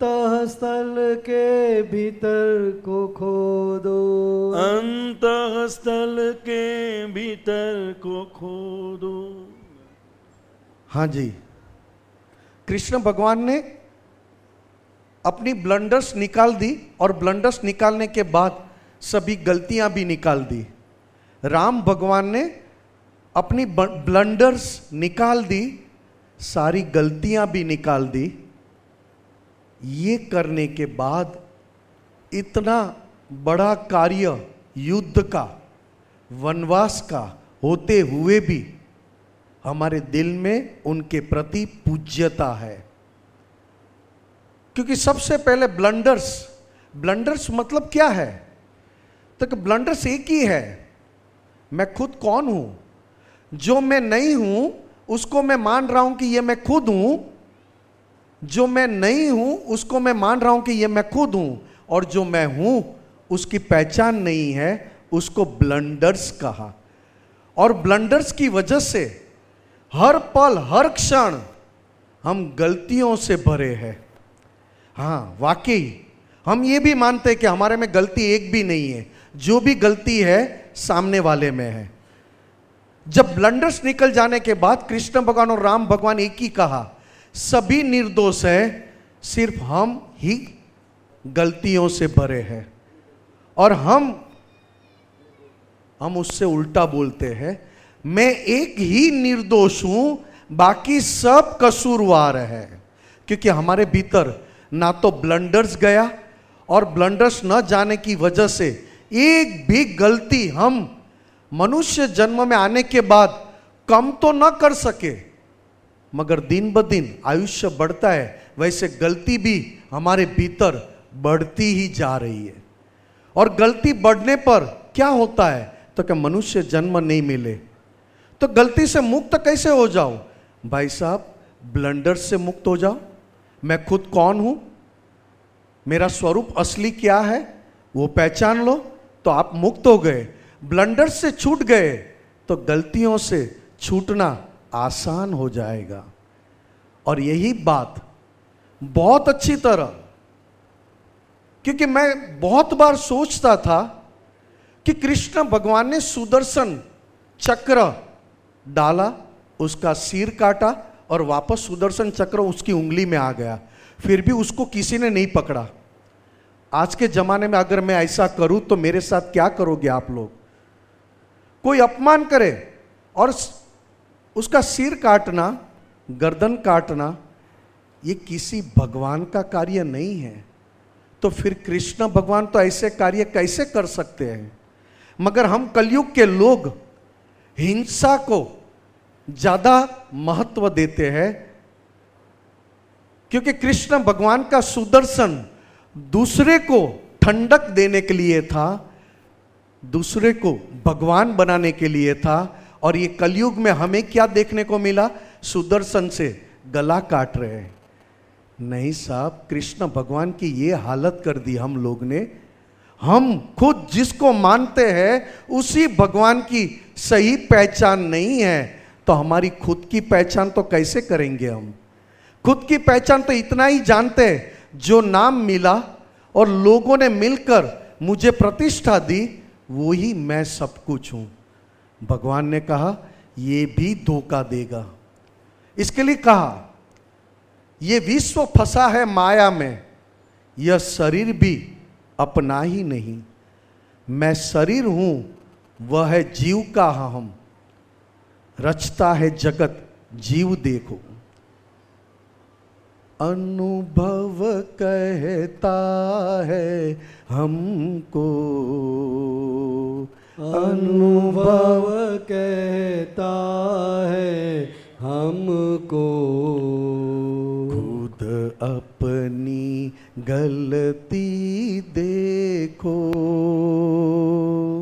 स्थल के भीतर को खोदो। अंत स्थल के भीतर को खोदो। हाँ जी। कृष्ण भगवान ने अपनी ब्लंडर्स निकाल दी और ब्लंडर्स निकालने के बाद सभी गलतियाँ भी निकाल दी। राम भगवान ने अपनी ब्लंडर्स निकाल दी, सारी गलतियाँ भी निकाल दी। ये करने के बाद इतना बड़ा कार्य युद्ध का, वनवास का होते हुए भी हमारे दिल में उनके प्रति पूज्यता है। क्योंकि सबसे पहले ब्लंडर्स ब्लंडर्स मतलब क्या है? तो ब्लंडर्स एक ही है। मैं खुद कौन हूँ? जो मैं नहीं हूँ, उसको मैं मान रहा हूँ कि ये मैं खुद हूँ। जो मैं नहीं हूँ, उसको मैं मान रहा हूँ कि ये मैं खुद हूँ। और जो मैं हूँ, उसकी पहचान नहीं है, उसको ब्लंडर्स कहा। और ब्लंडर्स की वजह से हर पल, हर क्षण हम गलतियों से भरे हैं। हाँ वाकई, हम ये भी मानते हैं कि हमारे में गलती एक भी नहीं है। जो भी गलती है, सामने वाले में है। जब ब्लंडर्स निकल जाने के बाद कृष्ण भगवान और राम भगवान एक ही कहा, सभी निर्दोष है, सिर्फ़ हम ही गलतियों से भरे हैं। और हम हम उससे उल्टा बोलते हैं मैं एक ही निर्दोष हूँ, बाकी सब कसूरवार है। क्योंकि हमारे भीतर ना तो ब्लंडर्स गया और ब्लंडर्स न जाने की वजह से एक भी गलती हम मनुष्य जन्म में आने के बाद कम तो न कर सके, मगर दिन ब दिन आयुष्य बढ़ता है, वैसे गलती भी हमारे भीतर बढ़ती ही जा रही है। और गलती बढ़ने पर क्या होता है? तो क्या मनुष्य जन्म नहीं मिले। तो गलती से मुक्त कैसे हो जाओ भाई साहब, ब्लंडर से मुक्त हो जाओ। मैं खुद कौन हूँ? मेरा स्वरूप असली क्या है? वो पहचान लो। तो आप मुक्त हो गए। ब्लंडर से छूट गए। तो गलतियों से छूटना आसान हो जाएगा। और यही बात बहुत अच्छी तरह, क्योंकि मैं बहुत बार सोचता था कि कृष्ण भगवान ने सुदर्शन चक्र डाला, उसका सिर काटा और वापस सुदर्शन चक्र उसकी उंगली में आ गया। फिर भी उसको किसी ने नहीं पकड़ा। आज के जमाने में अगर मैं ऐसा करूँ तो मेरे साथ क्या करोगे आप लोग? कोई अपमान करे और उसका सिर काटना, गर्दन काटना, ये किसी भगवान का कार्य नहीं है। तो फिर कृष्ण भगवान तो ऐसे कार्य कैसे कर सकते हैं? मगर हम कलयुग के लोग हिंसा को ज़्यादा महत्व देते हैं, क्योंकि कृष्ण भगवान का सुदर्शन दूसरे को ठंडक देने के लिए था, दूसरे को भगवान बनाने के लिए था, और ये कलयुग में हमें क्या देखने को मिला? सुदर्शन से गला काट रहे हैं। नहीं साहब, कृष्ण भगवान की ये हालत कर दी हम लोग ने हम खुद जिसको मानते हैं, उसी भगवान की सही पहचान नहीं है। तो हमारी खुद की पहचान तो कैसे करेंगे हम? खुद की पहचान तो इतना ही जानते हैं, जो नाम मिला और लोगों ने मिलकर मुझे प्रतिष्ठा दी वो ही मैं सब कुछ हूँ। भगवान ने कहा, ये भी धोखा देगा। इसके लिए कहा, ये विश्व फंसा है माया में, यह शरीर भी अपना ही नहीं। मैं शरीर हूँ वह है जीव का हम। रचता है जगत जीव देखो। अनुभव कहता है हमको। अनुभव कहता है हमको। खुद अपनी गलती देखो।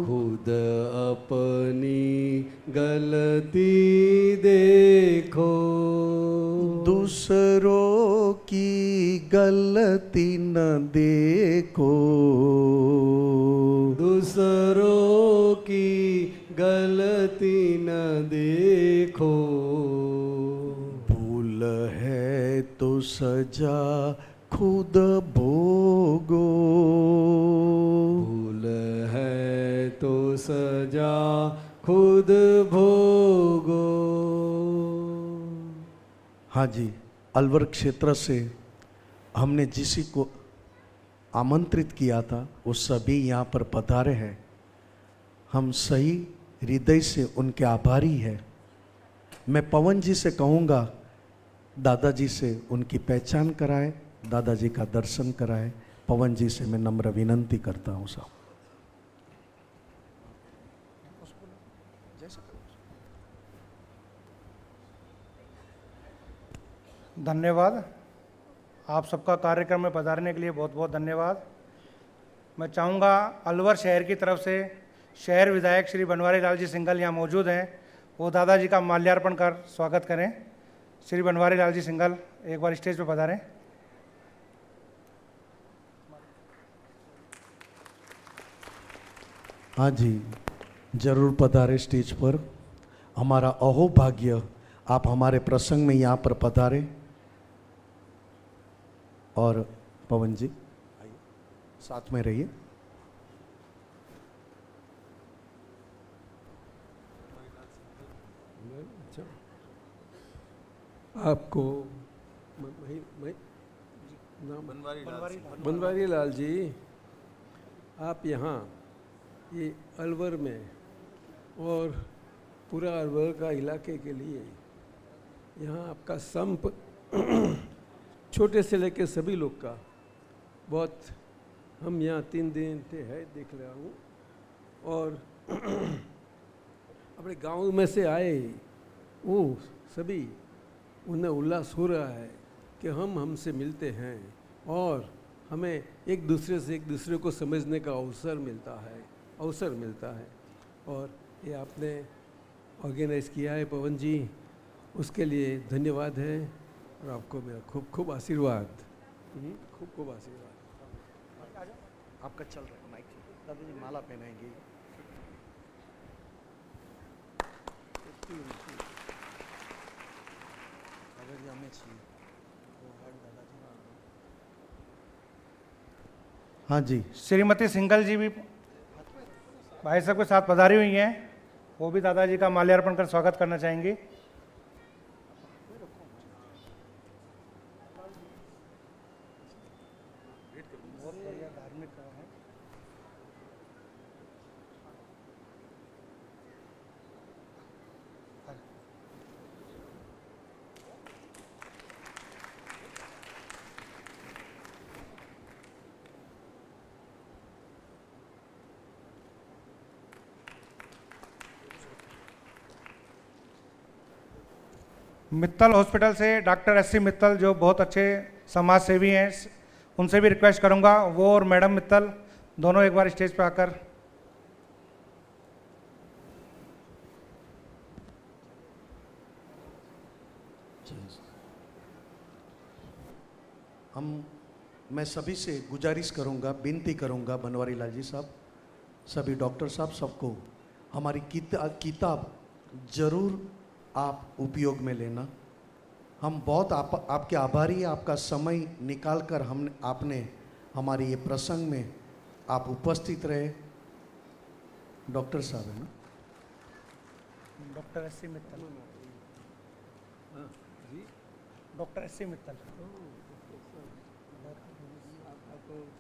खुद अपनी गलती देखो। दूसरों की गलती न देखो। दूसरों की गलती न देखो। भूल है तो सजा खुद भोगो। भूल है तो सजा खुद भोगो। हाँ जी अलवर क्षेत्र से हमने जिसी को आमंत्रित किया था वो सभी यहाँ पर पधारे हैं। हम सही हृदय से उनके आभारी हैं। मैं पवन जी से कहूँगा दादाजी से उनकी पहचान कराए। दादाजी का दर्शन कराए, पवन जी से मैं नम्र विनंती करता हूँ साहब धन्यवाद। आप सबका कार्यक्रम में पधारने के लिए बहुत बहुत धन्यवाद। मैं चाहूँगा अलवर शहर की तरफ़ से शहर विधायक श्री बनवारी लाल जी सिंघल यहाँ मौजूद हैं। वो दादाजी का माल्यार्पण कर स्वागत करें। श्री बनवारी लाल जी सिंघल, एक बार स्टेज पर पधारें। हाँ जी ज़रूर पधारे स्टेज पर। हमारा अहोभाग्य आप हमारे प्रसंग में यहाँ पर पधारे। और पवन जी आइए साथ में रहिए। आपको बनवारी लाल जी आप यहाँ ये अलवर में और पूरा अलवर का इलाके के लिए यहाँ आपका संप छोटे से लेकर सभी लोग का बहुत हम यहाँ तीन दिन से है, देख रहा हूँ। और अपने गाँव में से आए वो सभी, उन्हें उल्लास हो रहा है कि हम हमसे मिलते हैं और हमें एक दूसरे से एक दूसरे को समझने का अवसर मिलता है। अवसर मिलता है। और ये आपने ऑर्गेनाइज किया है पवन जी उसके लिए धन्यवाद है और आपको मेरा खूब खूब आशीर्वाद। हम्म, खूब खूब आशीर्वाद। आपका चल रहा है माइक। दादाजी माला पहनाएँगे। हाँ जी श्रीमती सिंगल जी भी भाई साहब के साथ पधारी हुई हैं। वो भी दादाजी का माल्यार्पण कर स्वागत करना चाहेंगी। मित्तल हॉस्पिटल से डॉक्टर एस सी मित्तल जो बहुत अच्छे समाज सेवी हैं उनसे भी रिक्वेस्ट करूँगा वो और मैडम मित्तल दोनों एक बार स्टेज पे आकर। हम मैं सभी से गुजारिश करूँगा विनती करूँगा बनवारी लाल जी साहब सभी डॉक्टर साहब सबको हमारी किता, किताब ज़रूर आप उपयोग में लेना। हम बहुत आप, आपके आभारी हैं आपका समय निकाल कर हम आपने हमारे ये प्रसंग में आप उपस्थित रहे। डॉक्टर साहब है ना? Doctor S C Mittal. Doctor S C Mittal.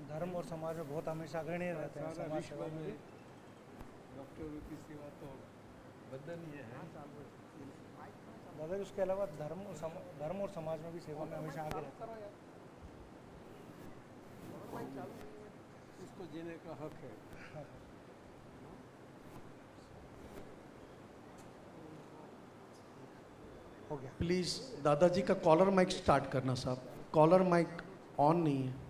धर्म और समाज में बहुत हमेशा अग्रणी रहते हैं समाज सेवा में। डॉक्टरों की सेवा तो वंदनीय है। दादा जी उसके अलावा धर्म और सम, धर्म और समाज में भी सेवा में हमेशा आगे रहते हैं। उसको जीने का हक है। हो गया। प्लीज़ दादाजी का कॉलर माइक स्टार्ट करना साहब। कॉलर माइक ऑन नहीं है।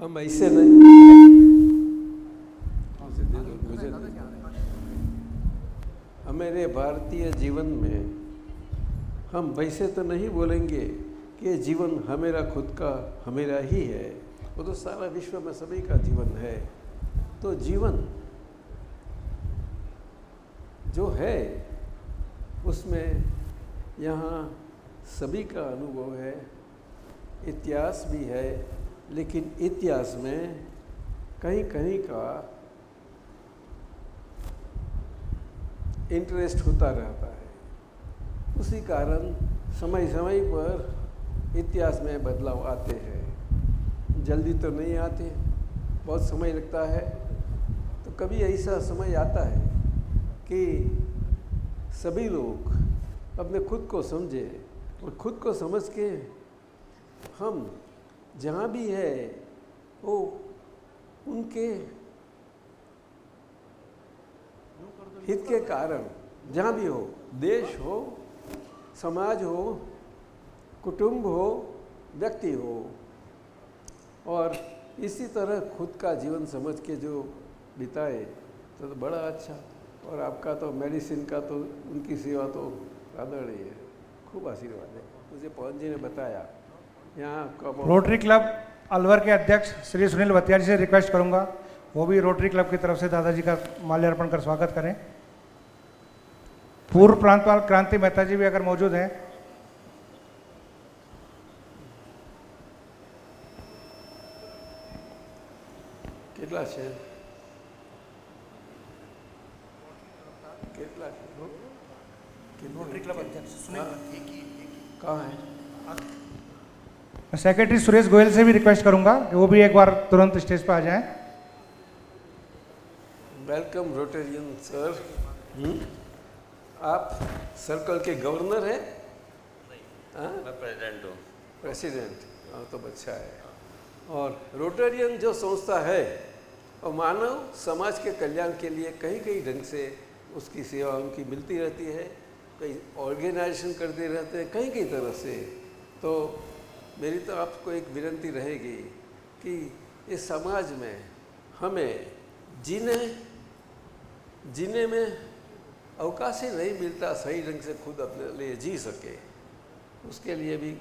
हम ऐसे नहीं। हमारे भारतीय जीवन में हम वैसे तो नहीं बोलेंगे कि जीवन हमेरा खुद का, हमेरा ही है वो तो सारा विश्व में सभी का जीवन है तो जीवन जो है, उसमें यहाँ सभी का अनुभव है, इतिहास भी है लेकिन इतिहास में कहीं कहीं का इंटरेस्ट होता रहता है। उसी कारण समय समय पर इतिहास में बदलाव आते हैं। जल्दी तो नहीं आते, बहुत समय लगता है। तो कभी ऐसा समय आता है कि सभी लोग अपने खुद को समझे और खुद को समझ के हम जहाँ भी है वो उनके हित के कारण जहाँ भी हो देश हो समाज हो कुटुंब हो व्यक्ति हो और इसी तरह खुद का जीवन समझ के जो बिताए तो, तो बड़ा अच्छा। और आपका तो मेडिसिन का तो उनकी सेवा तो आदरणीय है। खूब आशीर्वाद है। मुझे पवन जी ने बताया। यहाँ कब रोटरी क्लब अलवर के अध्यक्ष श्री सुनील भतिया जी से रिक्वेस्ट करूंगा वो भी रोटरी क्लब की तरफ से दादाजी का माल्यार्पण कर स्वागत करें पूर्व प्रांतपाल क्रांति मेहता जी भी अगर मौजूद हैं કેટલા છે કેટલા છે रोटरी क्लब अध्यक्ष कहाँ है सेक्रेटरी सुरेश गोयल से भी रिक्वेस्ट करूँगा कि वो भी एक बार तुरंत स्टेज पर आ जाएँ। वेलकम रोटेरियन सर आप सर्कल के गवर्नर हैं? हाँ? मैं प्रेसिडेंट हूँ। प्रेसिडेंट हाँ तो अच्छा है। और रोटेरियन जो संस्था है और मानव समाज के कल्याण के लिए कई कई ढंग से उसकी सेवा उनकी मिलती रहती है कई ऑर्गेनाइजेशन करते रहते हैं कई कई तरह से। तो मेरी तो आपको एक विनती रहेगी कि इस समाज में हमें जीने जीने में अवकाश ही नहीं मिलता सही ढंग से खुद अपने लिए जी सके। उसके लिए भी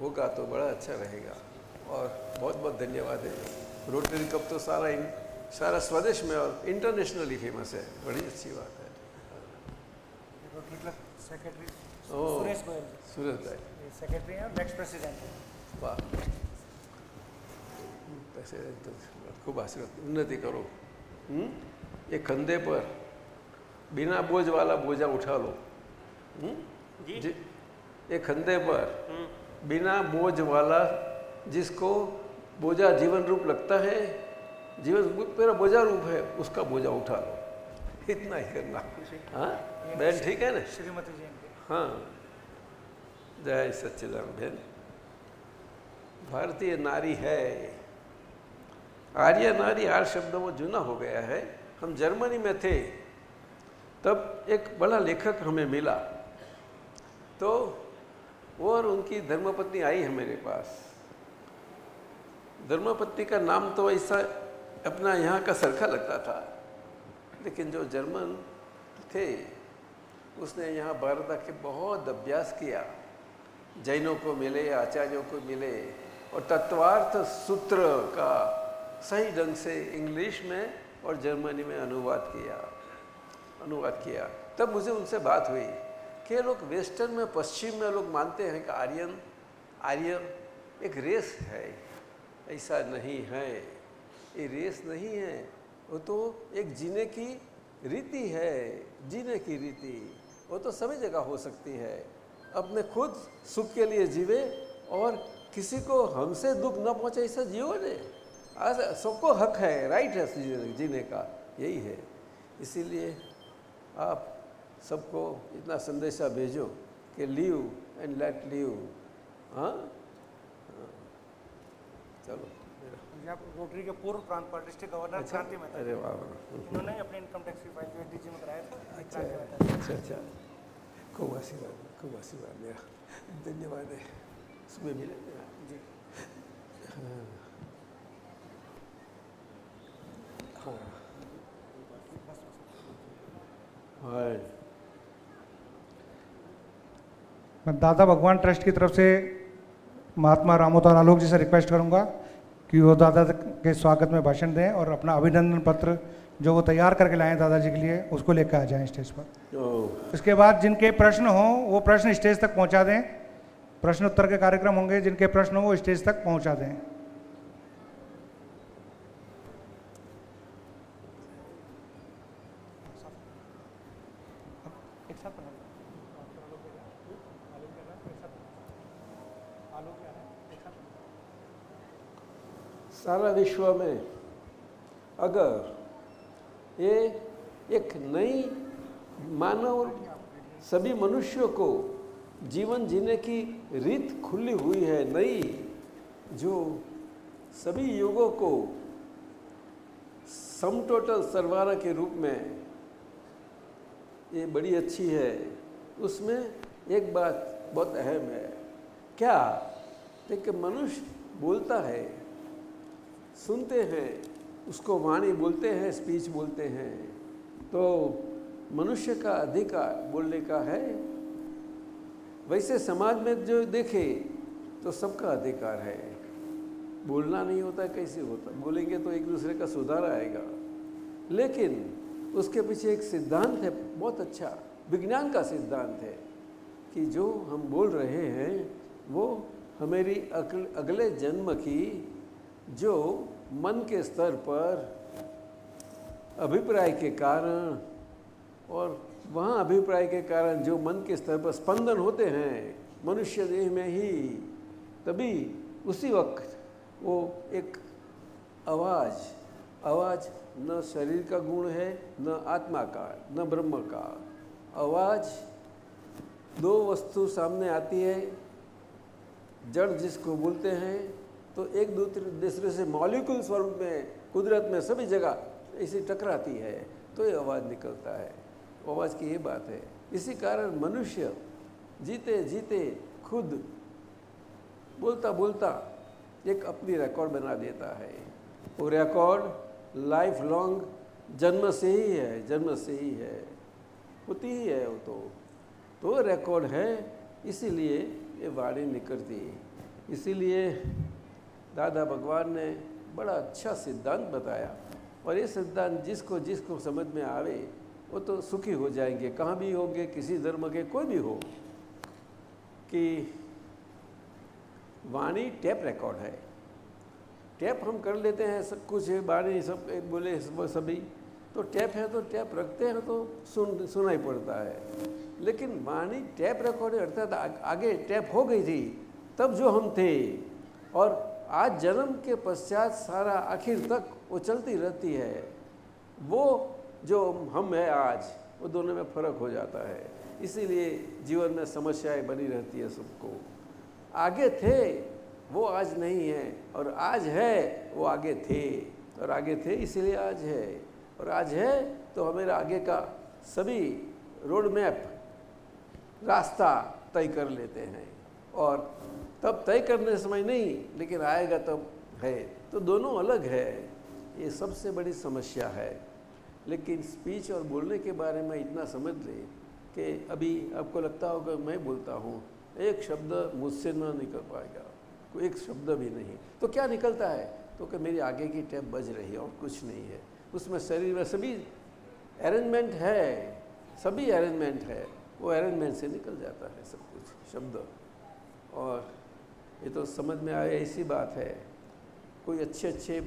होगा तो बड़ा अच्छा रहेगा। और बहुत बहुत धन्यवाद है। रोटरी कप तो सारा इन, सारा स्वदेश में और इंटरनेशनली फ़ेमस है। बड़ी अच्छी बात है। रोटरी क्लब सेक्रेटरी सुरेश भाई। सेक्रेटरी हैं नेक्स्ट प्रेसिडेंट हैं वाह। तो खूब आशीर्वाद। उन्नति करो। हम्म? ये कंधे पर बिना बोझ वाला बोझा उठा लो। हम्म? जी। ये कंधे पर बिना बोझ वाला जिसको बोझा जीवन रूप लगता है जीवन मेरा बोझा रूप है उसका बोझा उठा लो। इतना ही करना। हाँ? बहन ठीक है ना? श्रीमती जी। हाँ। जय सच्चिदानंद बहन भारतीय नारी है। आर्य नारी आर शब्द वो जूना हो गया है। हम जर्मनी में थे। तब एक बड़ा लेखक हमें मिला। तो और उनकी धर्मपत्नी आई है मेरे पास। धर्मपत्नी का नाम तो ऐसा अपना यहाँ का सरखा लगता था। लेकिन जो जर्मन थे, उसने यहाँ भारत के बहुत अभ्यास किया। जैनों को मिले, आचार्यों को मिले। और तत्वार्थ सूत्र का सही ढंग से इंग्लिश में और जर्मनी में अनुवाद किया अनुवाद किया। तब मुझे उनसे बात हुई कि लोग वेस्टर्न में, पश्चिम में लोग मानते हैं कि आर्यन, आर्य एक रेस है। ऐसा नहीं है। ये रेस नहीं है। वो तो एक जीने की रीति है, जीने की रीति। वो तो सभी जगह हो सकती है। अपने खुद सुख के लिए जीवे और किसी को हमसे दुख न पहुँचे ऐसा जियो ने। सबको हक है राइट है जीने- का यही है। इसीलिए आप सबको इतना संदेशा भेजो कि लीव एंड लेट लीव। हाँ। चलो। रोटरी के पूर्व प्रांत पर डिस्ट्रिक्ट गवर्नर अच्छा। क्रांति मेहता। अरे वाह। इन्होंने अपने इनकम टैक्स की फ़ाइल जो डीजी में कराया था अच्छा अच्छा अच्छा। खूब आशीर्वाद। खूब आशीर्वाद मेरा धन्यवाद है सुबह मिले जी हाँ हाँ मैं दादा भगवान ट्रस्ट की तरफ़ से महात्मा रामोदार आलोक जी से रिक्वेस्ट करूँगा कि वो दादा के स्वागत में भाषण दें और अपना अभिनंदन पत्र जो वो तैयार करके लाए दादाजी के लिए उसको लेकर आ जाएँ स्टेज पर। इसके बाद जिनके प्रश्न हों वो प्रश्न स्टेज तक पहुँचा दें। प्रश्न उत्तर के कार्यक्रम होंगे जिनके प्रश्न हो वो स्टेज तक पहुँचा दें। सारा विश्व में अगर ये एक नई मानव सभी मनुष्यों को जीवन जीने की रीत खुली हुई है, नई, जो सभी युगों को सम टोटल सरवारा के रूप में ये बड़ी अच्छी है। उसमें एक बात बहुत अहम है। क्या? देखिए मनुष्य बोलता है, सुनते हैं उसको वाणी बोलते हैं स्पीच बोलते हैं। तो मनुष्य का अधिकार बोलने का है। वैसे समाज में जो देखे तो सबका अधिकार है। बोलना नहीं होता, कैसे होता? बोलेंगे तो एक दूसरे का सुधार आएगा। लेकिन उसके पीछे एक सिद्धांत है, बहुत अच्छा विज्ञान का सिद्धांत है, कि जो हम बोल रहे हैं, वो हमारी अगले जन्म की जो मन के स्तर पर अभिप्राय के कारण और वहाँ अभिप्राय के कारण जो मन के स्तर पर स्पंदन होते हैं, मनुष्य देह में ही, तभी उसी वक्त वो एक आवाज़ आवाज़ न शरीर का गुण है, न आत्मा का, न ब्रह्म का। आवाज़ दो वस्तु सामने आती है, जड़ जिसको बोलते हैं तो एक दूसरे दूसरे से मॉलिक्यूल स्वरूप में, कुदरत में सभी जगह ऐसी टकराती है तो ये आवाज़ निकलता है। आवाज़ की ये बात है। इसी कारण मनुष्य जीते जीते खुद बोलता बोलता एक अपनी रिकॉर्ड बना देता है। वो रिकॉर्ड लाइफ लॉन्ग जन्म से ही है, जन्म से ही है। होती ही है वो तो। तो रिकॉर्ड है, इसीलिए ये वाणी निकलती इसीलिए दादा भगवान ने बड़ा अच्छा सिद्धांत बताया। और ये सिद्धांत जिसको जिसको समझ में आवे, वो तो सुखी हो जाएँगे। कहाँ भी होंगे, किसी धर्म के, कोई भी हो। कि वाणी टेप रिकॉर्ड है। टैप हम कर लेते हैं, सब कुछ है, वाणी सब बोले सब सभी। तो टैप है तो टैप रखते हैं तो सुन, सुनाई पड़ता है। लेकिन वाणी टैप रिकॉर्ड अर्थात आगे टैप हो गई थी, तब जो हम थे, और आज जन्म के पश्चात सारा आखिर तक वो चलती रहती है। वो जो हम है आज, वो दोनों में फ़र्क हो जाता है। इसीलिए जीवन में समस्याएँ बनी रहती है सबको। आगे थे, वो आज नहीं है। और आज है, वो आगे थे। और आगे थे, इसीलिए आज है। और आज है तो हमें आगे का सभी रोड मैप रास्ता तय कर लेते हैं। और तब तय करने समय नहीं, लेकिन आएगा तब है। तो दोनों अलग है। ये सबसे बड़ी समस्या है। लेकिन स्पीच और बोलने के बारे में इतना समझ ले कि अभी आपको लगता होगा मैं बोलता हूँ, एक शब्द मुझसे न निकल पाएगा। कोई एक शब्द भी नहीं। तो क्या निकलता है? तो कि मेरी आगे की टैप बज रही है और कुछ नहीं है। उसमें शरीर में सभी अरेंजमेंट है। सभी अरेंजमेंट है। वो अरेंजमेंट से निकल जाता है सब कुछ, शब्द। और ये तो समझ में आए ऐसी बात है कोई अच्छे अच्छे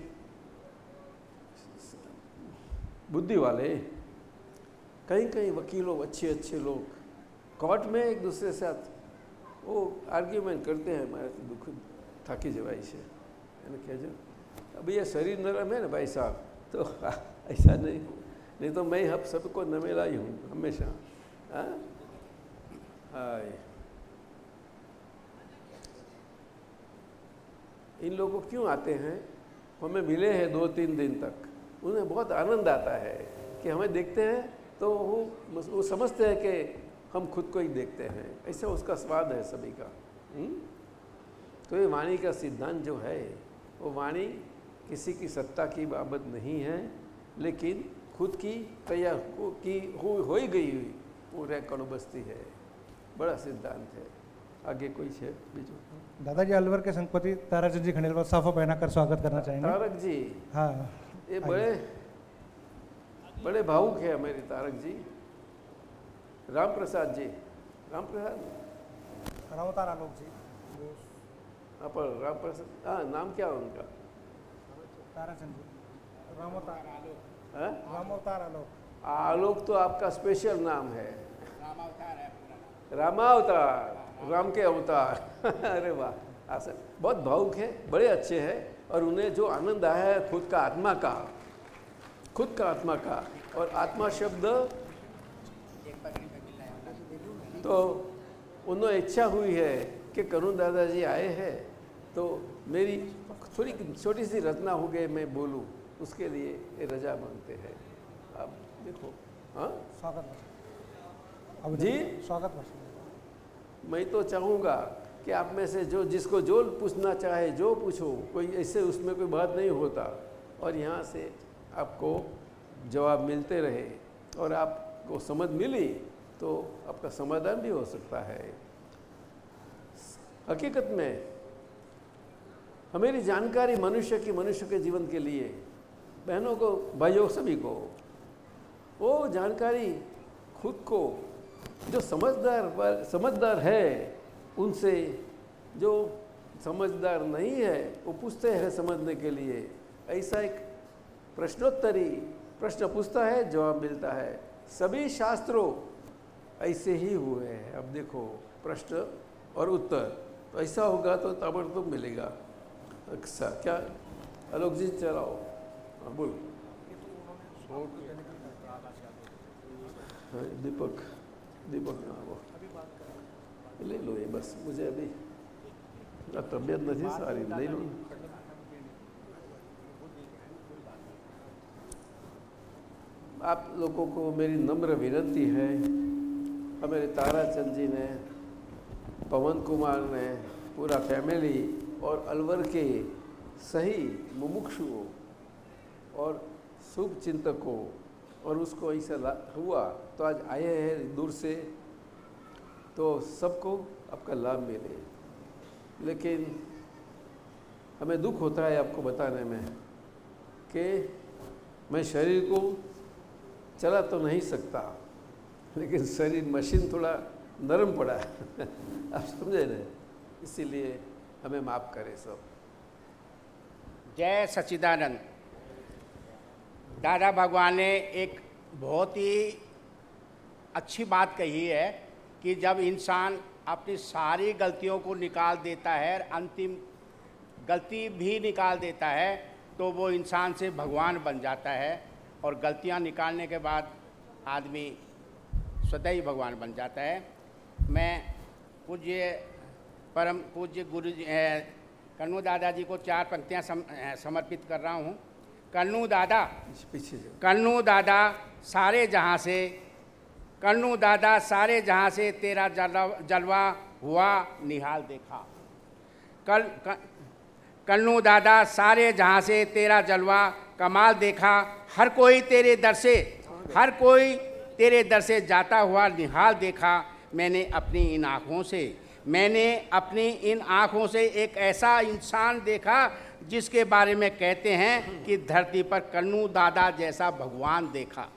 बुद्धि वाले कहीं कहीं वकीलों अच्छे अच्छे लोग कोर्ट में एक दूसरे के साथ वो आर्ग्यूमेंट करते हैं मारे दुख થાકી જવાય છે એને કહેજો अभी ये शरीर नरम है ना भाई साहब तो ऐसा नहीं नहीं तो मैं अब सबको नमेला ही हूँ हमेशा हाँ इन लोगों क्यों आते हैं? हमें मिले हैं दो तीन दिन तक। उन्हें बहुत आनंद आता है कि हमें देखते हैं तो वो वो समझते हैं कि हम खुद को ही देखते हैं। ऐसा उसका स्वाद है सभी का। हुँ? तो ये वाणी का सिद्धांत जो है वो वाणी किसी की सत्ता की बाबत नहीं है लेकिन खुद की तैयार की हो, हो ही गई हुई वो पूरे कणुबस्ती है। बड़ा सिद्धांत है। आगे कोई है बीजू? दादाजी अलवर के संपत्ति ताराचंद जी खंडेलवाल साफा पहनाकर स्वागत करना चाहेंगे। तारक जी? हाँ। ये बड़े बड़े भावुक है हमारे तारक जी। राम प्रसाद जी। राम प्रसाद रामतार आलोक जी। हाँ पर राम प्रसाद हाँ नाम क्या है उनका? ताराचंद जी। रामोतार आलोक हाँ? रामोतार आलोक आलोक तो आपका स्पेशल नाम है। रामावतार। राम के अवतार। अरे वाह ऐसा बहुत भावुक है बड़े अच्छे हैं और उन्हें जो आनंद आया है खुद का आत्मा का खुद का आत्मा का और आत्मा शब्द तो उन्हें इच्छा हुई है कि करुण दादाजी आए हैं तो मेरी थोड़ी छोटी सी रचना हो गई मैं बोलूँ उसके लिए ये रजा मांगते हैं। अब देखो हाँ? स्वागत अब जी? स्वागत मैं तो चाहूँगा कि आप में से जो जिसको जो पूछना चाहे, जो पूछो, कोई ऐसे उसमें कोई बात नहीं होता। और यहाँ से आपको जवाब मिलते रहे और आपको समझ मिली तो आपका समाधान भी हो सकता है। हकीकत में हमारी जानकारी मनुष्य की मनुष्य के जीवन के लिए, बहनों को, भाइयों सभी को, वो जानकारी खुद को जो समझदार पर समझदार है उनसे जो समझदार नहीं है वो पूछते हैं समझने के लिए। ऐसा एक प्रश्नोत्तरी प्रश्न पूछता है जवाब मिलता है। सभी शास्त्रों ऐसे ही हुए हैं। अब देखो प्रश्न और उत्तर। तो ऐसा होगा तो ताबड़तोब मिलेगा। अच्छा क्या? आलोक जी चलाओ हाँ बोलो। हाँ, दीपक। दीपक हाँ वो ले लो ये बस मुझे अभी तबीयत नहीं सारी ले लो। आप लोगों को मेरी नम्र विनती है हमारे ताराचंद जी ने पवन कुमार ने पूरा फैमिली और अलवर के सही मुमुक्षुओं और शुभ चिंतकों और उसको ऐसा हुआ तो आज आए हैं दूर से तो सबको आपका लाभ मिले। लेकिन हमें दुख होता है आपको बताने में कि मैं शरीर को चला तो नहीं सकता, लेकिन शरीर मशीन थोड़ा नरम पड़ा है। आप समझे न? इसीलिए हमें माफ़ करें सब। जय सच्चिदानंद। दादा भगवान ने एक बहुत ही अच्छी बात कही है कि जब इंसान अपनी सारी गलतियों को निकाल देता है अंतिम गलती भी निकाल देता है तो वो इंसान से भगवान बन जाता है और गलतियाँ निकालने के बाद आदमी स्वतः ही भगवान बन जाता है। मैं पूज्य परम पूज्य गुरु जी कन्नू दादाजी को चार पंक्तियाँ सम, समर्पित कर रहा हूँ। कन्नू दादा पीछे कन्नू दादा सारे जहाँ से कन्नू दादा, सारे जहाँ से तेरा जलवा हुआ, निहाल देखा। कल कन्नू दादा, सारे जहाँ से तेरा जलवा, कमाल देखा। हर कोई तेरे दर से, हर कोई तेरे दर से जाता हुआ, निहाल देखा। मैंने अपनी इन आँखों से, मैंने अपनी इन आँखों से एक ऐसा इंसान देखा, जिसके बारे में कहते हैं कि धरती पर कन्नू दादा जैसा भगवान देखा।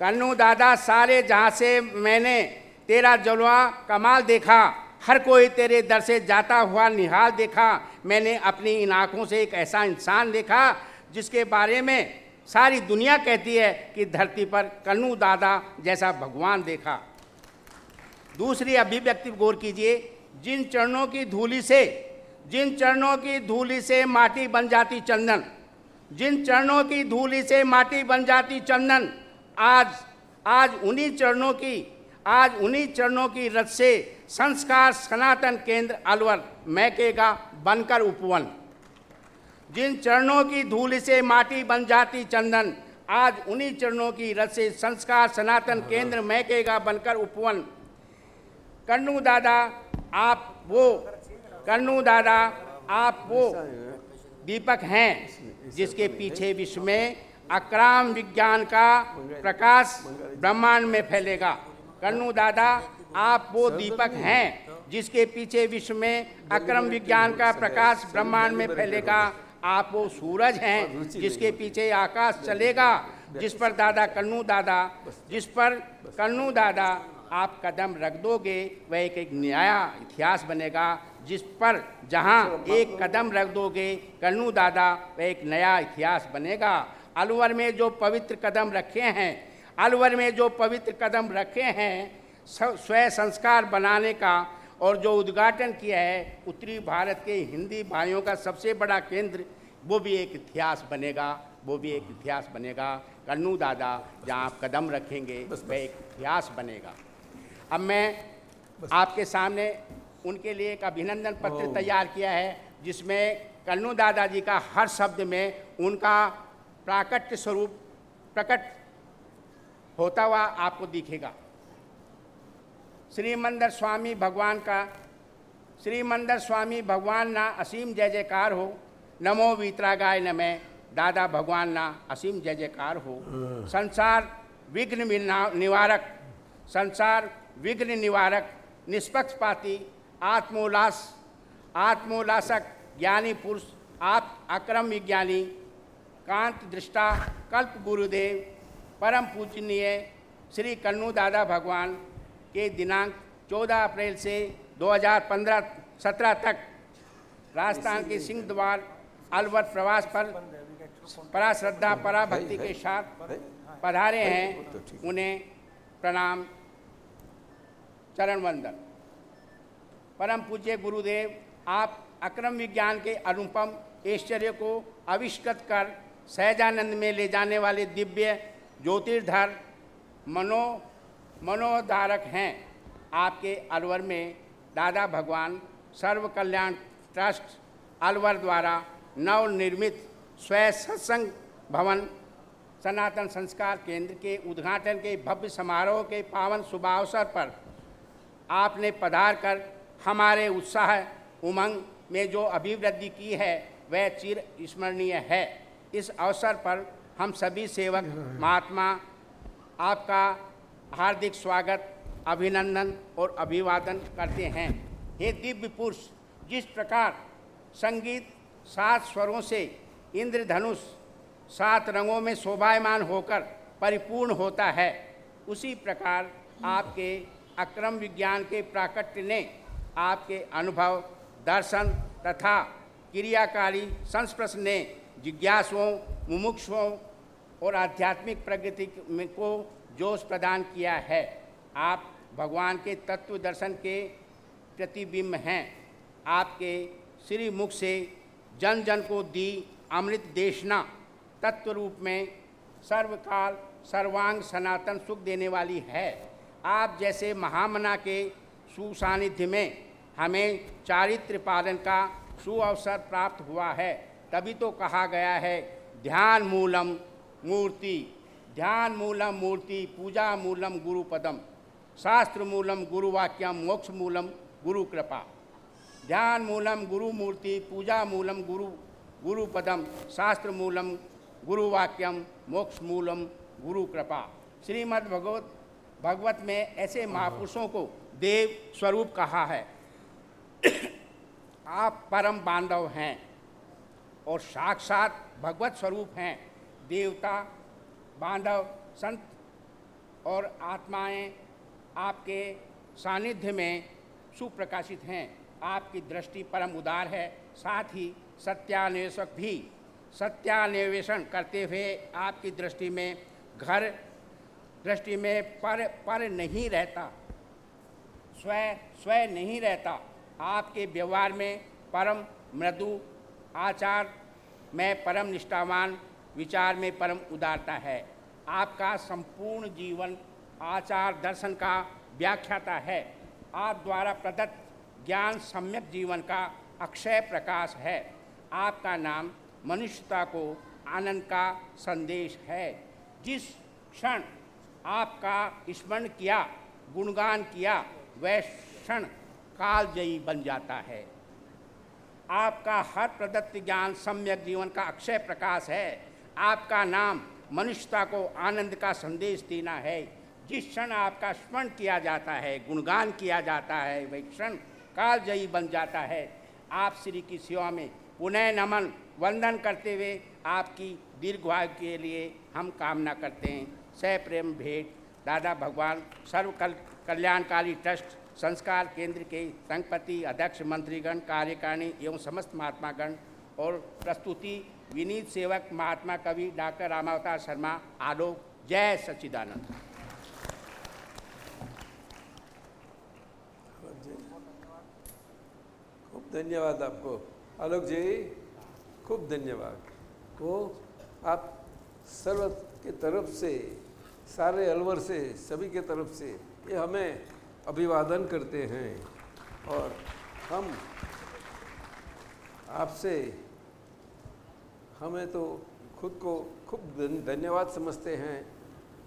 कन्नू दादा सारे जहाँ से मैंने तेरा जलवा कमाल देखा, हर कोई तेरे दर से जाता हुआ निहाल देखा, मैंने अपनी इन आँखों से एक ऐसा इंसान देखा, जिसके बारे में सारी दुनिया कहती है कि धरती पर कन्नू दादा जैसा भगवान देखा। दूसरी अभिव्यक्ति गौर कीजिए, जिन चरणों की धूली से, जिन चरणों की धूलि से माटी बन जाती चंदन, जिन चरणों की धूलि से माटी बन जाती चंदन आज आज उन्हीं चरणों की, आज उन्हीं चरणों की रथ से संस्कार सनातन केंद्र अलवर महकेगा बनकर उपवन। जिन चरणों की धूल से माटी बन जाती चंदन, आज उन्हीं चरणों की रथ से संस्कार सनातन केंद्र महकेगा बनकर उपवन। कन्नू दादा, आप वो, कन्नू दादा, आप वो दीपक हैं जिसके पीछे विश्व में अक्राम विज्ञान का प्रकाश ब्रह्मांड में फैलेगा। कन्नू दादा आप वो दीपक हैं जिसके पीछे विश्व में अक्रम विज्ञान का प्रकाश ब्रह्मांड में फैलेगा। आप वो सूरज हैं जिसके पीछे आकाश चलेगा जिस पर दादा कन्नू दादा जिस पर कन्नू दादा आप कदम रख दोगे वह एक एक नया इतिहास बनेगा जिस पर जहाँ एक कदम रख दोगे कन्नू दादा वह एक नया इतिहास बनेगा। अलवर में जो पवित्र कदम रखे हैं अलवर में जो पवित्र कदम रखे हैं स्वयं संस्कार बनाने का और जो उद्घाटन किया है उत्तरी भारत के हिंदी भाइयों का सबसे बड़ा केंद्र वो भी एक इतिहास बनेगा वो भी एक इतिहास बनेगा। कन्नू दादा जहाँ आप कदम रखेंगे वह एक इतिहास बनेगा। अब मैं आपके सामने उनके लिए एक अभिनंदन पत्र तैयार किया है जिसमें कन्नू दादाजी का हर शब्द में उनका प्राकट्य स्वरूप, प्रकट होता हुआ आपको दिखेगा। श्रीमंदर स्वामी भगवान का, श्रीमंदर स्वामी भगवान ना असीम जय जयकार हो। नमो वीतरागाय नमे। दादा भगवान ना असीम जय जयकार हो। संसार विघ्न निवारक। संसार विघ्न निवारक निष्पक्षपाती आत्मोल्लास आत्मोल्लासक ज्ञानी पुरुष, आप अक्रम विज्ञानी। कांत दृष्टा कल्प गुरुदेव, परम पूजनीय श्री कन्नू दादा भगवान के दिनांक 14 अप्रैल से 2015-17 तक राजस्थान के सिंह द्वार, अलवर प्रवास पर परा श्रद्धा परा भक्ति के साथ पधारे हैं। उन्हें प्रणाम चरण वंदन परम पूज्य गुरुदेव, आप अक्रम विज्ञान के अनुपम ऐश्वर्य को आविष्कृत कर सहजानंद में ले जाने वाले दिव्य ज्योतिर्धर मनो, मनोधारक हैं। आपके अलवर में दादा भगवान सर्व कल्याण ट्रस्ट अलवर द्वारा नवनिर्मित स्वयं सत्संग भवन, सनातन संस्कार केंद्र के उद्घाटन के भव्य समारोह के पावन शुभावसर पर आपने पधार कर हमारे उत्साह उमंग में जो अभिवृद्धि की है, वह चिर स्मरणीय है। इस अवसर पर हम सभी सेवक, महात्मा, आपका हार्दिक स्वागत, अभिनंदन और अभिवादन करते हैं। हे दिव्य पुरुष, जिस प्रकार संगीत सात स्वरों से इंद्रधनुष सात रंगों में शोभायमान होकर परिपूर्ण होता है, उसी प्रकार आपके अक्रम विज्ञान के प्राकट्य ने आपके अनुभव, दर्शन तथा क्रियाकारी संस्पर्श ने जिज्ञासुओं, मुमुक्षुओं और आध्यात्मिक प्रगति को जोश प्रदान किया है। आप भगवान के तत्व दर्शन के प्रतिबिंब हैं। आपके श्री मुख से जन जन को दी अमृत देशना तत्व रूप में सर्वकाल, सर्वांग, सनातन सुख देने वाली है। आप जैसे महामना के सुसानिध्य में हमें चारित्र पालन का सुअवसर प्राप्त हुआ है। तभी तो कहा गया है, ध्यान मूलम मूर्ति, ध्यान मूलम मूर्ति, पूजा मूलम गुरुपदम शास्त्र मूलम गुरुवाक्यम मोक्ष मूलम गुरु कृपा, ध्यान मूलम गुरु मूर्ति, पूजा मूलम गुरु गुरुपदम शास्त्र मूलम गुरुवाक्यम मोक्ष मूलम गुरु कृपा। श्रीमद् भगवत भगवत में ऐसे महापुरुषों को देव स्वरूप कहा है। आप परम बांधव हैं। और साक्षात भगवत स्वरूप हैं। देवता, बांधव, संत और आत्माएँ आपके सानिध्य में सुप्रकाशित हैं। आपकी दृष्टि परम उदार है, साथ ही सत्यान्वेषक भी। सत्यान्वेषण करते हुए आपकी दृष्टि में घर, दृष्टि में पर पर नहीं रहता, स्वय स्वय नहीं रहता। आपके व्यवहार में परम, मृदु, आचार में परम निष्ठावान, विचार में परम उदारता है। आपका संपूर्ण जीवन, आचार दर्शन का व्याख्याता है। आप द्वारा प्रदत्त ज्ञान सम्यक जीवन का अक्षय प्रकाश है। आपका नाम मनुष्यता को आनंद का संदेश है। जिस क्षण आपका स्मरण किया, गुणगान किया, वह क्षण कालजयी बन जाता है। आपका हर प्रदत्त ज्ञान सम्यक जीवन का अक्षय प्रकाश है। आपका नाम मनुष्यता को आनंद का संदेश देना है। जिस क्षण आपका स्मरण किया जाता है, गुणगान किया जाता है, वही क्षण कालजयी बन जाता है। आप श्री की सेवा में पुनः नमन, वंदन करते हुए आपकी दीर्घायु के लिए हम कामना करते हैं। सह प्रेम भेंट, दादा भगवान सर्व कल कल्याणकारी ट्रस्ट संस्कार केंद्र के संघपति, अध्यक्ष, मंत्रीगण, कार्यकारिणी एवं समस्त महात्मागण और प्रस्तुति विनीत सेवक, महात्मा कवि डॉक्टर रामावतार शर्मा, आलोक, जय सच्चिदानंद। खूब धन्यवाद आपको। आलोक जी, खूब धन्यवाद। वो आप सर्व के तरफ़ से, सारे अलवर से, सभी के तरफ़ से, ये हमें अभिवादन करते हैं और हम आपसे हमें तो खुद को खूब धन्यवाद समझते हैं।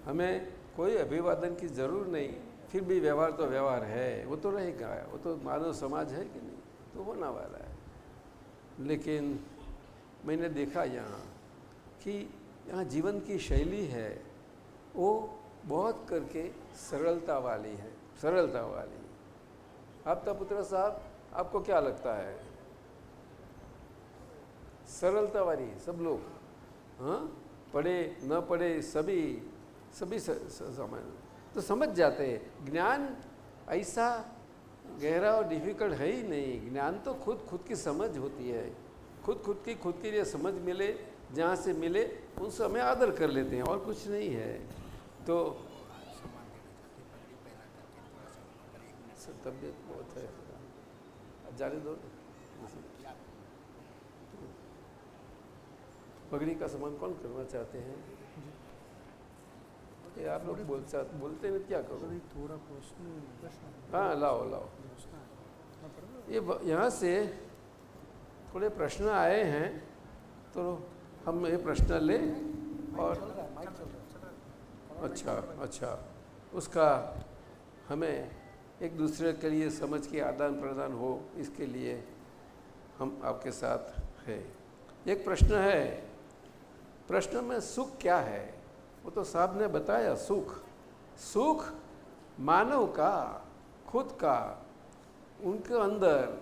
हमें कोई अभिवादन की ज़रूर नहीं, फिर भी व्यवहार तो व्यवहार है, वो तो रहेगा, वो तो मानव समाज है कि नहीं तो होना वाला है। लेकिन मैंने देखा यहाँ कि यहाँ जीवन की शैली है, वो बहुत करके सरलता वाली है। सरलता वाली। आपता पुत्र साहब, आपको क्या लगता है? सरलता वाली सब लोग हाँ? पढ़े, न पढ़े, सभी सभी समझ तो समझ जाते हैं। ज्ञान ऐसा गहरा और डिफ़िकल्ट है ही नहीं। ज्ञान तो खुद खुद की समझ होती है। खुद खुद की, खुद के लिए समझ मिले, जहाँ से मिले उनसे हमें आदर कर लेते हैं, और कुछ नहीं है। तो सर, तबीयत बहुत है। जाने दो। पगड़ी का सामान कौन करना चाहते हैं? ये आप लोग बोल बोलते हैं क्या करो? थोड़ा हाँ। लाओ लाओ। ये ब- यहाँ से थोड़े प्रश्न आए हैं तो हम ये प्रश्न लें और अच्छा अच्छा। उसका हमें एक दूसरे के लिए समझ के आदान प्रदान हो, इसके लिए हम आपके साथ है। एक प्रश्न है, प्रश्न में सुख क्या है? वो तो साहब ने बताया, सुख। सुख मानव का, खुद का, उनके अंदर,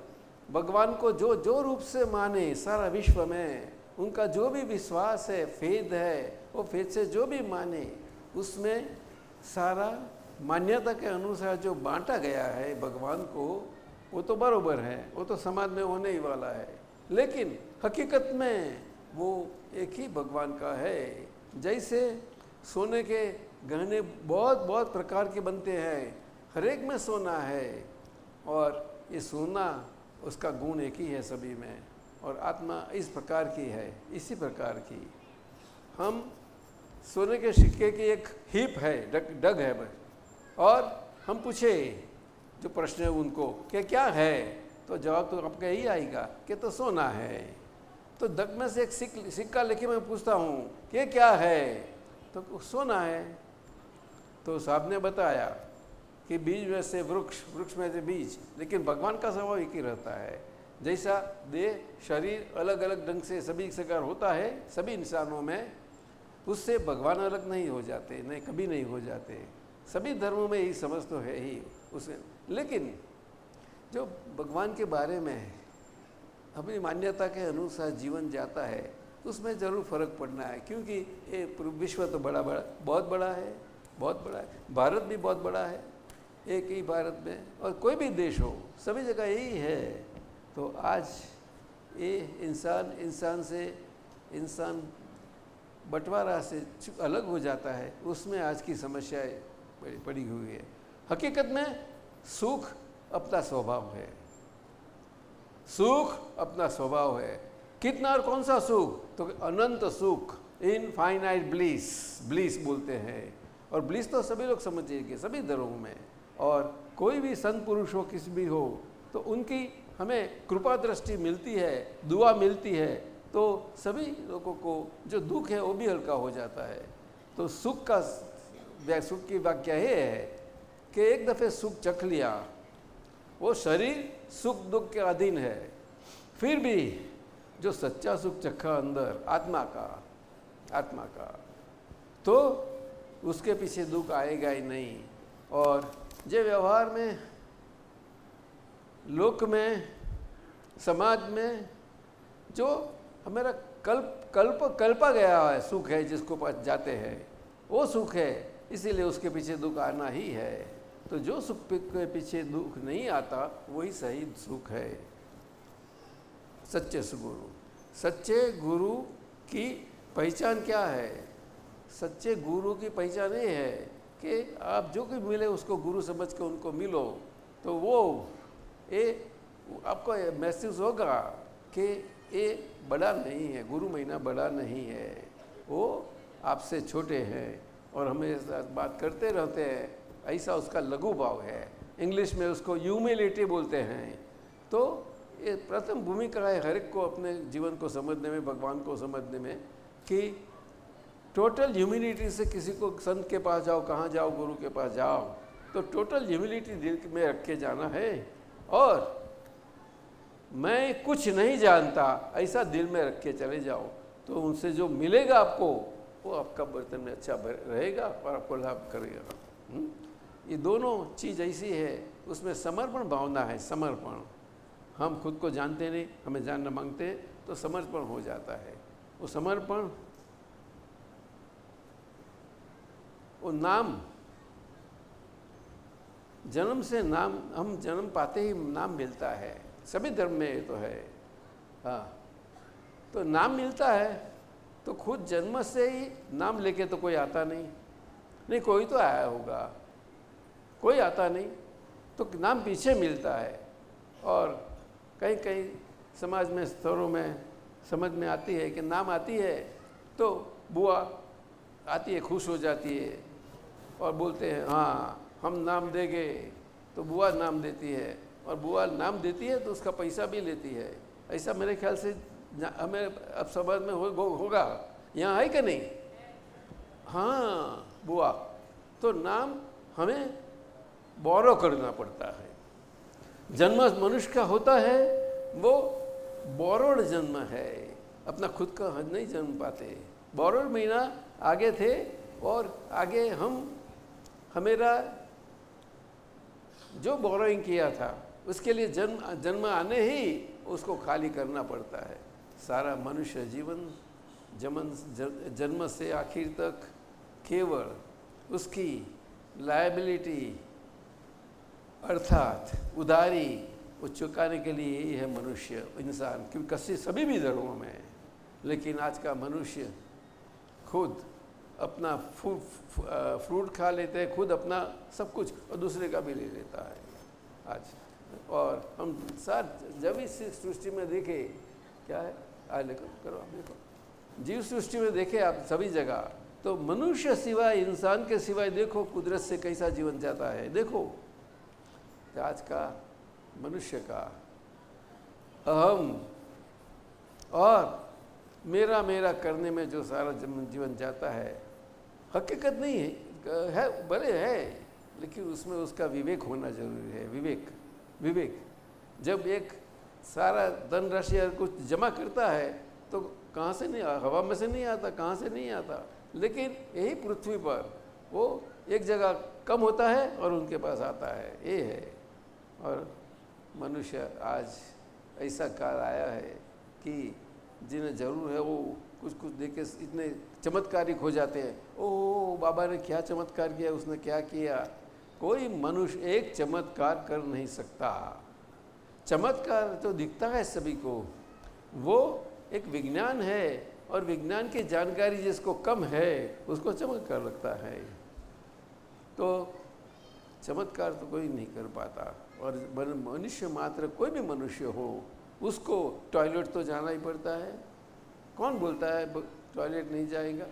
भगवान को जो जो रूप से माने सारा विश्व में, उनका जो भी विश्वास है, फेद है, वो फेद से जो भी माने, उसमें सारा मान्यता के अनुसार जो बांटा गया है भगवान को, वो तो बरोबर है, वो तो समाज में होने ही वाला है। लेकिन हकीकत में वो एक ही भगवान का है। जैसे सोने के गहने बहुत बहुत प्रकार के बनते हैं। हर एक में सोना है और ये सोना, उसका गुण एक ही है सभी में और आत्मा इस प्रकार की है, इसी प्रकार की। हम सोने के सिक्के की एक हीप है, डग डग है बस। और हम पूछे, जो प्रश्न है उनको कि क्या है? तो जवाब तो आपका यही आएगा कि तो सोना है? तो दग में से एक सिक सिक्का लेके मैं पूछता हूँ कि क्या है? तो सोना है। तो साहब ने बताया कि बीज में से वृक्ष वृक्ष में से बीज, लेकिन भगवान का स्वभाव एक ही रहता है। जैसा देह, शरीर अलग अलग ढंग से सभी सकार होता है, सभी इंसानों में, उससे भगवान अलग नहीं हो जाते, नहीं, कभी नहीं हो जाते। सभी धर्मों में यही समझ तो है ही उसे। लेकिन जो भगवान के बारे में अपनी मान्यता के अनुसार जीवन जाता है, उसमें ज़रूर फ़र्क पड़ना है, क्योंकि ये विश्व तो बड़ा बड़ा, बहुत बड़ा है, बहुत बड़ा है। भारत भी बहुत बड़ा है, एक ही भारत में, और कोई भी देश हो, सभी जगह यही है। तो आज ये इंसान इंसान से, इंसान बंटवारा से अलग हो जाता है, उसमें आज की समस्याएँ पड़ी हुई है। हकीकत में सुख अपना स्वभाव है। सुख अपना स्वभाव है। कितना और कौन सा सुख? तो अनंत सुख इन फाइनाइट ब्लिस ब्लिस बोलते हैं। और ब्लिस तो सभी लोग समझिए सभी धर्मों में। और कोई भी संत पुरुष हो, किसी भी हो तो उनकी हमें कृपा दृष्टि मिलती है, दुआ मिलती है तो सभी लोगों को जो दुख है, वो भी हल्का हो जाता है। तो सुख का सुख की वाक्य ये है कि एक दफ़े सुख चख लिया, वो शरीर सुख दुख के अधीन है। फिर भी जो सच्चा सुख चखा अंदर, आत्मा का आत्मा का तो उसके पीछे दुख आएगा ही नहीं। और जो व्यवहार में, लोक में, समाज में जो हमारा कल्प कल्प, कल्पा गया है, सुख है जिसको पास जाते हैं, वो सुख है। इसीलिए उसके पीछे दुख आना ही है। तो जो सुख के पीछे दुख नहीं आता, वही सही सुख है। सच्चे सुगुरु। सच्चे गुरु की पहचान क्या है? सच्चे गुरु की पहचान ये है कि आप जो भी मिले, उसको गुरु समझ के उनको मिलो। तो वो, ये आपको महसूस होगा कि ये बड़ा नहीं है, गुरु महीना बड़ा नहीं है। वो आपसे छोटे हैं। और हमें बात करते रहते हैं, ऐसा उसका लघु भाव है। इंग्लिश में उसको ह्यूमिलिटी बोलते हैं। तो ये प्रथम भूमिका है हर एक को अपने जीवन को समझने में, भगवान को समझने में कि टोटल ह्यूमिलिटी से किसी को संत के पास जाओ, कहाँ जाओ, गुरु के पास जाओ तो टोटल ह्यूमिलिटी दिल में रख के जाना है। और मैं कुछ नहीं जानता, ऐसा दिल में रख के चले जाओ तो उनसे जो मिलेगा आपको वो आपका बर्तन में अच्छा रहेगा और आपको लाभ करेगा। हुँ? ये दोनों चीज़ ऐसी है, उसमें समर्पण भावना है, समर्पण। हम खुद को जानते नहीं, हमें जानना मांगते हैं तो समर्पण हो जाता है। वो समर्पण, वो नाम, जन्म से नाम, हम जन्म पाते ही नाम मिलता है। सभी धर्म में ये तो है। हाँ। तो नाम मिलता है तो खुद जन्म से ही नाम लेके तो कोई आता नहीं। नहीं, कोई तो आया होगा। कोई आता नहीं। तो नाम पीछे मिलता है और कहीं कहीं समाज में, स्तरों में समझ में आती है कि नाम आती है तो बुआ आती है, खुश हो जाती है और बोलते हैं हाँ हम नाम देंगे। तो बुआ नाम देती है और बुआ नाम देती है तो उसका पैसा भी लेती है। ऐसा मेरे ख्याल से हमें अब समाज में हो, होगा। यहाँ है कि नहीं? हाँ बुआ। तो नाम हमें बोरो करना पड़ता है। जन्म मनुष्य का होता है वो बोरोड जन्म है। अपना खुद का हज नहीं जन्म पाते। बोरोड महीना आगे थे और आगे हम हमेरा जो बोरोइंग किया था उसके लिए जन्म जन्म आने ही उसको खाली करना पड़ता है। सारा मनुष्य जीवन जमन जन्म से आखिर तक केवल उसकी लाइबिलिटी अर्थात उदारी वो चुकाने के लिए यही है मनुष्य, इंसान, क्योंकि कसी सभी भी धर्मों में है। लेकिन आज का मनुष्य खुद अपना फ्रूट खा लेते हैं, खुद अपना सब कुछ और दूसरे का भी ले लेता है आज। और हम सर जब इस सृष्टि में देखे, क्या है? आज देखो करो आप देखो। जीव सृष्टि में देखे आप सभी जगह तो मनुष्य सिवाय, इंसान के सिवाय देखो कुदरत से कैसा जीवन जाता है, देखो। आज का मनुष्य का अहम और मेरा मेरा करने में जो सारा जीवन जाता है, हकीकत नहीं है है भले है, लेकिन उसमें उसका विवेक होना ज़रूरी है, विवेक विवेक। जब एक सारा धनराशि अगर कुछ जमा करता है तो कहाँ से नहीं हवा में से नहीं आता, कहाँ से नहीं आता? लेकिन यही पृथ्वी पर वो एक जगह कम होता है और उनके पास आता है, ये है। और मनुष्य आज ऐसा काल आया है कि जिन्हें ज़रूर है वो कुछ कुछ देख के इतने चमत्कारिक हो जाते हैं। ओ बाबा ने क्या चमत्कार किया, उसने क्या किया? कोई मनुष्य एक चमत्कार कर नहीं सकता। चमत्कार तो दिखता है सभी को। वो एक विज्ञान है और विज्ञान की जानकारी जिसको कम है, उसको चमत्कार लगता है। तो चमत्कार तो कोई नहीं कर पाता। और मनुष्य मात्र, कोई भी मनुष्य हो, उसको टॉयलेट तो जाना ही पड़ता है। कौन बोलता है टॉयलेट नहीं जाएगा?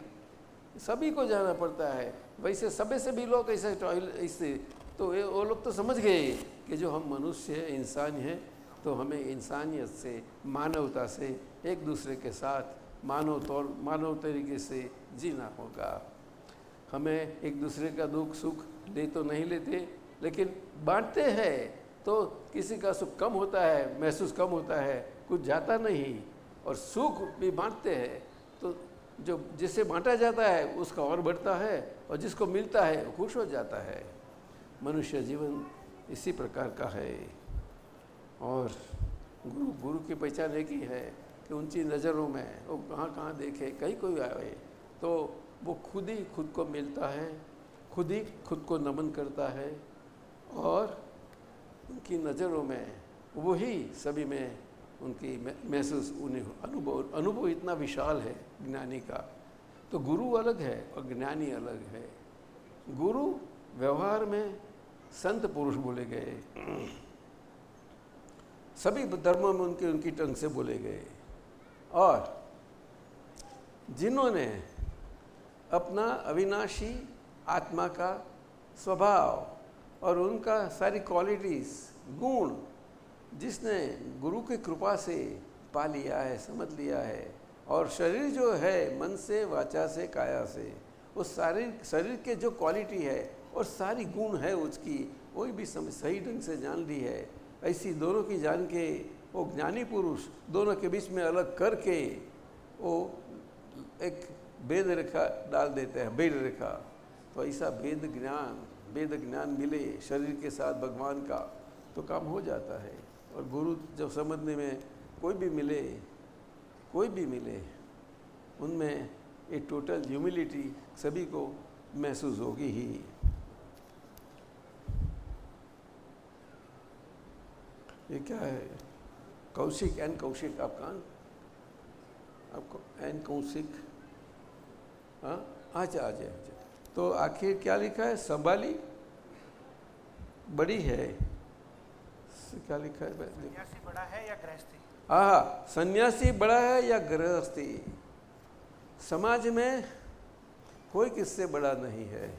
सभी को जाना पड़ता है। वैसे सभी से भी लोग ऐसे टॉयलेट ऐसे तो वो लोग तो समझ गए। कि जो हम मनुष्य हैं, इंसान हैं तो हमें इंसानियत से, मानवता से, एक दूसरे के साथ मानव तौर, मानव तरीके से जीना होगा। हमें एक दूसरे का दुख, सुख ले तो नहीं लेते, लेकिन बांटते हैं। तो किसी का सुख कम होता है, महसूस कम होता है, कुछ जाता नहीं, और सुख भी बांटते हैं। तो जो जिसे बांटा जाता है, उसका और बढ़ता है, और जिसको मिलता है खुश हो जाता है। मनुष्य जीवन इसी प्रकार का है। और गुरु गुरु की पहचान एक ही है कि ऊँची नज़रों में, वो कहाँ कहाँ देखे, कहीं कोई आए तो वो खुद ही खुद को मिलता है, खुद ही खुद को नमन करता है, और उनकी नज़रों में वही सभी में उनकी महसूस, उन्हें अनुभव अनुभव इतना विशाल है ज्ञानी का। तो गुरु अलग है और ज्ञानी अलग है। गुरु व्यवहार में संत पुरुष बोले गए। सभी धर्मों में उनके उनकी टंग से बोले गए। और जिन्होंने अपना अविनाशी आत्मा का स्वभाव और उनका सारी क्वालिटीज़ गुण, जिसने गुरु की कृपा से पा लिया है, समझ लिया है, और शरीर जो है, मन से, वाचा से, काया से, उस सारी शरीर के जो क्वालिटी है और सारी गुण है उसकी, कोई भी समय सही ढंग से जान ली है, ऐसी दोनों की जान के, वो ज्ञानी पुरुष दोनों के बीच में अलग करके, वो एक भेद रेखा डाल देते हैं, भेद रेखा। तो ऐसा भेद ज्ञान वेद ज्ञान मिले शरीर के साथ भगवान का तो काम हो जाता है। और गुरु जब समझने में कोई भी मिले, कोई भी मिले, उनमें एक टोटल ह्यूमिलिटी सभी को महसूस होगी ही। ये क्या है? कौशिक एन कौशिक आपका? आपको एन कौशिक? हाँ? अच्छा अच्छा अच्छा। तो आखिर क्या लिखा है? संभाली बड़ी है। क्या लिखा है? सन्यासी बड़ा है या गृहस्थी? हाँ। सन्यासी बड़ा है या गृहस्थी? समाज में कोई किससे बड़ा नहीं है?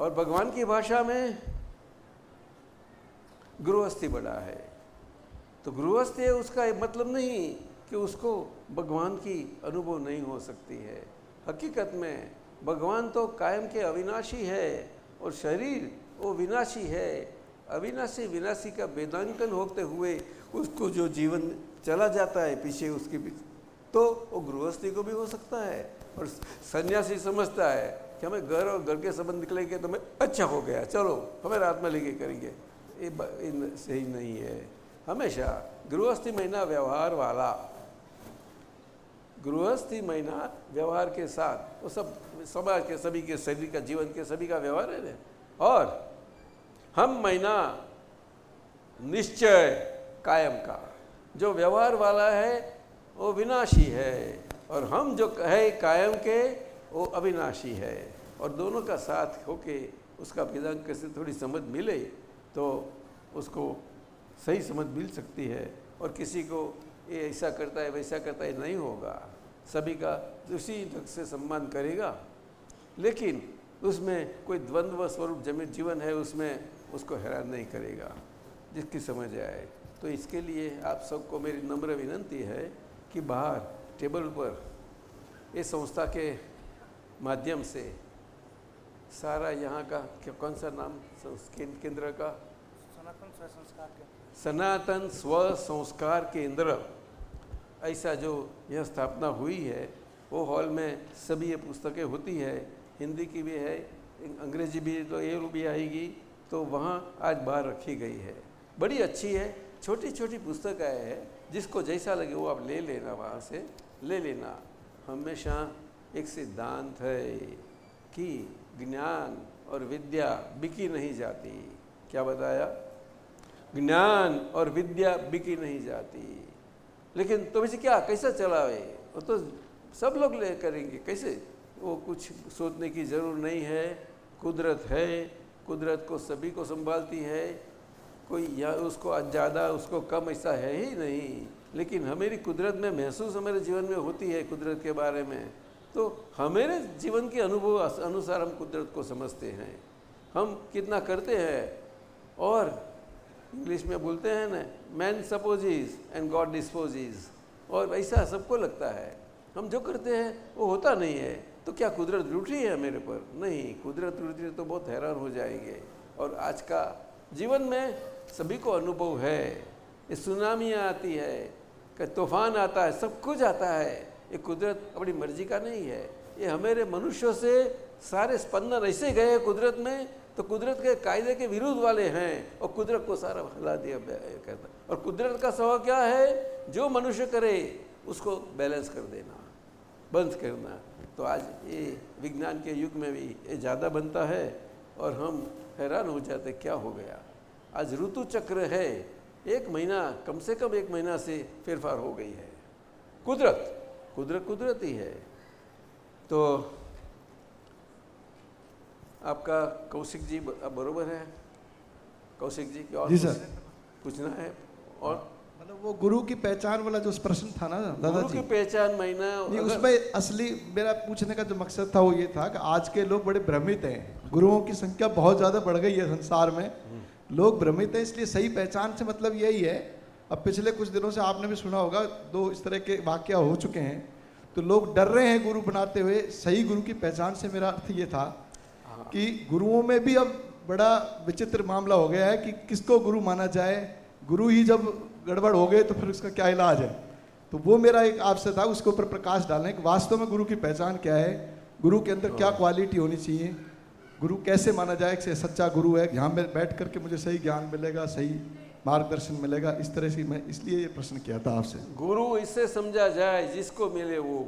और भगवान की भाषा में गृहस्थी बड़ा है। तो गृहस्थी है, उसका मतलब नहीं कि उसको भगवान की अनुभव नहीं हो सकती है। हकीकत में भगवान तो कायम के अविनाशी है और शरीर वो विनाशी है। अविनाशी विनाशी का वेदांकन होते हुए उसको जो जीवन चला जाता है पीछे उसके पीछे तो वो गृहस्थी को भी हो सकता है और सन्यासी समझता है कि हमें घर और घर के संबंध निकलेंगे तो मैं अच्छा हो गया, चलो, हमें रात में लेके करेंगे। ये सही नहीं है। हमेशा गृहस्थी महीना व्यवहार वाला, गृहस्थी महीना व्यवहार के साथ, वो सब समाज के सभी के शरीर का, जीवन के सभी का व्यवहार है और हम महीना निश्चय कायम का, जो व्यवहार वाला है, वो विनाशी है। और हम जो है कायम के, वो अविनाशी है। और दोनों का साथ होके उसका वेदांत से थोड़ी समझ मिले। तो उसको सही समझ मिल सकती है और किसी को ये ऐसा करता है, वैसा करता है नहीं होगा। सभी का उसी ढंग से सम्मान करेगा। लेकिन उसमें कोई द्वंद्व स्वरूप ज़मीन जीवन है, उसमें उसको हैरान नहीं करेगा, जिसकी समझ आए। तो इसके लिए आप सबको मेरी नम्र विनंती है कि बाहर टेबल पर इस संस्था के माध्यम से सारा यहाँ का क्या कौन सा नाम केंद्र का? सनातन स्व संस्कार के। सनातन स्व संस्कार केंद्र। ऐसा जो यह स्थापना हुई है वो हॉल में सभी ये पुस्तकें होती है। हिंदी की भी है अंग्रेज़ी भी तो ये भी आएगी तो वहाँ आज बाहर रखी गई है। बड़ी अच्छी है छोटी छोटी पुस्तकें है जिसको जैसा लगे वो आप ले लेना वहाँ से ले लेना। हमेशा एक सिद्धांत है कि ज्ञान और विद्या बिकी नहीं जाती। क्या बताया? ज्ञान और विद्या बिकी नहीं जाती। लेकिन तो वैसे क्या, कैसा चलावे? वो तो सब लोग ले करेंगे। कैसे? वो कुछ सोचने की ज़रूर नहीं है। कुदरत है। कुदरत को सभी को संभालती है। कोई या उसको ज़्यादा, उसको कम ऐसा है ही नहीं। लेकिन हमारी कुदरत में महसूस हमारे जीवन में होती है कुदरत के बारे में। तो हमारे जीवन के अनुभव अनुसार हम कुदरत को समझते हैं। हम कितना करते हैं और इंग्लिश में बोलते हैं ना man supposes and God disposes और ऐसा सबको लगता है। हम जो करते हैं, वो होता नहीं है। तो क्या कुदरत रूठी है मेरे पर? नहीं, कुदरत रूठी तो बहुत हैरान हो जाएँगे। और आज का जीवन में सभी को अनुभव है। सुनामियाँ आती है तूफ़ान आता है, सब कुछ आता है। ये कुदरत अपनी मर्ज़ी का नहीं है। ये हमारे मनुष्यों से सारे स्पंदन ऐसे गए कुदरत में तो कुदरत के कायदे के विरुद्ध वाले हैं और कुदरत को सारा हिला दिया कहता और कुदरत का स्वभाव क्या है? जो मनुष्य करे, उसको बैलेंस कर देना, बंद करना। तो आज ये विज्ञान के युग में भी ये ज़्यादा बनता है और हम हैरान हो जाते क्या हो गया? आज ऋतु चक्र है, एक महीना, कम से कम एक महीना से फेरफार हो गई है। कुदरत कुदरत कुदरत ही। है तो आपका कौशिक जी बरोबर है। कौशिक जी की और जी कुछ सर। पूछना है और मतलब वो गुरु की पहचान वाला जो प्रश्न था ना गुरु दादाजी की पहचान महीना अगर- उसमें असली मेरा पूछने का जो मकसद था वो ये था कि आज के लोग बड़े भ्रमित हैं। गुरुओं की संख्या बहुत ज़्यादा बढ़ गई है संसार में। लोग भ्रमित हैं इसलिए सही पहचान से मतलब यही है अब पिछले कुछ दिनों से आपने भी सुना होगा, दो इस तरह के वाक्य हो चुके हैं। तो लोग डर रहे हैं गुरु बनाते हुए। सही गुरु की पहचान से मेरा अर्थ ये था कि गुरुओं में भी अब बड़ा विचित्र मामला हो गया है कि किसको गुरु माना जाए। गुरु ही जब गड़बड़ हो गए तो फिर उसका क्या इलाज है? तो वो मेरा एक आपसे था, उसके ऊपर प्रकाश डालने कि वास्तव में गुरु की पहचान क्या है? गुरु के अंदर क्या क्वालिटी होनी चाहिए? गुरु कैसे माना जाए कि सच्चा गुरु है? यहाँ में बैठ करके मुझे सही ज्ञान मिलेगा, सही मार्गदर्शन मिलेगा, इस तरह से मैं इसलिए ये प्रश्न किया था आपसे। गुरु इससे समझा जाए, जिसको मिले वो।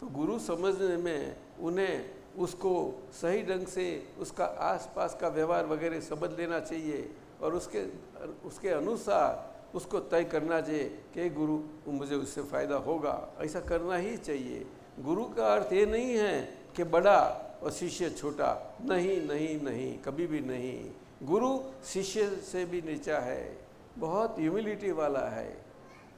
तो गुरु समझने में उन्हें उसको सही ढंग से, उसका आसपास का व्यवहार वगैरह समझ लेना चाहिए और उसके उसके अनुसार उसको तय करना चाहिए कि गुरु, मुझे उससे फ़ायदा होगा। ऐसा करना ही चाहिए। गुरु का अर्थ ये नहीं है कि बड़ा और शिष्य छोटा। नहीं नहीं नहीं, कभी भी नहीं। गुरु शिष्य से भी नीचा है। बहुत ह्यूमिलिटी वाला है।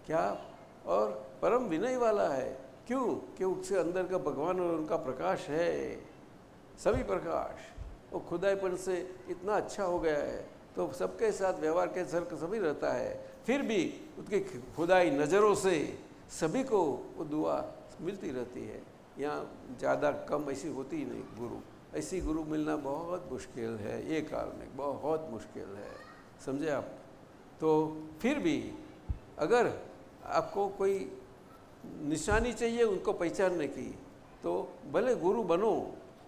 क्या? और परम विनय वाला है। क्यों? कि उसके अंदर का भगवान और उनका प्रकाश है। सभी प्रकाश। वो खुदाईपन से इतना अच्छा हो गया है। तो सबके साथ व्यवहार के सर सभी रहता है। फिर भी उसकी खुदाई नज़रों से सभी को वो दुआ मिलती रहती है। यहाँ ज़्यादा कम ऐसी होती ही नहीं गुरु। ऐसी गुरु मिलना बहुत मुश्किल है। ये में बहुत मुश्किल है। समझे आप? तो फिर भी अगर आपको कोई निशानी चाहिए, उनको पहचानने की तो भले गुरु बनो,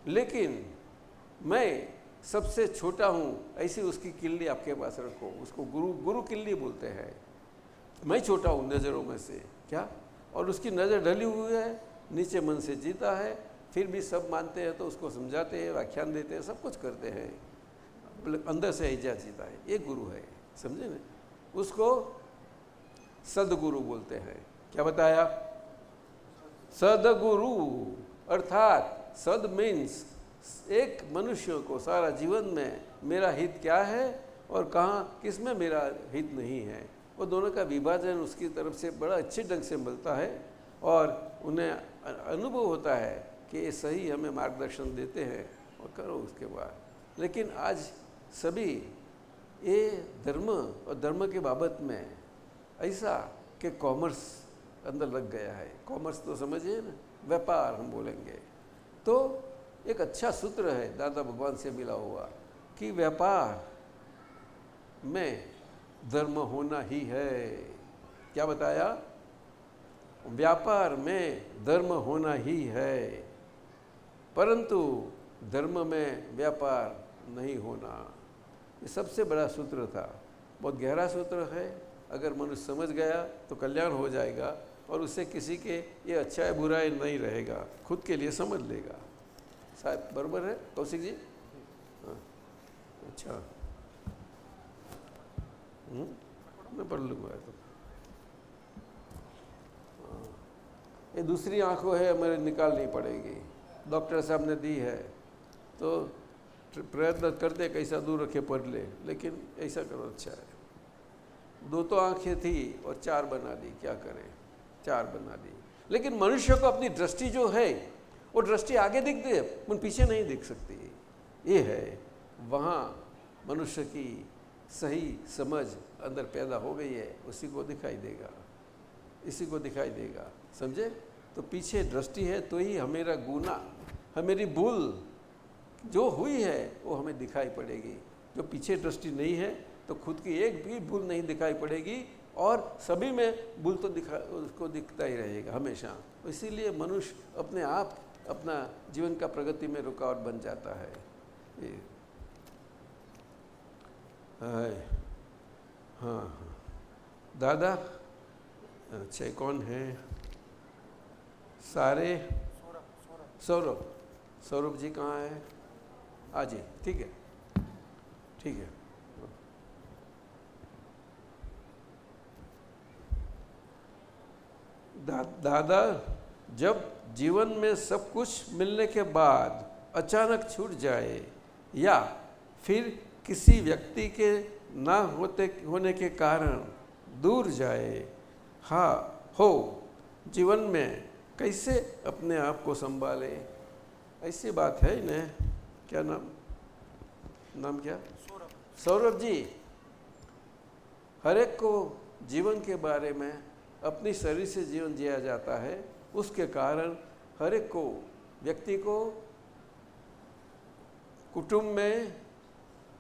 लेकिन मैं सबसे छोटा हूँ, ऐसी उसकी किल्ली आपके पास रखो। उसको गुरु गुरु किल्ली बोलते हैं। मैं छोटा हूँ नज़रों में से, क्या? और उसकी नज़र ढली हुई है, नीचे मन से जीता है, फिर भी सब मानते हैं तो उसको समझाते हैं, व्याख्यान देते हैं, सब कुछ करते हैं। मतलब अंदर से ऐजा जीता है। ये गुरु है, समझे ना? उसको सदगुरु बोलते हैं। क्या बताया? सदगुरु, अर्थात सद मीन्स एक मनुष्य को सारा जीवन में मेरा हित क्या है और कहाँ, किसमें मेरा हित नहीं है? वो दोनों का विभाजन उसकी तरफ़ से बड़ा अच्छे ढंग से मिलता है और उन्हें अनुभव होता है कि ये सही हमें मार्गदर्शन देते हैं और करो उसके बाद। लेकिन आज सभी ये धर्म और धर्म के बाबत में ऐसा कि कॉमर्स अंदर लग गया है। कॉमर्स तो समझिए ना, व्यापार हम बोलेंगे। तो एक अच्छा सूत्र है दादा भगवान से मिला हुआ, कि व्यापार में धर्म होना ही है। क्या बताया? व्यापार में धर्म होना ही है। परंतु धर्म में व्यापार नहीं होना। ये सबसे बड़ा सूत्र था। बहुत गहरा सूत्र है। अगर मनुष्य समझ गया तो कल्याण हो जाएगा और उससे किसी के ये अच्छा है बुरा है नहीं रहेगा। खुद के लिए समझ लेगा। शायद बराबर है? कौशिक जी? हाँ। अच्छा। हम्म, मैं पढ़ लूँगा तो। हाँ, ये दूसरी आँखों है हमें निकालनी पड़ेगी। डॉक्टर साहब ने दी है। तो प्रयत्न करते कैसा दूर रखे, पढ़ ले, लेकिन ऐसा करो अच्छा है। दो तो आँखें थी और चार बना दी, क्या करें? चार बना दी। लेकिन मनुष्य को अपनी दृष्टि जो है, वो दृष्टि आगे दिख दे उन पीछे नहीं दिख सकती। ये है, वहाँ मनुष्य की सही समझ अंदर पैदा हो गई है, उसी को दिखाई देगा। इसी को दिखाई देगा, समझे? तो पीछे दृष्टि है तो ही हमेरा गुना, हमेरी भूल जो हुई है, वो हमें दिखाई पड़ेगी। जो पीछे दृष्टि नहीं है तो खुद की एक भी भूल नहीं दिखाई पड़ेगी और सभी में भूल तो दिखा, उसको दिखता ही रहेगा हमेशा। इसीलिए मनुष्य अपने आप, अपना जीवन का प्रगति में रुकावट बन जाता है। हाँ हाँ। दादा अच्छा कौन है? सारे? सौरभ। सौरभ जी कहाँ है? आ जी ठीक है। ठीक है। दा, दादा जब जीवन में सब कुछ मिलने के बाद अचानक छूट जाए या फिर किसी व्यक्ति के ना होते होने के कारण दूर जाए हाँ हो जीवन में कैसे अपने आप को संभाले? ऐसी बात है न क्या नाम? नाम क्या? सौरभ सौरभ जी, हर एक को जीवन के बारे में, अपनी शरीर से जीवन जिया जाता है। उसके कारण हर एक को, व्यक्ति को, कुटुंब में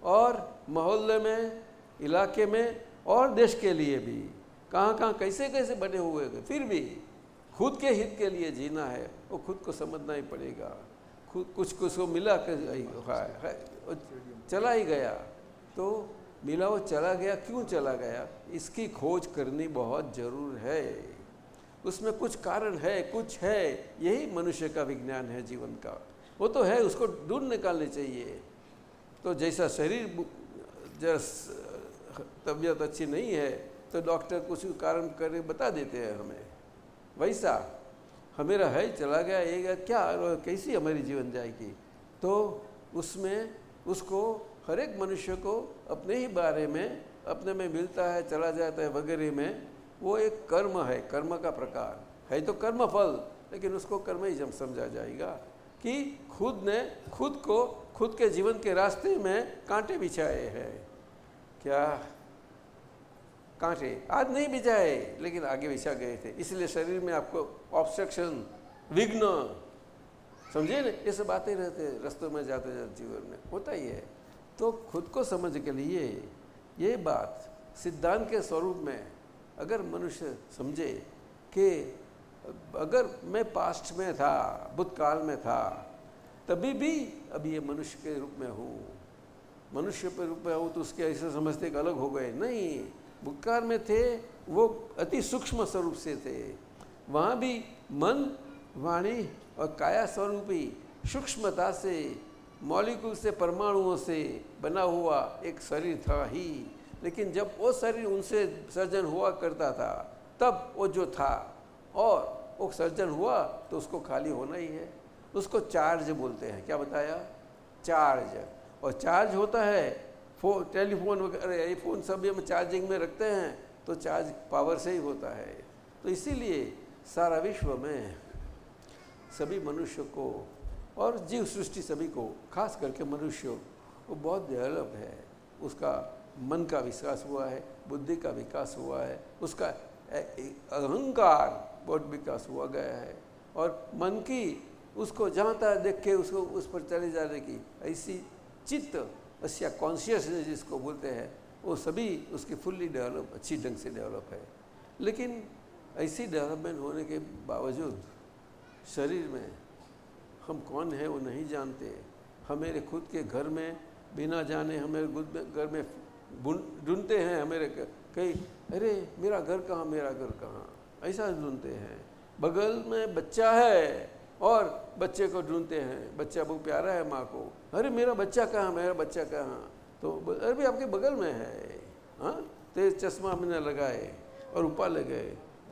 और मोहल्ले में, इलाके में और देश के लिए भी। कहाँ कहाँ, कैसे कैसे बने हुए फिर भी खुद के हित के लिए जीना है, वो खुद को समझना ही पड़ेगा। कुछ कुछ को मिला कर है, चला ही गया। तो मिला वो चला गया क्यों चला गया? इसकी खोज करनी बहुत ज़रूर है। उसमें कुछ कारण है कुछ है यही मनुष्य का विज्ञान है जीवन का। वो तो है उसको ढूंढ निकालने चाहिए। तो जैसा शरीर जरा तबीयत अच्छी नहीं है तो डॉक्टर कुछ कारण कर बता देते हैं हमें। वैसा। हमेरा है, चला गया, ये गया, क्या कैसी हमारी जीवन जाएगी? तो उसमें उसको हर एक मनुष्य को अपने ही बारे में, अपने में मिलता है, चला जाता है, वगैरह में, वो एक कर्म है, कर्म का प्रकार। है तो कर्म फल लेकिन उसको कर्म ही समझा जाएगा कि खुद ने खुद को, खुद के जीवन के रास्ते में कांटे बिछाए हैं। क्या? कांटे। आज नहीं बिछाए, लेकिन आगे बिछा गए थे। इसलिए शरीर में आपको ऑब्स्ट्रक्शन विघ्न। समझिए ना? ये सब आते रहते रस्तों में जाते जाते जीवन में। होता ही है। तो खुद को समझ के लिए ये बात सिद्धांत के स्वरूप में अगर मनुष्य समझे कि अगर मैं पास्ट में था, भूतकाल में था, तभी भी अभी ये मनुष्य के रूप में हूँ। मनुष्य के रूप में हूँ तो उसके ऐसे समझते कि अलग हो गए। नहीं, भूतकाल में थे, वो अति सूक्ष्म स्वरूप से थे। वहाँ भी मन, वाणी और काया स्वरूपी सूक्ष्मता से मॉलिक्यूल से, परमाणुओं से बना हुआ एक शरीर था ही। लेकिन जब वो शरीर उनसे सर्जन हुआ करता था, तब वो जो था और वो सर्जन हुआ तो उसको खाली होना ही है। उसको चार्ज बोलते हैं। क्या बताया? चार्ज। और चार्ज होता है फ़ोन टेलीफोन वगैरह आईफोन फ़ोन सब हम चार्जिंग में रखते हैं तो चार्ज पावर से ही होता है। तो इसीलिए सारा विश्व में सभी मनुष्य को और जीव सृष्टि सभी को, खास करके मनुष्य, वो बहुत डेवलप है। उसका मन का विकास हुआ है, बुद्धि का विकास हुआ है, उसका अहंकार बहुत विकास हुआ गया है। और मन की, उसको जहाँ तक देख के, उसको, उस पर चले जाने की, ऐसी चित्त अस्या कॉन्शियसनेस जिसको बोलते हैं, वो सभी उसकी फुल्ली डेवलप अच्छी ढंग से डेवलप है। लेकिन ऐसी डेवलपमेंट होने के बावजूद शरीर में हम कौन है वो नहीं जानते। हमारे खुद के घर में बिना जाने हमें घर में ढूंढते हैं हमारे कई, अरे, मेरा घर कहाँ, मेरा घर कहाँ? ऐसा ढूंढते हैं। बगल में बच्चा है और बच्चे को ढूंढते हैं। बच्चा बहुत प्यारा है माँ को। अरे, मेरा बच्चा कहाँ, मेरा बच्चा कहाँ? तो अरे, भी आपके बगल में है। हाँ? तेज चश्मा हमने लगाए और ऊपर ले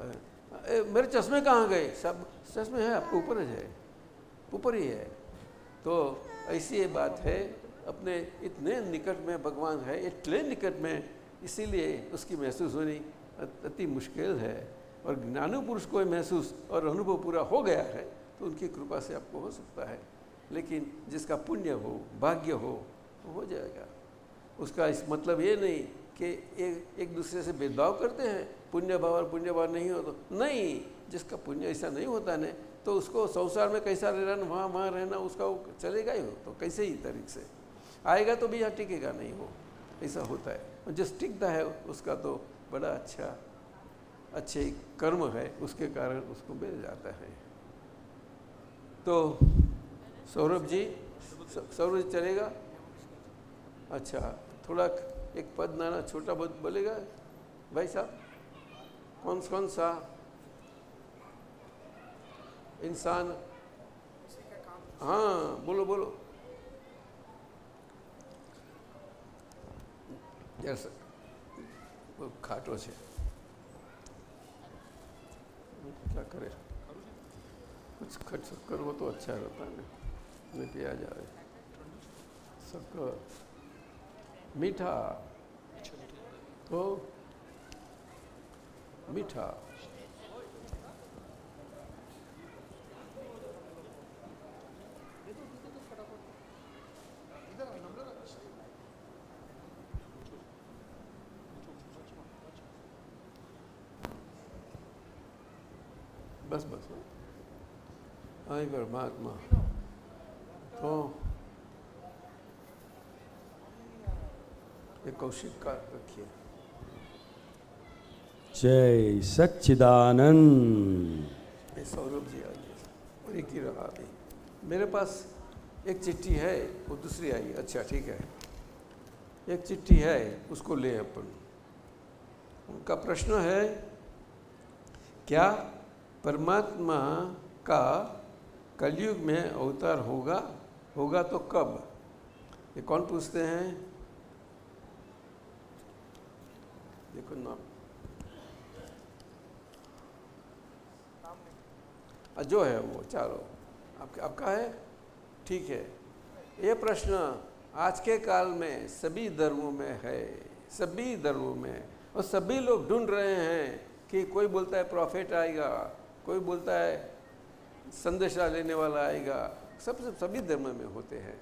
मेरे चश्मे कहाँ गए? सब चश्मे है, आपके ऊपर है ऊपर ही है। तो ऐसी ये बात है, अपने इतने निकट में भगवान है, इतने निकट में, इसीलिए उसकी महसूस होनी अति मुश्किल है। और ज्ञानु पुरुष को महसूस और अनुभव पूरा हो गया है तो उनकी कृपा से आपको हो सकता है। लेकिन जिसका पुण्य हो, भाग्य हो तो हो जाएगा। उसका इस मतलब ये नहीं कि एक एक दूसरे से भेदभाव करते हैं पुण्य भाव और पुण्य भाव नहीं हो तो नहीं, जिसका पुण्य ऐसा नहीं होता ना तो उसको संसार में कैसा रहना, वहाँ वहाँ रहना, उसका वो चलेगा ही हो तो कैसे ही तरीक से। आएगा तो भी यहाँ टिकेगा नहीं वो, ऐसा होता है। जिस टिकता है, उसका तो बड़ा अच्छा अच्छे कर्म है, उसके कारण उसको मिल जाता है। तो सौरभ जी सौरभ जी चलेगा? अच्छा थोड़ा एक पद नाना छोटा बहुत बोलेगा, भाई साहब? कौन कौन सा इंसान? हाँ बोलो बोलो। खाटो છે क्या करे? कुछ खट शक्कर हो तो अच्छा रहता है नहीं पिया जाए। शक्कर मीठा। तो मीठा। बस बस। आई परमात्मा। तो ये कौशिक का रखिए। जय सच्चिदानंद। सौरभ जी आ गए और एक ही रहा अभी। मेरे पास एक चिट्ठी है, वो दूसरी आई। अच्छा ठीक है। एक चिट्ठी है, उसको ले अपन। उनका प्रश्न है, क्या परमात्मा का कलयुग में अवतार होगा? होगा तो कब? ये कौन पूछते हैं? देखो जो है वो चारों आपका आपका है? ठीक है। ये प्रश्न आज के काल में सभी धर्मों में है, सभी धर्मों में। और सभी लोग ढूंढ रहे हैं कि कोई बोलता है प्रॉफिट आएगा, कोई बोलता है संदेशा लेने वाला आएगा। सब सब, सभी धर्म में होते हैं।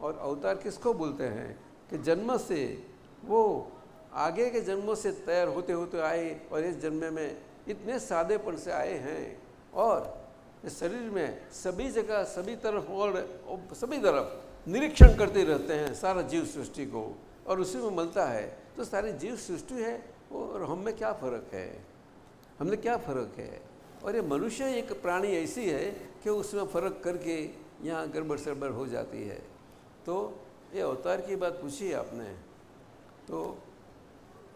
और अवतार किसको बोलते हैं? कि जन्म से वो आगे के जन्मों से तैयार होते होते आए और इस जन्म में इतने सादेपन से आए हैं। और शरीर में सभी जगह, सभी तरफ़ और सभी तरफ़ निरीक्षण करते रहते हैं सारा जीव सृष्टि को, और उसी में मिलता है। तो सारी जीव सृष्टि है, और हम में क्या फ़र्क है? हमने क्या फ़र्क है? और ये मनुष्य एक प्राणी ऐसी है कि उसमें फ़र्क करके यहाँ गड़बड़ सड़बड़ हो जाती है। तो ये अवतार की बात पूछी आपने। तो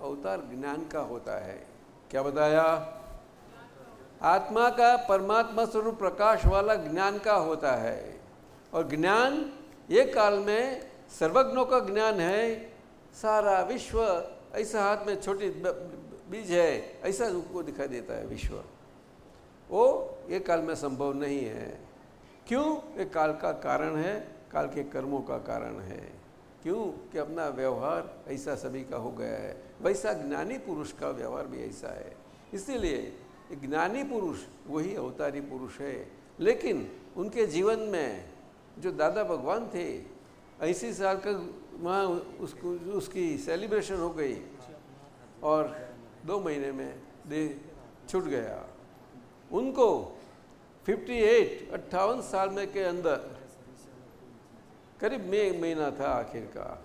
अवतार ज्ञान का होता है। क्या बताया? आत्मा का परमात्मा स्वरूप प्रकाश वाला ज्ञान का होता है। और ज्ञान एक काल में सर्वज्ञों का ज्ञान है। सारा विश्व ऐसा हाथ में छोटी बीज है, ऐसा उसको दिखाई देता है विश्व। वो एक काल में संभव नहीं है। क्यों? ये काल का कारण है, काल के कर्मों का कारण है। क्यों? कि अपना व्यवहार ऐसा सभी का हो गया है। वैसा ज्ञानी पुरुष का व्यवहार भी ऐसा है। इसीलिए ज्ञानी पुरुष, वही अवतारी पुरुष है। लेकिन उनके जीवन में जो दादा भगवान थे, ऐसी साल का वहाँ उसको, उसकी सेलिब्रेशन हो गई और दो महीने में दे छूट गया। उनको 58 अट्ठावन साल में के अंदर, करीब मई महीना था आखिर का।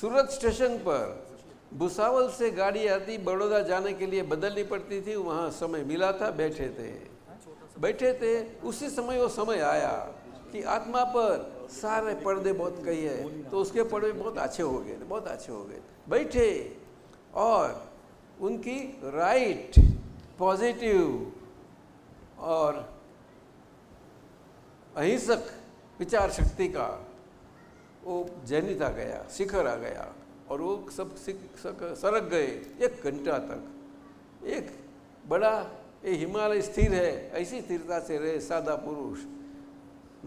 सूरत स्टेशन पर भुसावल से गाड़ी आती, बड़ौदा जाने के लिए बदलनी पड़ती थी, वहाँ समय मिला था, बैठे थे। बैठे थे, उसी समय वो समय आया कि आत्मा पर सारे पर्दे बहुत कही है तो उसके पर्दे बहुत अच्छे हो गए, बहुत अच्छे हो गए। बैठे और उनकी राइट पॉजिटिव और अहिंसक विचार शक्ति का वो जैनित गया, शिखर आ गया। और वो सब सरक गए एक घंटा तक। एक बड़ा ये हिमालय स्थिर है ऐसी स्थिरता से रहे सादा पुरुष।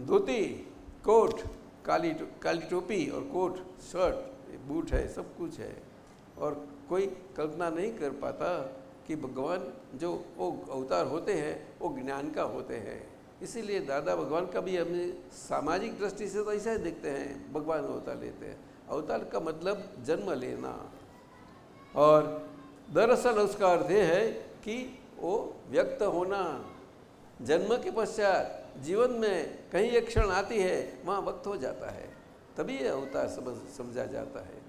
धोती कोट काली टो, काली टोपी और कोट शर्ट बूट है सब कुछ है। और कोई कल्पना नहीं कर पाता कि भगवान जो वो अवतार होते हैं वो ज्ञान का होते हैं। इसीलिए दादा भगवान का भी हमने सामाजिक दृष्टि से तो ऐसा ही देखते हैं भगवान अवतार लेते हैं। अवतार का मतलब जन्म लेना। और दरअसल उसका अर्थ ये है कि वो व्यक्त होना, जन्म के पश्चात जीवन में कहीं एक क्षण आती है, वहाँ वक्त हो जाता है। तभी यह अवतार समझ, समझा जाता है।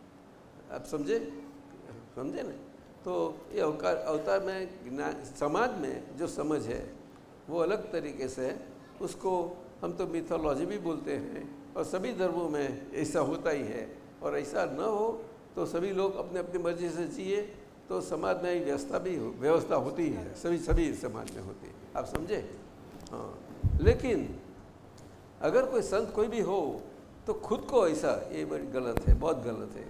आप समझे? समझे ना? तो ये अवतार अवतार में समाज में जो समझ है, वो अलग तरीके से है उसको हम तो मिथोलॉजी भी बोलते हैं और सभी धर्मों में ऐसा होता ही है। और ऐसा न हो तो सभी लोग अपने अपनी मर्ज़ी से जिए तो समाज में व्यवस्था भी व्यवस्था होती है। सभी सभी समाज में होती है। आप समझे? हाँ। लेकिन अगर कोई संत कोई भी हो तो खुद को ऐसा, ये बड़ी गलत है, बहुत गलत है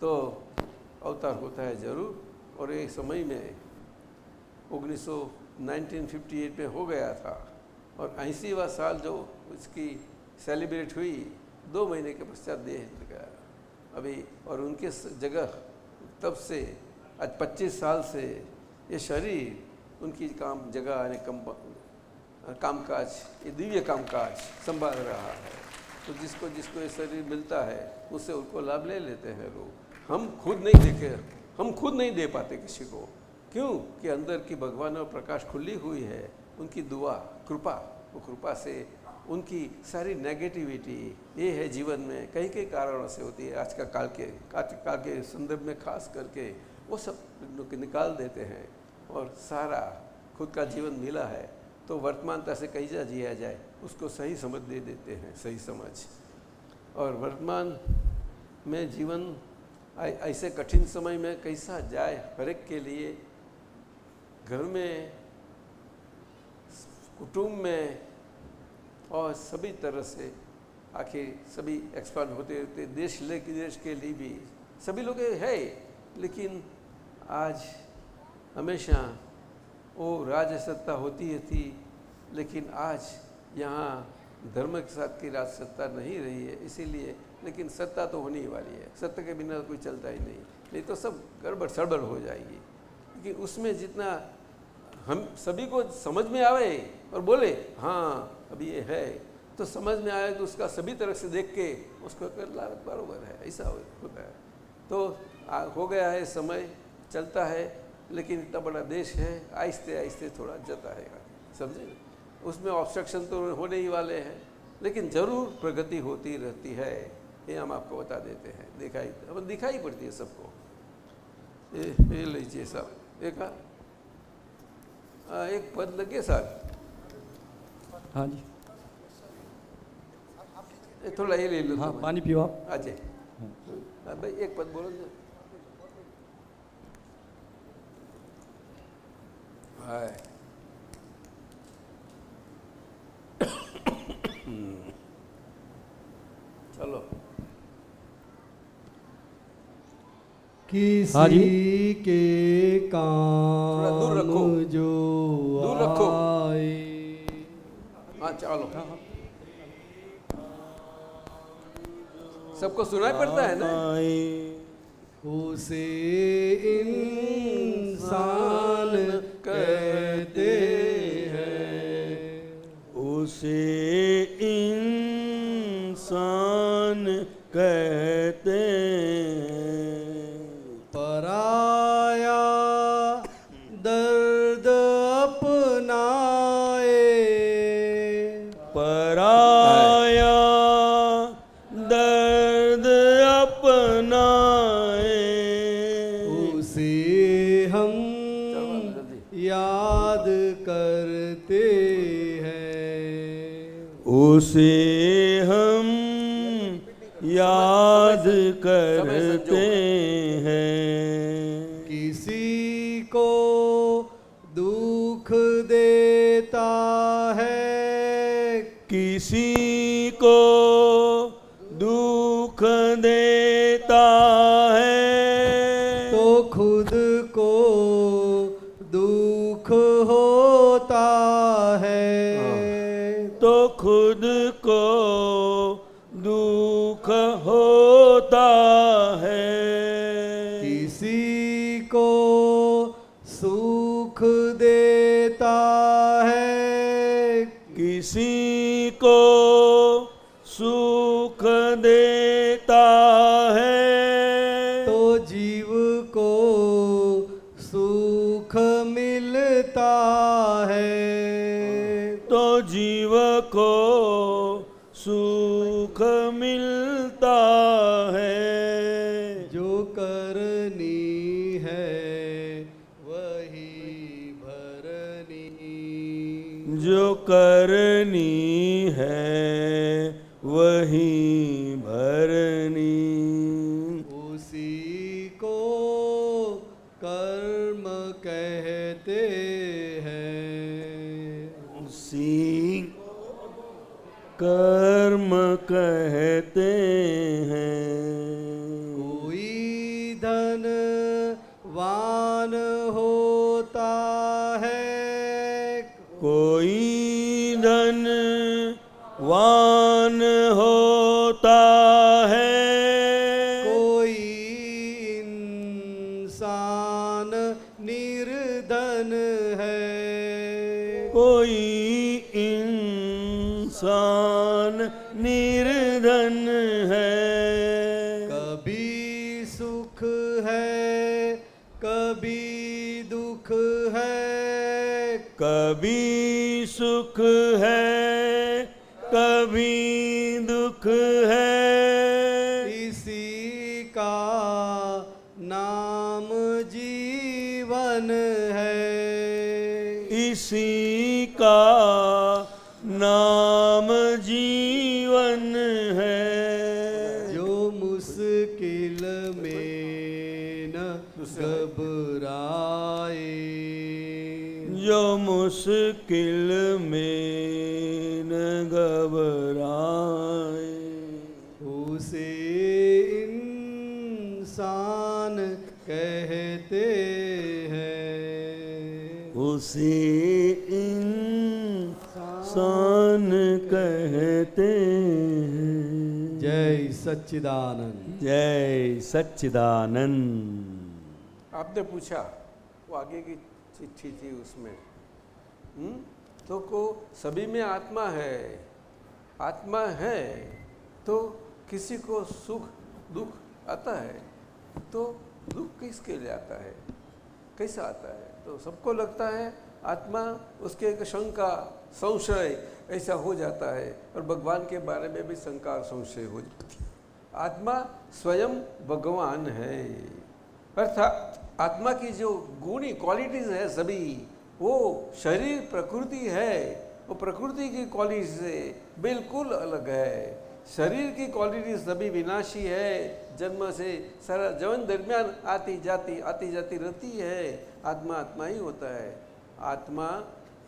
तो अवतार होता है ज़रूर। और एक समय में उन्नीस 1958 में हो गया था। और ऐसीवा साल जो उसकी सेलिब्रेट हुई, दो महीने के पश्चात देह गया। अभी और उनके जगह तब से, आज 25 साल से ये शरीर, उनकी काम, जगह यानी कम, कामकाज, ये दिव्य कामकाज संभाल रहा है। तो जिसको जिसको ये शरीर मिलता है, उससे उनको लाभ ले लेते हैं लोग। हम खुद नहीं देखे, हम खुद नहीं दे पाते किसी को। क्यों? कि अंदर की भगवान और प्रकाश खुली हुई है, उनकी दुआ, कृपा, वो कृपा से उनकी सारी नेगेटिविटी ये है जीवन में, कई कई कारणों से होती है। आज का काल के, आज काल के संदर्भ में खास करके वो सब निकाल देते हैं और सारा खुद का जीवन मिला है। तो वर्तमानता से कैसा जिया जाए, उसको सही समझ दे देते हैं, सही समझ। और वर्तमान में जीवन ऐसे कठिन समय में कैसा जाए, हर एक के लिए घर में, कुटुंब में और सभी तरह से आखिर सभी एक्सपांड होते रहते देश ले, देश के लिए भी। सभी लोग है लेकिन आज हमेशा वो राज्य सत्ता होती है थी लेकिन आज यहाँ धर्म के साथ की राज सत्ता नहीं रही है, इसीलिए, लेकिन सत्ता तो होने ही वाली है। सत्ता के बिना कोई चलता ही नहीं। नहीं तो सब गड़बड़, सड़बड़ हो जाएगी। लेकिन उसमें जितना हम सभी को समझ में आवे और बोले हाँ अभी ये है तो समझ में आया तो उसका सभी तरह से देख के उसको कर ला बराबर है ऐसा होता है। तो आ, हो गया है समय चलता है लेकिन इतना बड़ा देश है आहिस्ते आहिस्ते थोड़ा जता है। समझे? उसमें ऑब्स्ट्रक्शन तो होने ही वाले हैं लेकिन ज़रूर प्रगति होती रहती है ये हम आपको बता देते हैं। दिखाई अब दिखाई पड़ती है सबको। ये लीजिए सब। एक एक पद लगे सर हाँ जी। थोड़ा ये ले लो हाँ पानी पियो आप। अच्छा। हाँ भाई एक पद बोलो हाय। चलो। किसी हाँ के काम दूर रखो। जो दूर रखो। आए। हाँ चलो। सबको सुनाई पड़ता है ना? उसे इंसान कहते हैं। उसे इंसान याद उसे हम याद करते को सुख मिलता है। जो करनी है वही भरनी। जो करनी है वही कर्म कहते सुख है। मुश्किल में न घबराए। उसे इंसान कहते हैं। उसे इंसान कहते हैं। जय सच्चिदानंद। जय सच्चिदानंद। आपने पूछा वो आगे की चिट्ठी थी उसमें। हम्म? तो को सभी में आत्मा है आत्मा है तो किसी को सुख, दुख आता है तो दुख किसके लिए आता है? कैसा आता है? तो सबको लगता है आत्मा उसके एक शंका, संशय ऐसा हो जाता है और भगवान के बारे में भी शंका और संशय हो जाती है। आत्मा स्वयं भगवान है। अर्थात आत्मा की जो गुणी क्वालिटीज है सभी वो शरीर प्रकृति है, वो प्रकृति की क्वालिटी से बिल्कुल अलग है। शरीर की क्वालिटी सभी विनाशी है, जन्म से सारा जीवन दरमियान आती जाती आती जाती रहती है आत्मा आत्मा ही होता है। आत्मा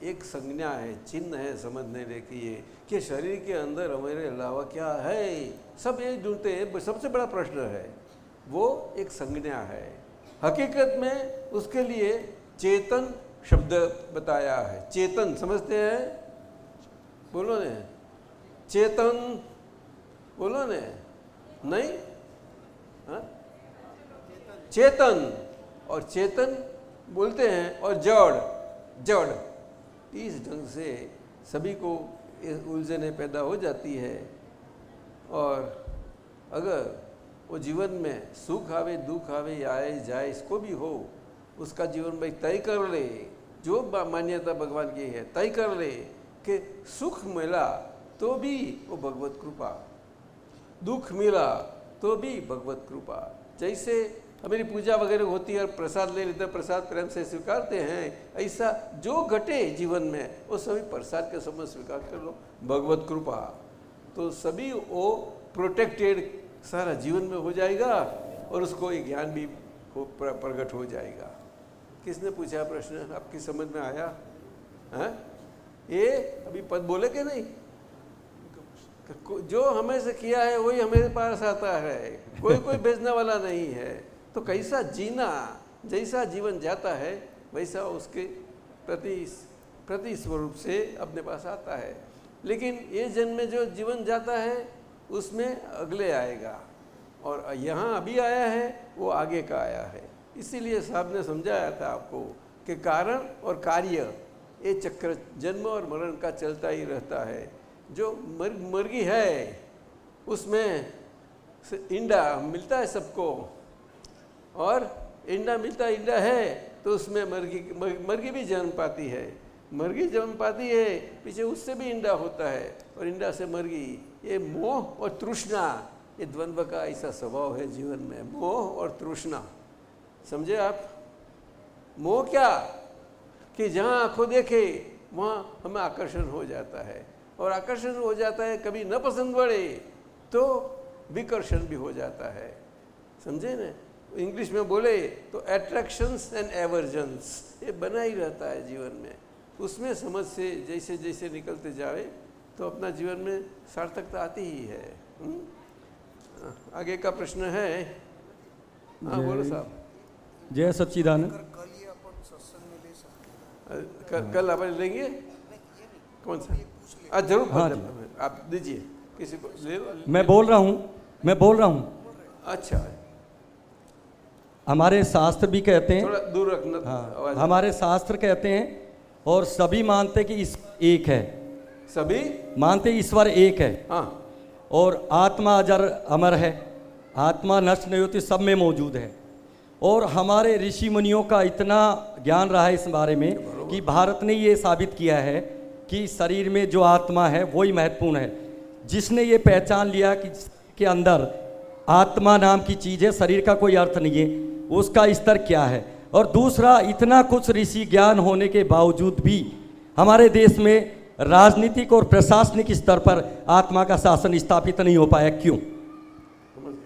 एक संज्ञा है, चिन्ह है समझने लिए कि शरीर के अंदर हमारे अलावा क्या है। सब ये ढूंढते हैं सबसे बड़ा प्रश्न है, वो एक संज्ञा है। हकीकत में उसके लिए चेतन शब्द बताया है। चेतन, समझते हैं? बोलो ने। चेतन, बोलो ने। नहीं? हाँ? चेतन। और चेतन बोलते हैं, और जड़ जड़। इस ढंग से सभी को उलझने पैदा हो जाती है। और अगर वो जीवन में सुख आवे, दुख आवे, आए, जाए, इसको भी हो, उसका जीवन भाई तय कर ले। जो मान्यता भगवान की है, तय कर ले कि सुख मिला तो भी वो भगवत कृपा। दुख मिला तो भी भगवत कृपा। जैसे हमारी पूजा वगैरह होती है और प्रसाद ले लेते हैं, प्रसाद प्रेम से स्वीकारते हैं, ऐसा जो घटे जीवन में, वो सभी प्रसाद के समय स्वीकार कर लो। भगवत कृपा। तो सभी वो प्रोटेक्टेड सारा जीवन में हो जाएगा और उसको ये ज्ञान भी प्रकट हो जाएगा। किसने पूछा प्रश्न? आपकी समझ में आया? है? ये अभी पद बोले कि नहीं? जो हमें से किया है, वही हमारे पास आता है। कोई कोई भेजने वाला नहीं है। तो कैसा जीना, जैसा जीवन जाता है, वैसा उसके प्रति प्रति स्वरूप से अपने पास आता है। लेकिन ये जन्म में जो जीवन जाता है, उसमें अगले आएगा। और यहाँ अभी आया है, वो आगे का आया है। इसीलिए साहब ने समझाया था आपको कि कारण और कार्य ये चक्र जन्म और मरण का चलता ही रहता है। जो मर मर्गी है उसमें इंडा मिलता है सबको। और इंडा मिलता इंडा है तो उसमें मर्गी मर, मर्गी भी जन्म पाती है। मर्गी जन्म पाती है पीछे उससे भी इंडा होता है। और इंडा से मर्गी ये मोह और तृष्णा ये द्वंद्व का ऐसा स्वभाव है जीवन में मोह और तृष्णा। समझे आप? मोह क्या? कि जहाँ आँखों देखे वहाँ हमें आकर्षण हो जाता है। और आकर्षण हो जाता है कभी न पसंद पड़े तो विकर्षण भी हो जाता है। समझे ना? इंग्लिश में बोले तो अट्रैक्शंस एंड एवर्जन्स ये बना ही रहता है जीवन में। उसमें समझ से जैसे जैसे निकलते जाए तो अपना जीवन में सार्थकता आती ही है। हम्म? आगे का प्रश्न है। हाँ बोलो साहब। जय सच्चिदानंद। कल कल अपन लेंगे? कौन सा? आज ज़रूर हाँ आप दीजिए। किसी को ले लो। मैं बोल रहा हूँ मैं बोल रहा हूँ। अच्छा। हमारे शास्त्र भी कहते हैं दूर रखना हाँ हमारे शास्त्र कहते हैं और सभी मानते कि इस एक है। सभी? मानते ईश्वर एक है। हाँ। और आत्मा अजर अमर है। आत्मा नष्ट नहीं होती सब में मौजूद है। और हमारे ऋषि मुनियों का इतना ज्ञान रहा है इस बारे में कि भारत ने ये साबित किया है कि शरीर में जो आत्मा है, वही महत्वपूर्ण है। जिसने ये पहचान लिया कि के अंदर आत्मा नाम की चीज़ है, शरीर का कोई अर्थ नहीं है, उसका स्तर क्या है? और दूसरा, इतना कुछ ऋषि ज्ञान होने के बावजूद भी हमारे देश में राजनीतिक और प्रशासनिक स्तर पर आत्मा का शासन स्थापित नहीं हो पाया। क्यों?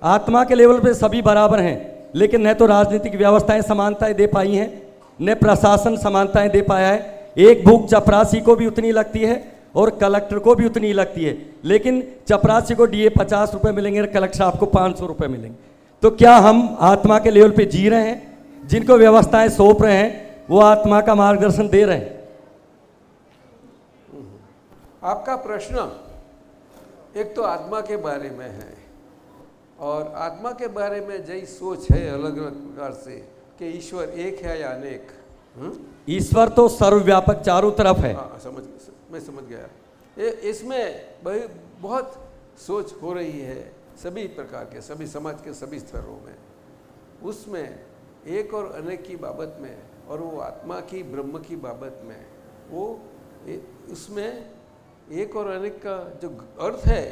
आत्मा के लेवल पे सभी बराबर हैं। लेकिन न तो राजनीतिक व्यवस्थाएँ समानताएँ दे पाई हैं, न प्रशासन समानताएँ दे पाया है। एक भूख चपरासी को भी उतनी लगती है और कलेक्टर को भी उतनी लगती है। लेकिन चपरासी को डीए पचास रुपये मिलेंगे और कलेक्टर साहब को पाँच सौ रुपये मिलेंगे। तो क्या हम आत्मा के लेवल पे जी रहे हैं? जिनको व्यवस्थाएँ सौंप रहे हैं, वो आत्मा का मार्गदर्शन दे रहे हैं। आपका प्रश्न एक तो आत्मा के बारे में है। और आत्मा के बारे में जई सोच है अलग अलग प्रकार से कि ईश्वर एक है या अनेक। हम्म? ईश्वर तो सर्वव्यापक चारों तरफ़ है। हाँ समझ मैं समझ गया। इसमें भाई बहुत सोच हो रही है सभी प्रकार के सभी समाज के सभी स्तरों में। उसमें एक और अनेक की बाबत में और वो आत्मा की ब्रह्म की बाबत में वो उसमें एक और अनेक का जो अर्थ है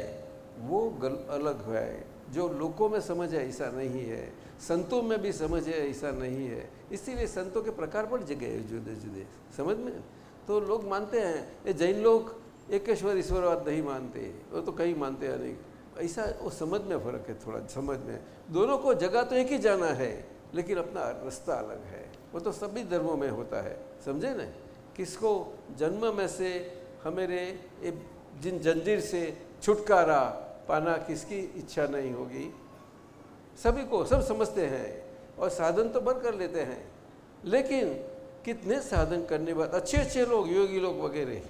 वो गल, अलग है। जो लोगों में समझ है, ऐसा नहीं है। संतों में भी समझ है, ऐसा नहीं है। इसीलिए संतों के प्रकार पर जगह है जुदे जुदे समझ में? तो लोग मानते हैं, ये जैन लोग एकेश्वर, ईश्वरवाद नहीं मानते वो तो कहीं मानते हैं नहीं। ऐसा वो समझ में फ़र्क है थोड़ा, समझ में। दोनों को जगह तो एक ही जाना है, लेकिन अपना रास्ता अलग है। वो तो सभी धर्मों में होता है। समझे ना? किसको जन्म में से हमारे जिन जंजीर से छुटकारा पाना किसकी इच्छा नहीं होगी। सभी को, सब समझते हैं और साधन तो बंद कर लेते हैं। लेकिन कितने साधन करने बाद अच्छे अच्छे लोग, योगी लोग वगैरह,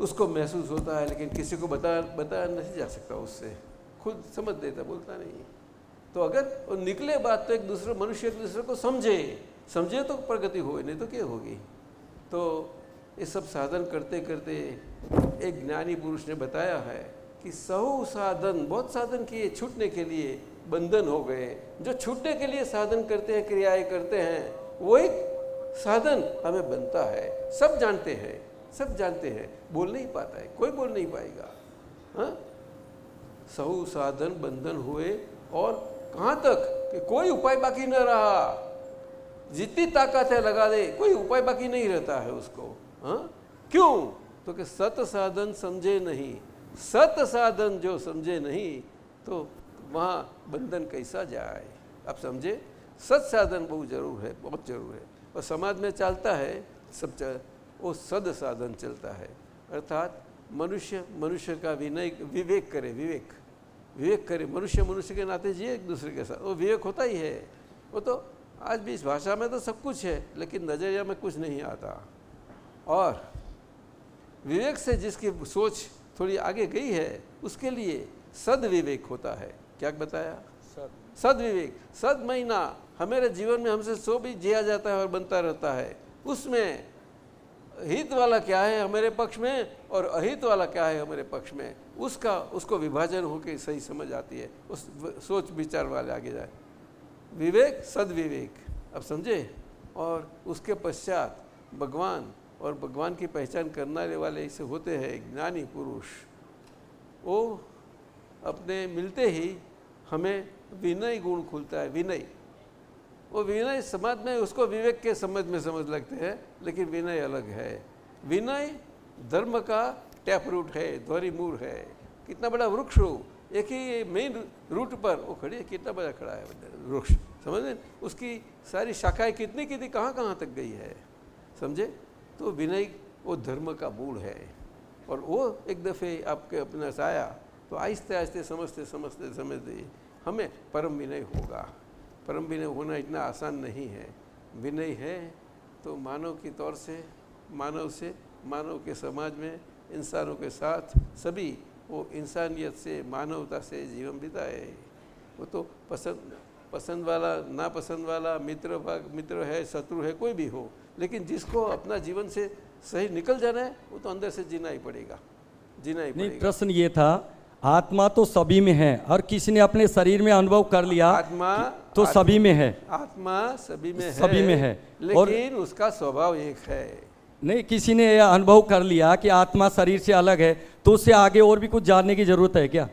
उसको महसूस होता है, लेकिन किसी को बता बताया नहीं जा सकता उससे। खुद समझ देता, बोलता नहीं। तो अगर वो निकले बात तो एक दूसरे, मनुष्य एक दूसरे को समझे। समझे तो प्रगति हो, नहीं तो क्या होगी? तो ये सब साधन करते करते एक ज्ञानी पुरुष ने बताया है कि सौ साधन, बहुत साधन किए छूटने के लिए बंधन हो गए। जो छूटने के लिए साधन करते हैं, क्रियाएँ करते हैं, वो एक साधन हमें बनता है। सब जानते हैं, सब जानते हैं। बोल नहीं पाता है, कोई बोल नहीं पाएगा। हाँ? सौ साधन बंधन हुए और कहाँ तक कि कोई उपाय बाकी न रहा। जितनी ताकत है, लगा दे, कोई उपाय बाकी नहीं रहता है उसको। हाँ? क्यों? तो कि सत साधन समझे नहीं। सत साधन जो समझे नहीं तो वहाँ बंधन कैसा जाए? आप समझे? सत साधन बहुत ज़रूर है बहुत ज़रूर है। और समाज में चलता है सब चल, वो सद साधन चलता है। अर्थात मनुष्य मनुष्य का विनय विवेक करे विवेक। विवेक करे मनुष्य मनुष्य के नाते जिए एक दूसरे के साथ। वो विवेक होता ही है। वो तो आज भी इस भाषा में तो सब कुछ है लेकिन नज़रिया में कुछ नहीं आता। और विवेक से जिसकी सोच थोड़ी आगे गई है उसके लिए सदविवेक होता है। क्या बताया? सद। विवेक सद महीना हमारे जीवन में हमसे सो भी जिया जाता है और बनता रहता है। उसमें हित वाला क्या है हमारे पक्ष में और अहित वाला क्या है हमारे पक्ष में? उसका उसको विभाजन होकर सही समझ आती है। उस सोच विचार वाले आगे जाए। विवेक सदविवेक। अब समझे? और उसके पश्चात भगवान और भगवान की पहचान करने वाले ऐसे होते हैं ज्ञानी पुरुष। वो अपने मिलते ही हमें विनय गुण खुलता है, विनय। वो विनय समाज में, उसको विवेक के समझ में समझ लगते हैं, लेकिन विनय अलग है। विनय धर्म का टैप रूट है, द्वारी मूर है। कितना बड़ा वृक्ष हो, एक ही मेन रूट पर वो खड़ी है कितना बड़ा खड़ा है वृक्ष। समझे? उसकी सारी शाखाएँ कितनी कितनी कहाँ कहाँ तक गई है? समझे? तो विनय वो धर्म का मूल है। और वो एक दफ़े आपके अपना आया तो आहिस्ते आहिस्ते, समझते समझते समझते हमें परम विनय होगा। परम विनय होना इतना आसान नहीं है। विनय है तो मानव की तौर से, मानव से, मानव के समाज में, इंसानों के साथ सभी वो इंसानियत से, मानवता से जीवन बिताए। वो तो पसंद पसंद वाला, नापसंद वाला, मित्र मित्र है, शत्रु है, कोई भी हो लेकिन जिसको अपना जीवन से सही निकल जाना है वो तो अंदर से जीना ही पड़ेगा जीना ही नहीं प्रश्न ये था आत्मा तो सभी में है और किसी ने अपने शरीर में अनुभव कर लिया आत्मा तो आत्मा- सभी में है। आत्मा सभी में है सभी में है। लेकिन और उसका स्वभाव एक है। नहीं किसी ने यह अनुभव कर लिया कि आत्मा शरीर से अलग है तो उससे आगे और भी कुछ जानने की ज़रूरत है क्या?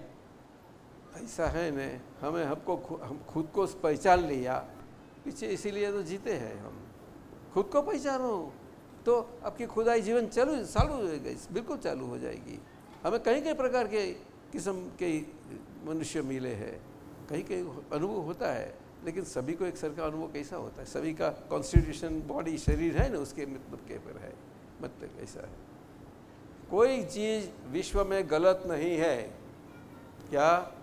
ऐसा है न हमें हमको हम खुद को पहचान लिया पीछे इसीलिए तो जीते हैं हम। खुद को पहचानो। तो आपकी खुदाई जीवन चालू चालू हो जाएगी बिल्कुल चालू हो जाएगी। हमें कई कई प्रकार के किस्म के मनुष्य मिले हैं। कहीं कहीं अनुभव होता है, लेकिन सभी को एक सर का अनुभव कैसा होता है? सभी का कॉन्स्टिट्यूशन बॉडी शरीर है ना, उसके मतलब के पर है। मतलब ऐसा है? कोई चीज़ विश्व में गलत नहीं है। क्या?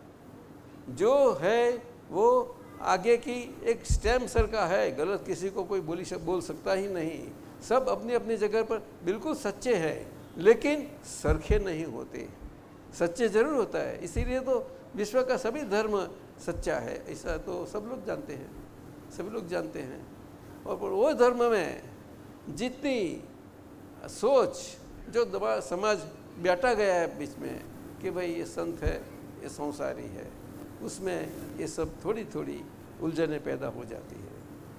जो है, वो आगे की एक स्टैम्प सर का है, गलत किसी को कोई बोली बोल सकता ही नहीं। सब अपनी अपनी जगह पर बिल्कुल सच्चे हैं, लेकिन सरखे नहीं होते। सच्चे ज़रूर होता है, इसीलिए तो विश्व का सभी धर्म सच्चा है, ऐसा तो सब लोग जानते हैं सभी लोग जानते हैं। और पर वो धर्म में जितनी सोच जो दबा, समाज बैठा गया है बीच में, कि भाई ये संत है, ये संसारी है। उसमें ये सब थोड़ी थोड़ी उलझने पैदा हो जाती है।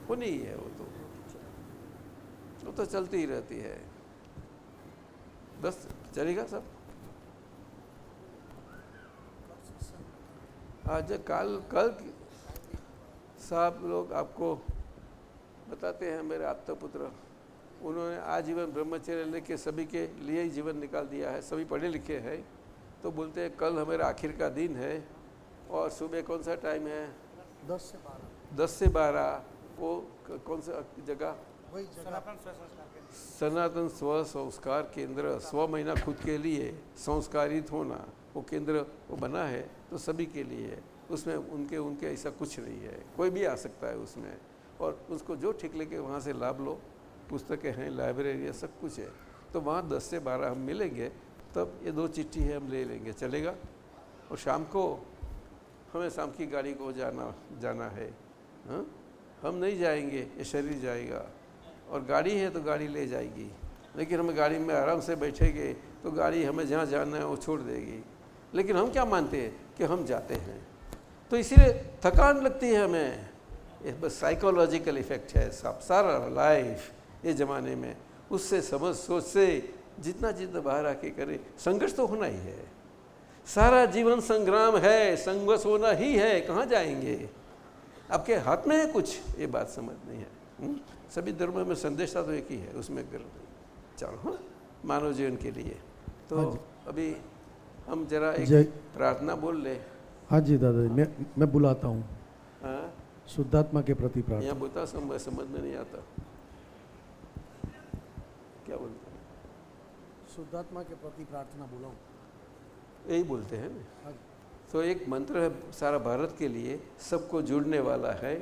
होनी ही है वो तो। वो तो चलती ही रहती है। बस, चलेगा सब? आज कल कल साहब लोग आपको बताते हैं, मेरे आपता पुत्र। उन्होंने आजीवन ब्रह्मचर्य लेके सभी के लिए ही जीवन निकाल दिया है। सभी पढ़े लिखे हैं। तो बोलते हैं, कल हमारा आखिर का दिन है। और सुबह कौन सा टाइम है? दस से बारह। दस से बारह वो कौन सा जगह? वही सनातन स्व संस्कार केंद्र। स्व संस्कार केंद्र स्व महीना खुद के लिए संस्कारित होना वो केंद्र वो बना है तो सभी के लिए। है उसमें उनके उनके ऐसा कुछ नहीं है कोई भी आ सकता है उसमें। और उसको जो ठीक लगे वहाँ से लाभ लो। पुस्तकें हैं लाइब्रेरी है सब कुछ है। तो वहाँ दस से बारह हम मिलेंगे तब ये दो चिट्ठी है हम ले लेंगे। चलेगा? और शाम को हमें शाम की गाड़ी को जाना जाना है हाँ? हम नहीं जाएँगे, ये शरीर जाएगा। और गाड़ी है तो गाड़ी ले जाएगी। लेकिन हम गाड़ी में आराम से बैठेंगे तो गाड़ी हमें जहाँ जाना है वो छोड़ देगी। लेकिन हम क्या मानते हैं कि हम जाते हैं? तो इसीलिए थकान लगती है हमें। ये बस साइकोलॉजिकल इफ़ेक्ट है सब सारा लाइफ ये ज़माने में। उससे, समझ, सोच से जितना जितना बाहर आके करें, संघर्ष तो होना ही है। सारा जीवन संग्राम है संघर्ष होना ही है कहाँ जाएँगे? आपके हाथ में है कुछ? ये बात समझ नहीं है। हम्म? सभी धर्मों में संदेशा तो एक ही है उसमें कर चलो हाँ मानव जीवन के लिए। तो हाँ अभी हम जरा एक प्रार्थना बोल ले। हाँ जी दादाजी मैं मैं बुलाता हूँ। हाँ? शुद्धात्मा के प्रति यहाँ प्रार्थना बोलता समझ समझ में नहीं आता। क्या बोलते हैं? शुद्धात्मा के प्रति प्रार्थना बुलाऊं? यही बोलते हैं ना। तो एक मंत्र है सारा भारत के लिए, सबको जुड़ने वाला है।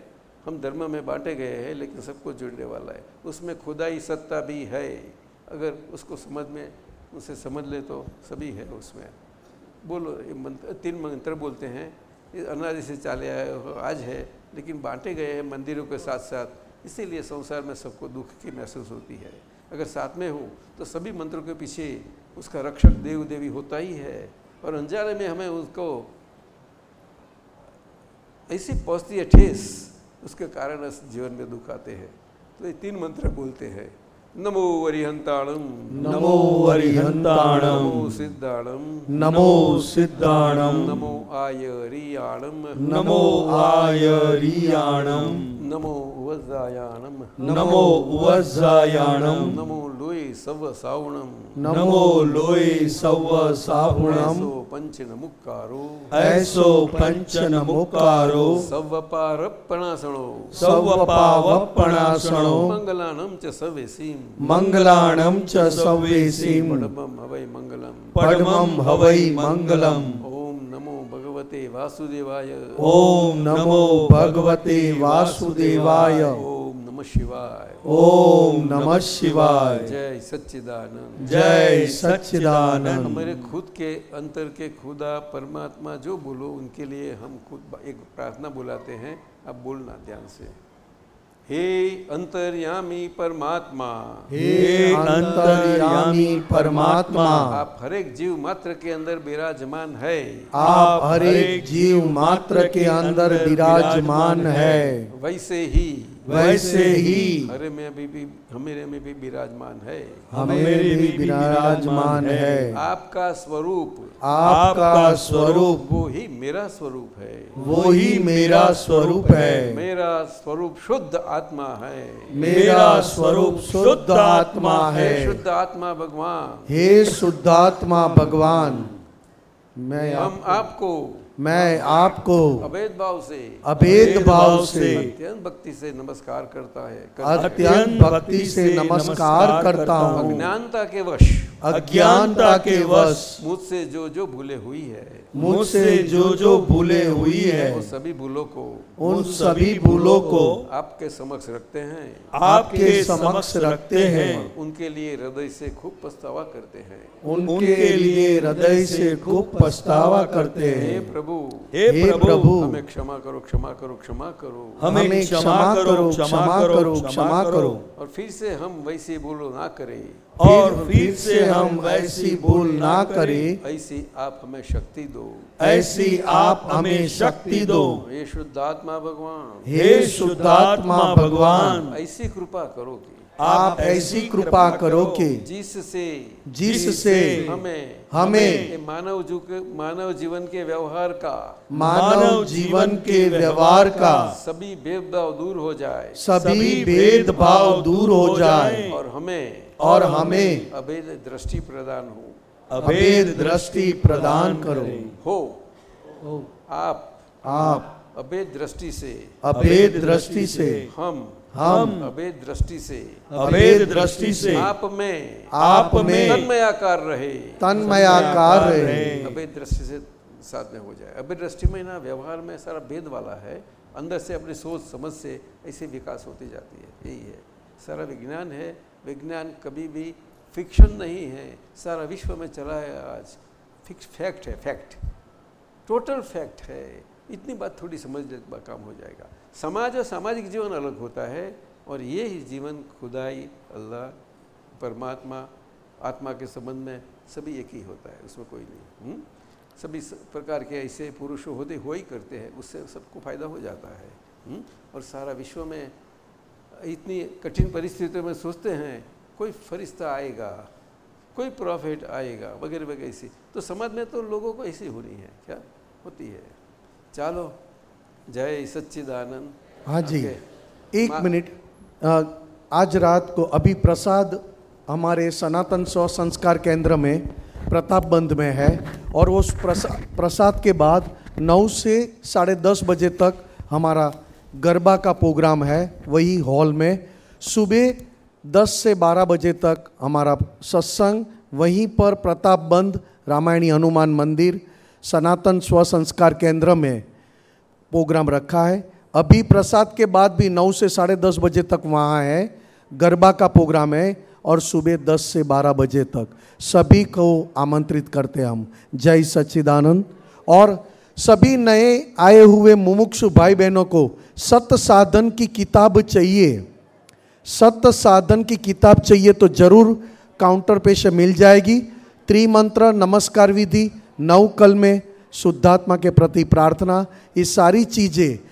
हम धर्म में बांटे गए हैं, लेकिन सबको जुड़ने वाला है। उसमें खुदाई सत्ता भी है। अगर उसको समझ में, उसे समझ ले तो सभी है उसमें। बोलो, ये मंत्र, तीन मंत्र बोलते हैं। ये अनादि से चाले आए आज है, लेकिन बांटे गए हैं मंदिरों के साथ साथ इसीलिए संसार में सबको दुख की महसूस होती है। अगर साथ में हो तो सभी मंत्रों के पीछे उसका रक्षक देव देवी होता ही है। और अनजाने में हमें उसको ऐसी पहुँचती है ठेस उसके कारण इस जीवन में दुख आते हैं। तो ये तीन मंत्र बोलते हैं। नमो वरिहंताणम नमो वरिहंताणम नमो सिद्धाणम। नमो सिद्धाणम। नमो आयरियाणम। नमो आयरियाणम। नमो नमो वज्रायाणम नमो लोय सव सावणम नमो लोय सव साहुणम ऐसो पंचन मुक्कारो ऐसो पंचन मुक्कारो सवपारपणासणो सवपावपणासणो मंगलानं च सवेसीं मंगलाणं च सवेसीं पडमं हवै मङ्गलम्। पद्मं हवै मंगलम भगवते वासुदेवाय। ओम नमो भगवते वासुदेवाय। ओम नमः शिवाय। ओम नमः शिवाय। जय सच्चिदानंद। जय सच्चिदानंद। हमारे खुद के अंतर के खुदा परमात्मा जो बोलो उनके लिए हम खुद एक प्रार्थना बुलाते हैं। अब बोलना ध्यान से। हे अंतर्यामी परमात्मा। हे अंतर्यामी परमात्मा। आप हर एक जीव मात्र के अंदर विराजमान है। आप हर एक जीव मात्र के अंदर विराजमान है। वैसे ही। वैसे ही। हरे में भी, भी हमेरे में भी विराजमान है। हमेरे भी विराजमान है। आपका स्वरूप आपका स्वरूप वो ही मेरा स्वरूप है। वो ही मेरा स्वरूप है। मेरा स्वरूप शुद्ध आत्मा है। मेरा स्वरूप शुद्ध आत्मा है। शुद्ध आत्मा भगवान। हे शुद्ध आत्मा भगवान मैं हम आप, आपको मैं आपको अभेद भाव से अभेद भाव से अत्यंत भक्ति से नमस्कार करता है अत्यंत भक्ति से नमस्कार करता हूँ। अज्ञानता के वश अज्ञानता के वश। मुझसे जो जो भूले हुई है मुझसे जो जो भूले हुई है वो सभी भूलों को उन सभी भूलों को आपके समक्ष रखते हैं। आपके समक्ष रखते हैं। उनके लिए हृदय से खूब पछतावा करते हैं। उनके लिए हृदय से खूब पछतावा करते हे। हैं प्रभु हे प्रभु हमें क्षमा करो क्षमा करो क्षमा करो। हमें क्षमा करो क्षमा करो क्षमा करो। और फिर से हम वैसे भूलो ना करें। और फिर से हम ऐसी भूल ना करें। ऐसी आप हमें शक्ति दो। ऐसी आप हमें शक्ति दो। हे शुद्धात्मा भगवान। हे शुद्धात्मा भगवान। ऐसी कृपा करोगे। आप ऐसी कृपा करो कि जिससे जिससे हमें हमें मानव जु मानव जीवन के व्यवहार का मानव जीवन के व्यवहार का सभी भेदभाव दूर हो जाए। सभी भेदभाव दूर हो जाए। और हमें और हमें अभेद दृष्टि प्रदान हो। अभेद दृष्टि प्रदान करो। हो। आप आप अभेद दृष्टि से। अभेद दृष्टि से। हम हम अभेद दृष्टि से। अभेद दृष्टि से। आप में। आप में। तन्मयाकार रहे। तन्मयाकार रहे। अभेद दृष्टि से साथ में हो जाए। अभेद दृष्टि में ना व्यवहार में सारा भेद वाला है। अंदर से अपनी सोच समझ से ऐसे विकास होती जाती है। यही है। सारा विज्ञान है। विज्ञान कभी भी फिक्शन नहीं है, सारा विश्व में चला है आज। फिक्स फैक्ट है फैक्ट टोटल फैक्ट है। इतनी बात थोड़ी समझ काम हो जाएगा। समाज और सामाजिक जीवन अलग होता है और ये ही जीवन खुदाई, अल्लाह, परमात्मा, आत्मा के संबंध में सभी एक ही होता है, उसमें कोई नहीं। हुँ? सभी प्रकार के ऐसे पुरुष होते, हो ही करते हैं, उससे सबको फ़ायदा हो जाता है। हुँ? और सारा विश्व में इतनी कठिन परिस्थितियों में सोचते हैं कोई फरिश्ता आएगा कोई प्रॉफिट आएगा वगैरह वगैरह ऐसी। तो समाज में तो लोगों को ऐसी होनी है क्या होती है? चलो जय सच्चिदानंद। हाँ जी एक मिनट। आज रात को अभी प्रसाद हमारे सनातन स्व संस्कार केंद्र में प्रताप बंद में है और उस प्रसा, प्रसाद के बाद नौ से साढ़े दस बजे तक हमारा गरबा का प्रोग्राम है वही हॉल में। सुबह दस से बारह बजे तक हमारा सत्संग, वहीं पर प्रताप बंद रामायणी हनुमान मंदिर, सनातन स्व संस्कार केंद्र में प्रोग्राम रखा है। अभी प्रसाद के बाद भी नौ से साढ़े दस बजे तक वहाँ है, गरबा का प्रोग्राम है और सुबह दस से बारह बजे तक। सभी को आमंत्रित करते हम। जय सच्चिदानंद। और सभी नए आए हुए मुमुक्षु भाई बहनों को सत्य साधन की किताब चाहिए। सत्य साधन की किताब चाहिए तो ज़रूर काउंटर पे से मिल जाएगी। त्रिमंत्र, नमस्कार विधि नवकल में शुद्धात्मा के प्रति प्रार्थना, ये सारी चीज़ें